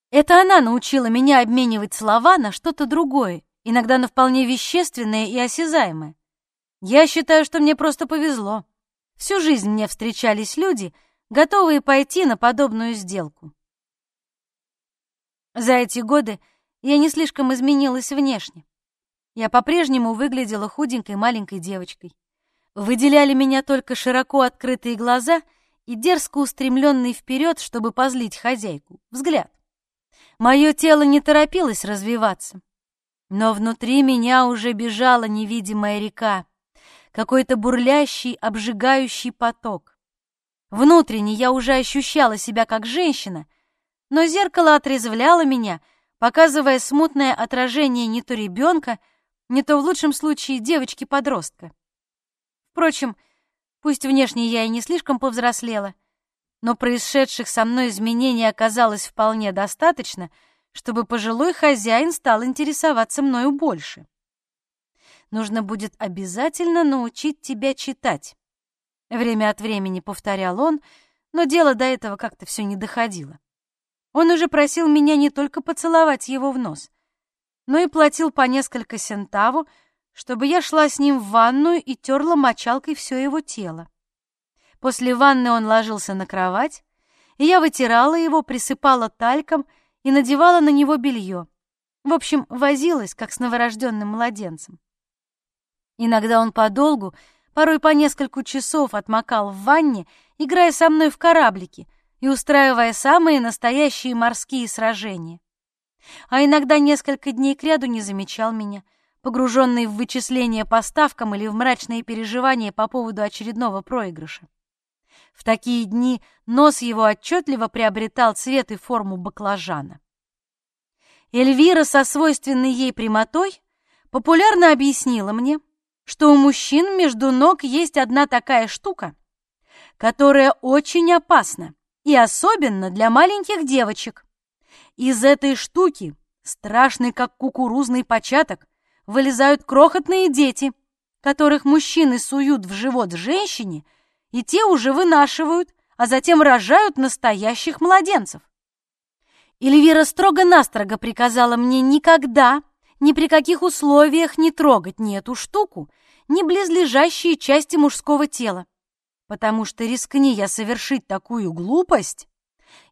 Это она научила меня обменивать слова на что-то другое, иногда на вполне вещественное и осязаемое. Я считаю, что мне просто повезло. Всю жизнь мне встречались люди, готовые пойти на подобную сделку. За эти годы я не слишком изменилась внешне. Я по-прежнему выглядела худенькой маленькой девочкой. Выделяли меня только широко открытые глаза и дерзко устремленный вперед, чтобы позлить хозяйку, взгляд. Мое тело не торопилось развиваться, но внутри меня уже бежала невидимая река, какой-то бурлящий, обжигающий поток. Внутренне я уже ощущала себя как женщина, но зеркало отрезвляло меня, показывая смутное отражение не то ребенка, не то в лучшем случае девочки-подростка. Впрочем, пусть внешне я и не слишком повзрослела, но происшедших со мной изменений оказалось вполне достаточно, чтобы пожилой хозяин стал интересоваться мною больше. Нужно будет обязательно научить тебя читать. Время от времени повторял он, но дело до этого как-то все не доходило. Он уже просил меня не только поцеловать его в нос, но и платил по несколько сентаву, чтобы я шла с ним в ванную и терла мочалкой все его тело. После ванны он ложился на кровать, и я вытирала его, присыпала тальком и надевала на него белье. В общем, возилась, как с новорожденным младенцем. Иногда он подолгу, порой по нескольку часов отмокал в ванне, играя со мной в кораблики и устраивая самые настоящие морские сражения. А иногда несколько дней кряду не замечал меня, погруженный в вычисления по ставкам или в мрачные переживания по поводу очередного проигрыша. В такие дни нос его отчетливо приобретал цвет и форму баклажана. Эльвира со свойственной ей прямотой популярно объяснила мне, что у мужчин между ног есть одна такая штука, которая очень опасна, и особенно для маленьких девочек. Из этой штуки, страшный как кукурузный початок, вылезают крохотные дети, которых мужчины суют в живот женщине, и те уже вынашивают, а затем рожают настоящих младенцев. Эльвира строго-настрого приказала мне никогда, ни при каких условиях не трогать ни эту штуку, ни близлежащие части мужского тела, потому что рискни я совершить такую глупость,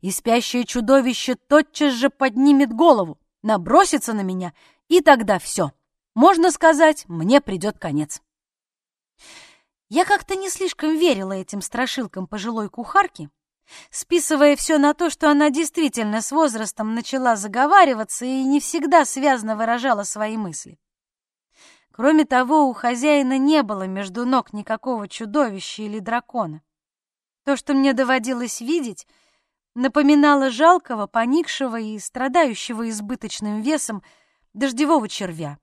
и спящее чудовище тотчас же поднимет голову, набросится на меня, и тогда все. Можно сказать, мне придет конец. Я как-то не слишком верила этим страшилкам пожилой кухарки, списывая все на то, что она действительно с возрастом начала заговариваться и не всегда связно выражала свои мысли. Кроме того, у хозяина не было между ног никакого чудовища или дракона. То, что мне доводилось видеть, напоминало жалкого, поникшего и страдающего избыточным весом дождевого червя.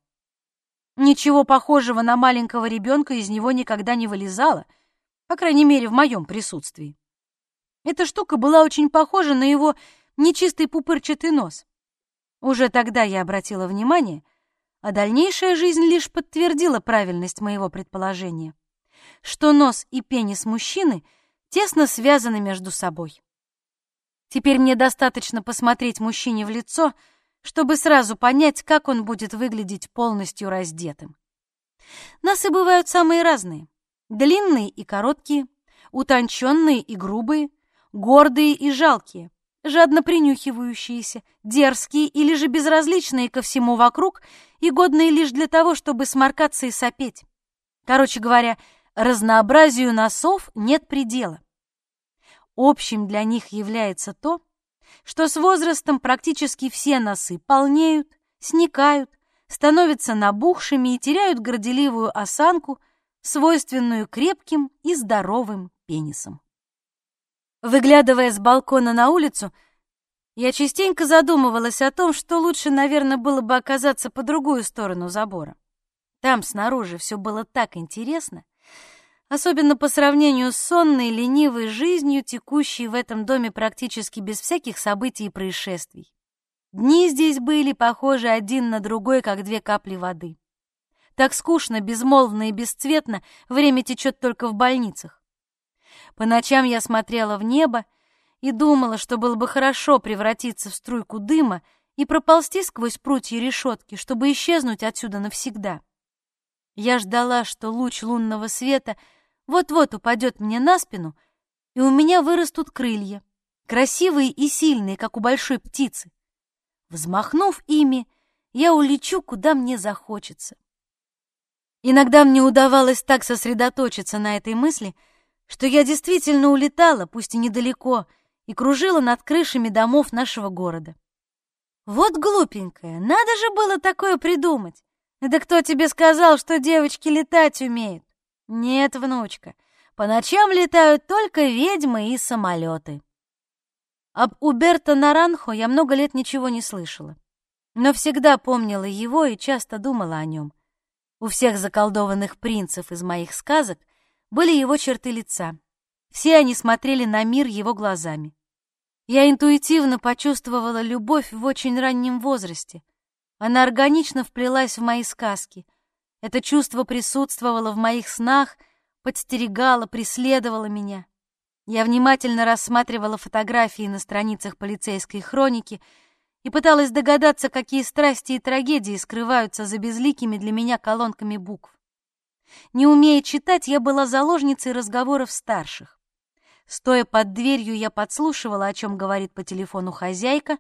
Ничего похожего на маленького ребенка из него никогда не вылезало, по крайней мере, в моем присутствии. Эта штука была очень похожа на его нечистый пупырчатый нос. Уже тогда я обратила внимание, а дальнейшая жизнь лишь подтвердила правильность моего предположения, что нос и пенис мужчины тесно связаны между собой. Теперь мне достаточно посмотреть мужчине в лицо, чтобы сразу понять, как он будет выглядеть полностью раздетым. Носы бывают самые разные. Длинные и короткие, утонченные и грубые, гордые и жалкие, жадно принюхивающиеся, дерзкие или же безразличные ко всему вокруг и годные лишь для того, чтобы сморкаться и сопеть. Короче говоря, разнообразию носов нет предела. Общим для них является то, что с возрастом практически все носы полнеют, сникают, становятся набухшими и теряют горделивую осанку, свойственную крепким и здоровым пенисам. Выглядывая с балкона на улицу, я частенько задумывалась о том, что лучше, наверное, было бы оказаться по другую сторону забора. Там, снаружи, все было так интересно — особенно по сравнению с сонной, ленивой жизнью, текущей в этом доме практически без всяких событий и происшествий. Дни здесь были похожи один на другой, как две капли воды. Так скучно, безмолвно и бесцветно время течет только в больницах. По ночам я смотрела в небо и думала, что было бы хорошо превратиться в струйку дыма и проползти сквозь прутья решетки, чтобы исчезнуть отсюда навсегда. Я ждала, что луч лунного света — вот-вот упадет мне на спину, и у меня вырастут крылья, красивые и сильные, как у большой птицы. Взмахнув ими, я улечу, куда мне захочется. Иногда мне удавалось так сосредоточиться на этой мысли, что я действительно улетала, пусть и недалеко, и кружила над крышами домов нашего города. Вот глупенькая, надо же было такое придумать. Да кто тебе сказал, что девочки летать умеют? Нет, внучка, по ночам летают только ведьмы и самолеты. Об Уберто Наранхо я много лет ничего не слышала, но всегда помнила его и часто думала о нем. У всех заколдованных принцев из моих сказок были его черты лица. Все они смотрели на мир его глазами. Я интуитивно почувствовала любовь в очень раннем возрасте. Она органично вплелась в мои сказки — это чувство присутствовало в моих снах, подстерегало, преследовало меня. Я внимательно рассматривала фотографии на страницах полицейской хроники и пыталась догадаться, какие страсти и трагедии скрываются за безликими для меня колонками букв. Не умея читать, я была заложницей разговоров старших. Стоя под дверью, я подслушивала, о чем говорит по телефону хозяйка,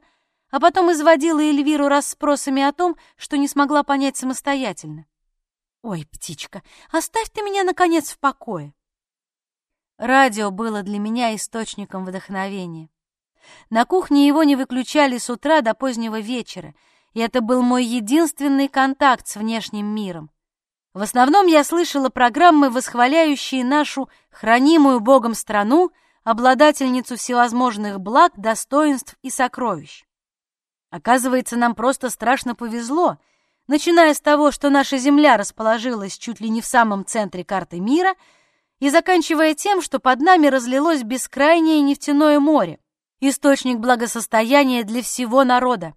а потом изводила Эльвиру расспросами о том, что не смогла понять самостоятельно. «Ой, птичка, оставь ты меня, наконец, в покое!» Радио было для меня источником вдохновения. На кухне его не выключали с утра до позднего вечера, и это был мой единственный контакт с внешним миром. В основном я слышала программы, восхваляющие нашу хранимую Богом страну, обладательницу всевозможных благ, достоинств и сокровищ. Оказывается, нам просто страшно повезло — начиная с того, что наша Земля расположилась чуть ли не в самом центре карты мира, и заканчивая тем, что под нами разлилось бескрайнее нефтяное море, источник благосостояния для всего народа.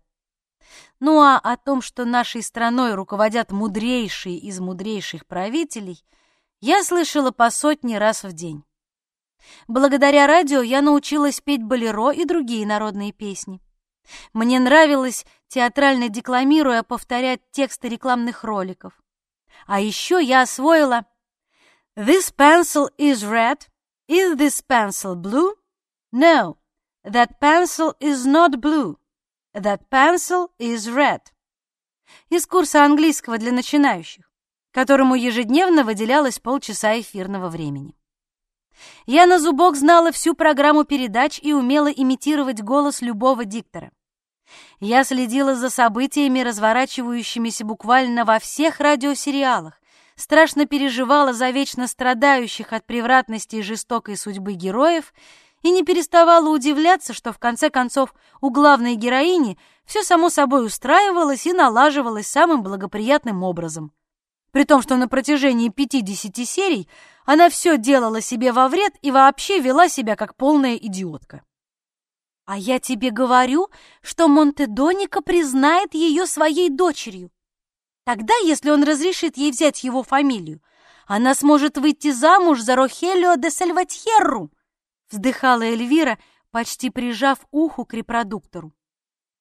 Ну а о том, что нашей страной руководят мудрейшие из мудрейших правителей, я слышала по сотни раз в день. Благодаря радио я научилась петь болеро и другие народные песни. Мне нравилось, театрально декламируя, повторять тексты рекламных роликов. А еще я освоила «This pencil is red. Is this pencil blue? No, that pencil is not blue. That pencil is red». Из курса английского для начинающих, которому ежедневно выделялось полчаса эфирного времени. Я на зубок знала всю программу передач и умела имитировать голос любого диктора. Я следила за событиями, разворачивающимися буквально во всех радиосериалах, страшно переживала за вечно страдающих от превратности и жестокой судьбы героев и не переставала удивляться, что в конце концов у главной героини все само собой устраивалось и налаживалось самым благоприятным образом. При том, что на протяжении 50 серий она все делала себе во вред и вообще вела себя как полная идиотка. А я тебе говорю, что Монтедоника признает ее своей дочерью. Тогда, если он разрешит ей взять его фамилию, она сможет выйти замуж за Рохелио де Сальватьерру. вздыхала Эльвира, почти прижав уху к репродуктору.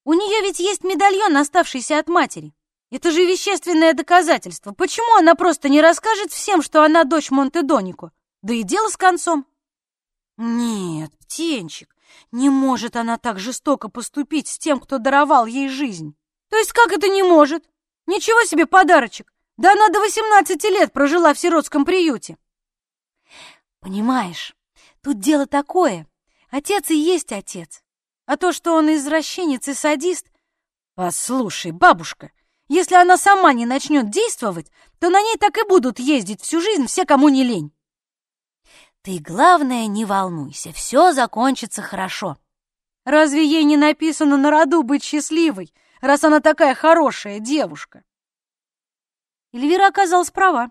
У нее ведь есть медальон, оставшийся от матери. Это же вещественное доказательство. Почему она просто не расскажет всем, что она дочь Монтедонико? Да и дело с концом. Нет, Птенчик, не может она так жестоко поступить с тем, кто даровал ей жизнь. То есть как это не может? Ничего себе подарочек. Да она до 18 лет прожила в сиротском приюте. Понимаешь, тут дело такое. Отец и есть отец. А то, что он извращенец и садист... Послушай, бабушка, если она сама не начнет действовать, то на ней так и будут ездить всю жизнь все, кому не лень. Ты, главное, не волнуйся, все закончится хорошо. Разве ей не написано на роду быть счастливой, раз она такая хорошая девушка? Эльвира оказалась права.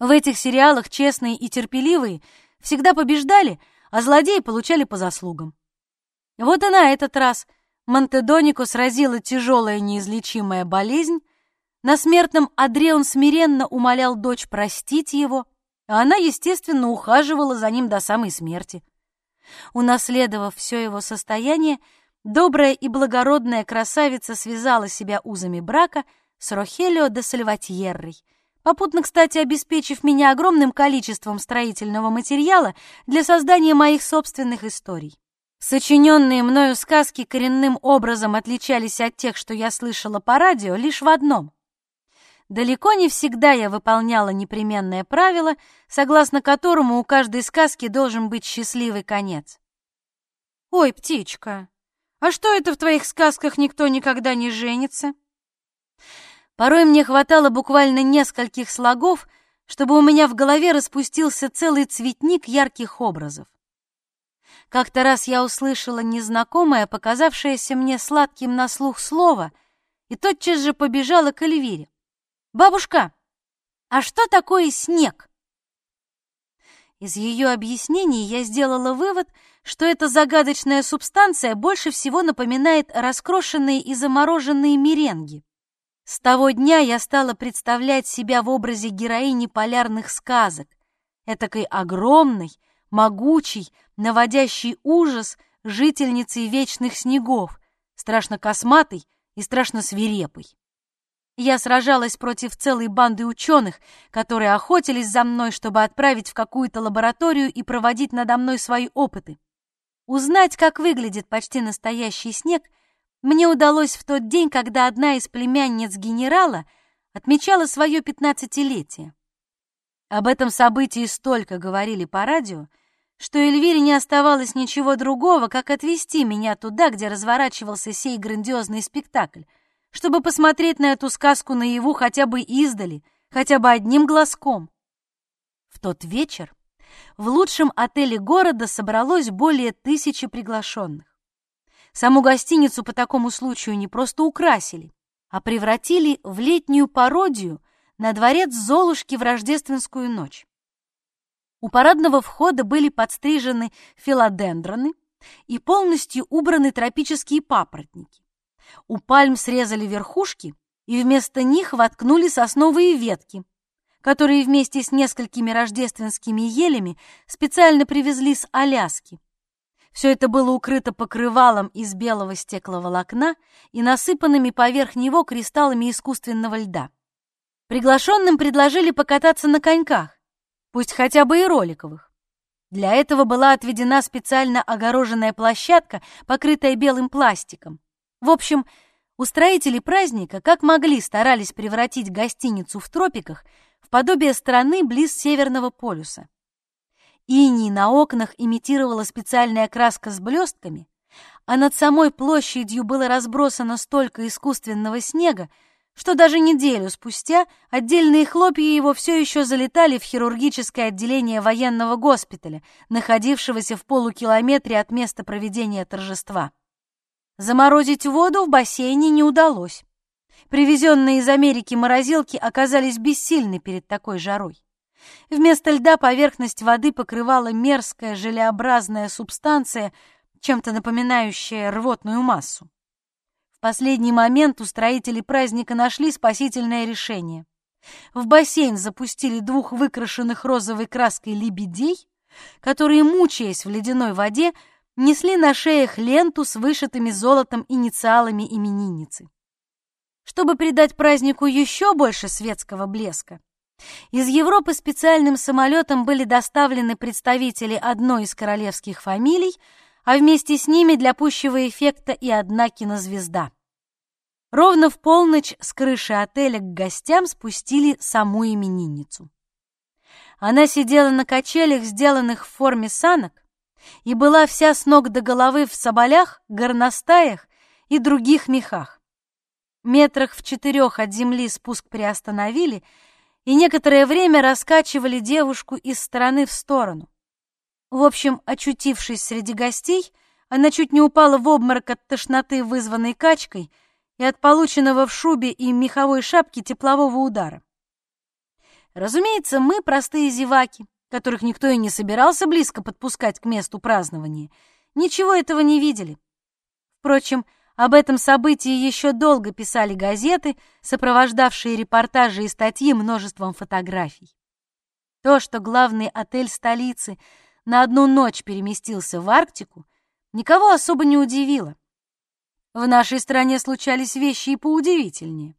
В этих сериалах честные и терпеливые всегда побеждали, а злодеи получали по заслугам. Вот и на этот раз Монтедонику сразила тяжелая неизлечимая болезнь, на смертном одре он смиренно умолял дочь простить его, а она, естественно, ухаживала за ним до самой смерти. Унаследовав все его состояние, добрая и благородная красавица связала себя узами брака с Рохелио де Сальватьеррой, попутно, кстати, обеспечив меня огромным количеством строительного материала для создания моих собственных историй. Сочиненные мною сказки коренным образом отличались от тех, что я слышала по радио, лишь в одном. Далеко не всегда я выполняла непременное правило, согласно которому у каждой сказки должен быть счастливый конец. «Ой, птичка, а что это в твоих сказках никто никогда не женится?» Порой мне хватало буквально нескольких слогов, чтобы у меня в голове распустился целый цветник ярких образов. Как-то раз я услышала незнакомое, показавшееся мне сладким на слух слово, и тотчас же побежала к Эльвире. «Бабушка, а что такое снег?» Из ее объяснений я сделала вывод, что эта загадочная субстанция больше всего напоминает раскрошенные и замороженные меренги. С того дня я стала представлять себя в образе героини полярных сказок, этакой огромной, могучей, наводящей ужас жительницей вечных снегов, страшно косматой и страшно свирепой. Я сражалась против целой банды ученых, которые охотились за мной, чтобы отправить в какую-то лабораторию и проводить надо мной свои опыты. Узнать, как выглядит почти настоящий снег, мне удалось в тот день, когда одна из племянниц генерала отмечала свое пятнадцатилетие. Об этом событии столько говорили по радио, что Эльвире не оставалось ничего другого, как отвезти меня туда, где разворачивался сей грандиозный спектакль, чтобы посмотреть на эту сказку наяву хотя бы издали, хотя бы одним глазком. В тот вечер в лучшем отеле города собралось более тысячи приглашенных. Саму гостиницу по такому случаю не просто украсили, а превратили в летнюю пародию на дворец Золушки в рождественскую ночь. У парадного входа были подстрижены филодендроны и полностью убраны тропические папоротники. У пальм срезали верхушки и вместо них воткнули сосновые ветки, которые вместе с несколькими рождественскими елями специально привезли с Аляски. Все это было укрыто покрывалом из белого стекловолокна и насыпанными поверх него кристаллами искусственного льда. Приглашенным предложили покататься на коньках, пусть хотя бы и роликовых. Для этого была отведена специально огороженная площадка, покрытая белым пластиком. В общем, устроители праздника как могли старались превратить гостиницу в тропиках в подобие страны близ Северного полюса. Иней на окнах имитировала специальная краска с блестками, а над самой площадью было разбросано столько искусственного снега, что даже неделю спустя отдельные хлопья его все еще залетали в хирургическое отделение военного госпиталя, находившегося в полукилометре от места проведения торжества. Заморозить воду в бассейне не удалось. Привезенные из Америки морозилки оказались бессильны перед такой жарой. Вместо льда поверхность воды покрывала мерзкая желеобразная субстанция, чем-то напоминающая рвотную массу. В последний момент устроители праздника нашли спасительное решение. В бассейн запустили двух выкрашенных розовой краской лебедей, которые, мучаясь в ледяной воде, несли на шеях ленту с вышитыми золотом инициалами именинницы. Чтобы придать празднику еще больше светского блеска, из Европы специальным самолетом были доставлены представители одной из королевских фамилий, а вместе с ними для пущего эффекта и одна кинозвезда. Ровно в полночь с крыши отеля к гостям спустили саму именинницу. Она сидела на качелях, сделанных в форме санок, и была вся с ног до головы в соболях, горностаях и других мехах. Метрах в четырех от земли спуск приостановили и некоторое время раскачивали девушку из стороны в сторону. В общем, очутившись среди гостей, она чуть не упала в обморок от тошноты, вызванной качкой, и от полученного в шубе и меховой шапке теплового удара. Разумеется, мы, простые зеваки, которых никто и не собирался близко подпускать к месту празднования, ничего этого не видели. Впрочем, об этом событии еще долго писали газеты, сопровождавшие репортажи и статьи множеством фотографий. То, что главный отель столицы на одну ночь переместился в Арктику, никого особо не удивило. В нашей стране случались вещи и поудивительнее.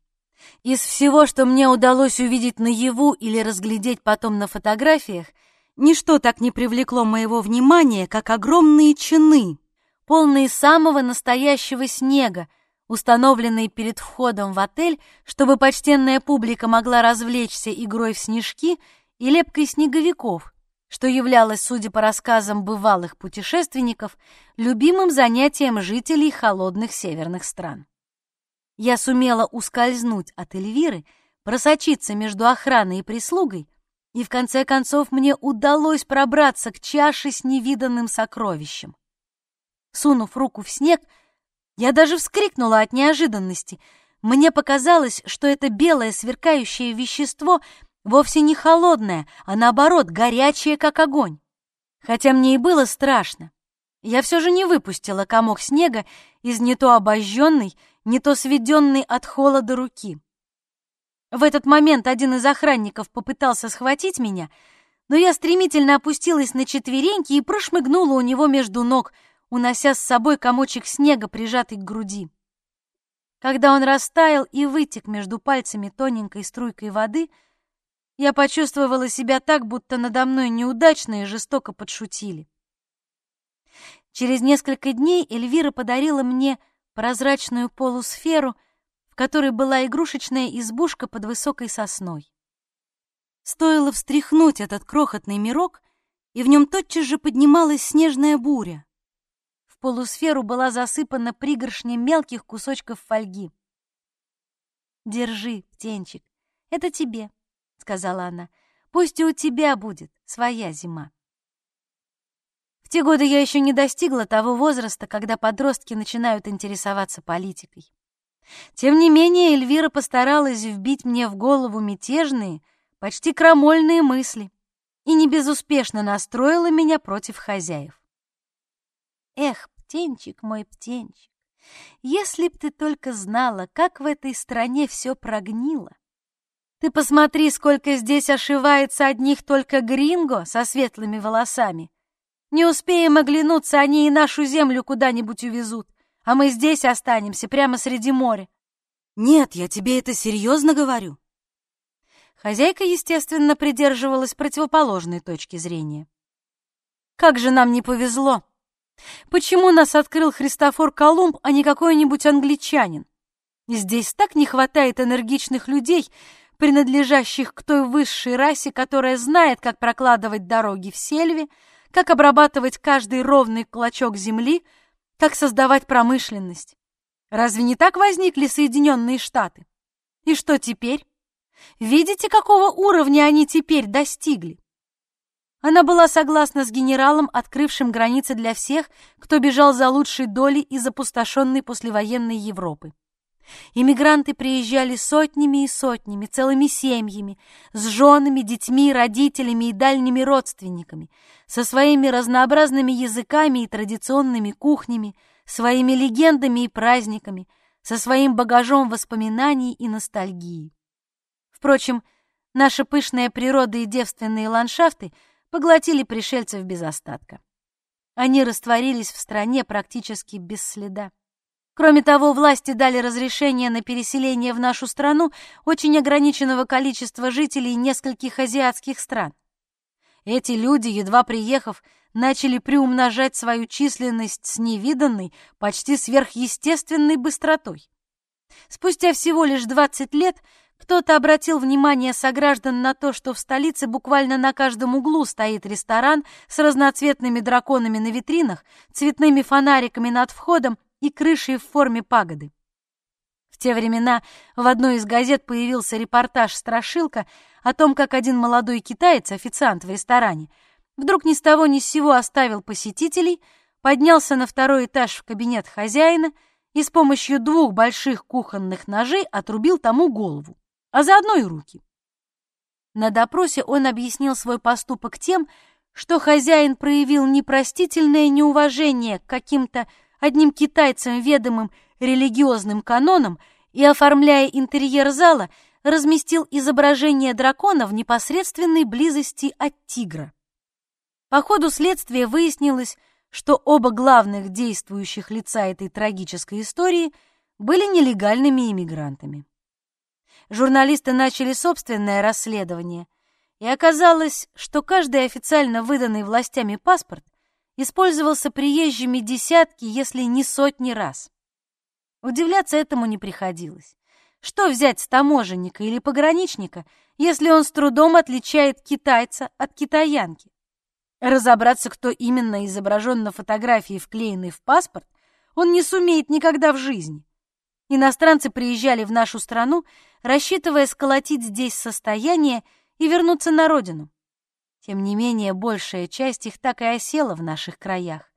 Из всего, что мне удалось увидеть наяву или разглядеть потом на фотографиях, ничто так не привлекло моего внимания, как огромные чины, полные самого настоящего снега, установленные перед входом в отель, чтобы почтенная публика могла развлечься игрой в снежки и лепкой снеговиков, что являлось, судя по рассказам бывалых путешественников, любимым занятием жителей холодных северных стран. Я сумела ускользнуть от Эльвиры, просочиться между охраной и прислугой, и в конце концов мне удалось пробраться к чаше с невиданным сокровищем. Сунув руку в снег, я даже вскрикнула от неожиданности. Мне показалось, что это белое сверкающее вещество вовсе не холодное, а наоборот горячее, как огонь. Хотя мне и было страшно, я все же не выпустила комок снега из не то обожженной, не то сведенной от холода руки. В этот момент один из охранников попытался схватить меня, но я стремительно опустилась на четвереньки и прошмыгнула у него между ног, унося с собой комочек снега, прижатый к груди. Когда он растаял и вытек между пальцами тоненькой струйкой воды, я почувствовала себя так, будто надо мной неудачно и жестоко подшутили. Через несколько дней Эльвира подарила мне прозрачную полусферу, в которой была игрушечная избушка под высокой сосной. Стоило встряхнуть этот крохотный мирок, и в нем тотчас же поднималась снежная буря. В полусферу была засыпана пригоршня мелких кусочков фольги. «Держи, птенчик, это тебе», — сказала она. «Пусть и у тебя будет своя зима». Те годы я еще не достигла того возраста, когда подростки начинают интересоваться политикой. Тем не менее, Эльвира постаралась вбить мне в голову мятежные, почти крамольные мысли и не безуспешно настроила меня против хозяев. Эх, птенчик мой птенчик, если б ты только знала, как в этой стране все прогнило. Ты посмотри, сколько здесь ошивается одних только гринго со светлыми волосами. Не успеем оглянуться, они и нашу землю куда-нибудь увезут, а мы здесь останемся, прямо среди моря.
Нет, я тебе это серьезно говорю.
Хозяйка, естественно, придерживалась противоположной точки зрения. Как же нам не повезло! Почему нас открыл Христофор Колумб, а не какой-нибудь англичанин? Здесь так не хватает энергичных людей, принадлежащих к той высшей расе, которая знает, как прокладывать дороги в сельве, как обрабатывать каждый ровный клочок земли, как создавать промышленность. Разве не так возникли Соединенные Штаты? И что теперь? Видите, какого уровня они теперь достигли? Она была согласна с генералом, открывшим границы для всех, кто бежал за лучшей долей из опустошенной послевоенной Европы. Иммигранты приезжали сотнями и сотнями, целыми семьями, с женами, детьми, родителями и дальними родственниками, со своими разнообразными языками и традиционными кухнями, своими легендами и праздниками, со своим багажом воспоминаний и ностальгии. Впрочем, наша пышная природа и девственные ландшафты поглотили пришельцев без остатка. Они растворились в стране практически без следа. Кроме того, власти дали разрешение на переселение в нашу страну очень ограниченного количества жителей нескольких азиатских стран. Эти люди, едва приехав, начали приумножать свою численность с невиданной, почти сверхъестественной быстротой. Спустя всего лишь 20 лет кто-то обратил внимание сограждан на то, что в столице буквально на каждом углу стоит ресторан с разноцветными драконами на витринах, цветными фонариками над входом и крышей в форме пагоды. В те времена в одной из газет появился репортаж-страшилка о том, как один молодой китаец, официант в ресторане, вдруг ни с того ни с сего оставил посетителей, поднялся на второй этаж в кабинет хозяина и с помощью двух больших кухонных ножей отрубил тому голову, а заодно и руки. На допросе он объяснил свой поступок тем, что хозяин проявил непростительное неуважение к каким-то одним китайцам ведомым религиозным канонам и, оформляя интерьер зала, разместил изображение дракона в непосредственной близости от тигра. По ходу следствия выяснилось, что оба главных действующих лица этой трагической истории были нелегальными иммигрантами. Журналисты начали собственное расследование, и оказалось, что каждый официально выданный властями паспорт использовался приезжими десятки, если не сотни раз. Удивляться этому не приходилось. Что взять с таможенника или пограничника, если он с трудом отличает китайца от китаянки? Разобраться, кто именно изображен на фотографии, вклеенной в паспорт, он не сумеет никогда в жизни. Иностранцы приезжали в нашу страну, рассчитывая сколотить здесь состояние и вернуться на родину. Тем не менее, большая часть их так и осела в наших краях.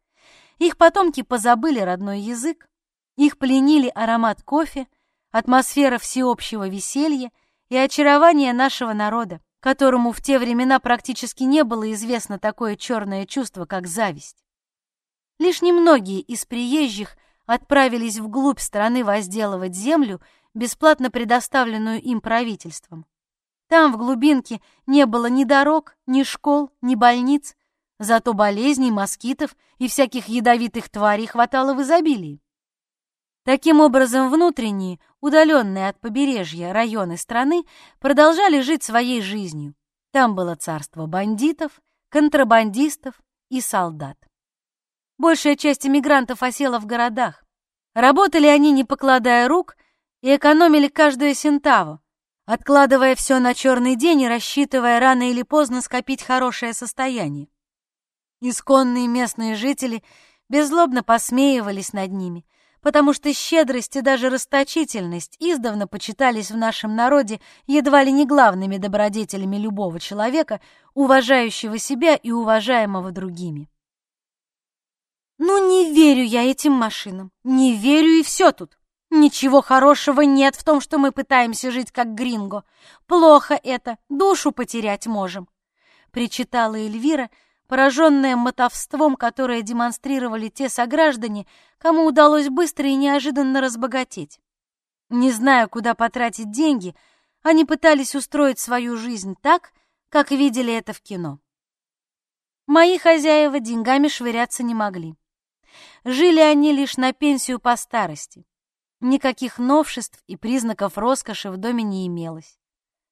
Их потомки позабыли родной язык, их пленили аромат кофе, атмосфера всеобщего веселья и очарование нашего народа, которому в те времена практически не было известно такое черное чувство, как зависть. Лишь немногие из приезжих отправились вглубь страны возделывать землю, бесплатно предоставленную им правительством. Там, в глубинке, не было ни дорог, ни школ, ни больниц, зато болезней, москитов и всяких ядовитых тварей хватало в изобилии. Таким образом, внутренние, удаленные от побережья районы страны продолжали жить своей жизнью. Там было царство бандитов, контрабандистов и солдат. Большая часть эмигрантов осела в городах. Работали они, не покладая рук, и экономили каждую сентаву, откладывая все на черный день и рассчитывая рано или поздно скопить хорошее состояние. Исконные местные жители беззлобно посмеивались над ними, потому что щедрость и даже расточительность издавна почитались в нашем народе едва ли не главными добродетелями любого человека, уважающего себя и уважаемого другими. «Ну, не верю я этим машинам, не верю и все тут!» Ничего хорошего нет в том, что мы пытаемся жить как гринго. Плохо это, душу потерять можем, причитала Эльвира, пораженная мотовством, которое демонстрировали те сограждане, кому удалось быстро и неожиданно разбогатеть. Не зная, куда потратить деньги, они пытались устроить свою жизнь так, как видели это в кино. Мои хозяева деньгами швыряться не могли. Жили они лишь на пенсию по старости. Никаких новшеств и признаков роскоши в доме не имелось.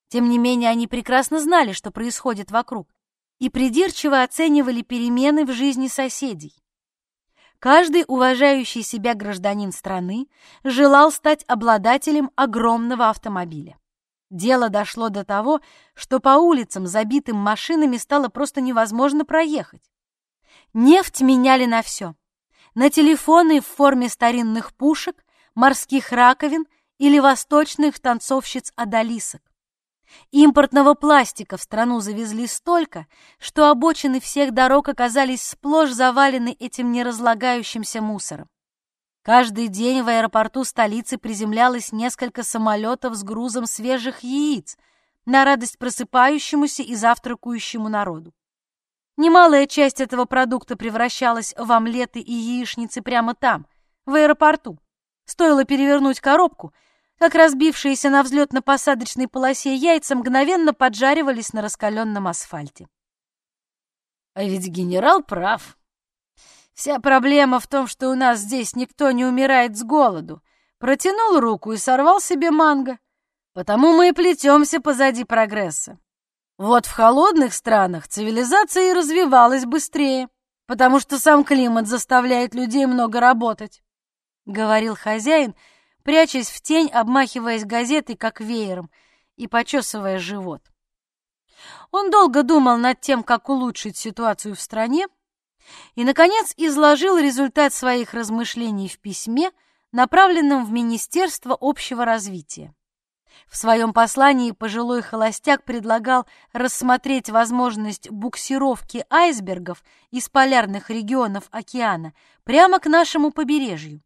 Тем не менее, они прекрасно знали, что происходит вокруг, и придирчиво оценивали перемены в жизни соседей. Каждый уважающий себя гражданин страны желал стать обладателем огромного автомобиля. Дело дошло до того, что по улицам, забитым машинами, стало просто невозможно проехать. Нефть меняли на все. На телефоны в форме старинных пушек, морских раковин или восточных танцовщиц-адалисок. Импортного пластика в страну завезли столько, что обочины всех дорог оказались сплошь завалены этим неразлагающимся мусором. Каждый день в аэропорту столицы приземлялось несколько самолетов с грузом свежих яиц на радость просыпающемуся и завтракающему народу. Немалая часть этого продукта превращалась в омлеты и яичницы прямо там, в аэропорту. Стоило перевернуть коробку, как разбившиеся на взлетно-посадочной полосе яйца мгновенно поджаривались на раскаленном асфальте.
А ведь генерал прав. Вся проблема в том, что у нас здесь никто не умирает с голоду. Протянул руку и сорвал себе манго. Потому мы и плетемся позади прогресса. Вот в холодных странах цивилизация и развивалась быстрее, потому что сам климат заставляет людей много работать, — говорил хозяин, прячась в тень, обмахиваясь газетой, как веером, и почесывая живот. Он долго думал над тем, как улучшить ситуацию в стране, и, наконец, изложил результат своих размышлений в письме, направленном в Министерство общего развития. В своем послании пожилой холостяк предлагал рассмотреть возможность буксировки айсбергов из полярных регионов океана прямо к нашему побережью.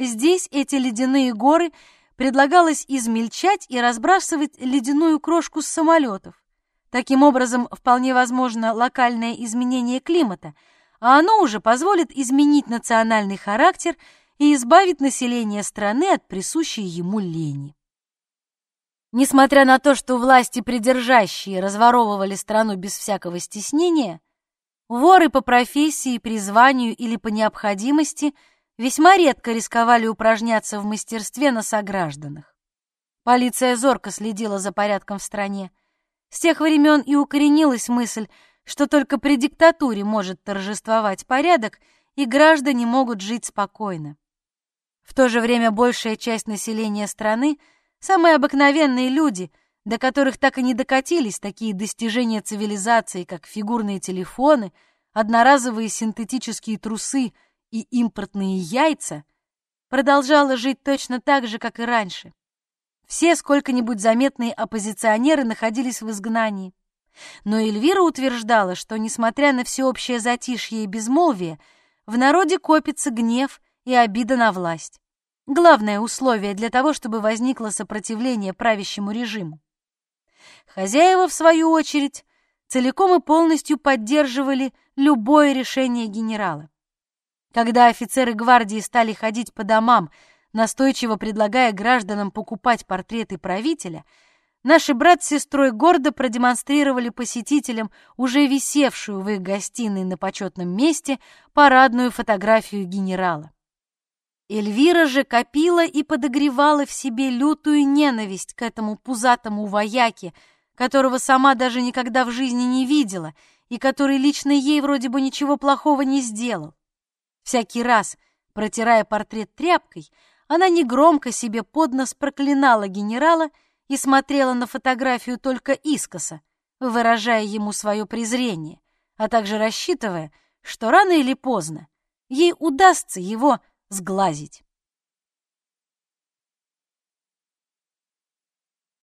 Здесь эти ледяные горы предлагалось измельчать и разбрасывать ледяную крошку с самолетов. Таким образом, вполне возможно локальное изменение климата, а оно уже позволит изменить национальный характер и избавить население страны от присущей ему лени. Несмотря на то, что власти придержащие разворовывали страну без всякого стеснения, воры по профессии, призванию или по необходимости весьма редко рисковали упражняться в мастерстве на согражданах. Полиция зорко следила за порядком в стране. С тех времен и укоренилась мысль, что только при диктатуре может торжествовать порядок, и граждане могут жить спокойно. В то же время большая часть населения страны — Самые обыкновенные люди, до которых так и не докатились такие достижения цивилизации, как фигурные телефоны, одноразовые синтетические трусы и импортные яйца, продолжала жить точно так же, как и раньше. Все сколько-нибудь заметные оппозиционеры находились в изгнании. Но Эльвира утверждала, что, несмотря на всеобщее затишье и безмолвие, в народе копится гнев и обида на власть главное условие для того, чтобы возникло сопротивление правящему режиму. Хозяева, в свою очередь, целиком и полностью поддерживали любое решение генерала. Когда офицеры гвардии стали ходить по домам, настойчиво предлагая гражданам покупать портреты правителя, наши брат с сестрой гордо продемонстрировали посетителям уже висевшую в их гостиной на почетном месте парадную фотографию генерала. Эльвира же копила и подогревала в себе лютую ненависть к этому пузатому вояке, которого сама даже никогда в жизни не видела и который лично ей вроде бы ничего плохого не сделал. Всякий раз, протирая портрет тряпкой, она негромко себе под нос проклинала генерала и смотрела на фотографию только искоса, выражая ему свое презрение, а также рассчитывая, что рано или поздно ей удастся его сглазить.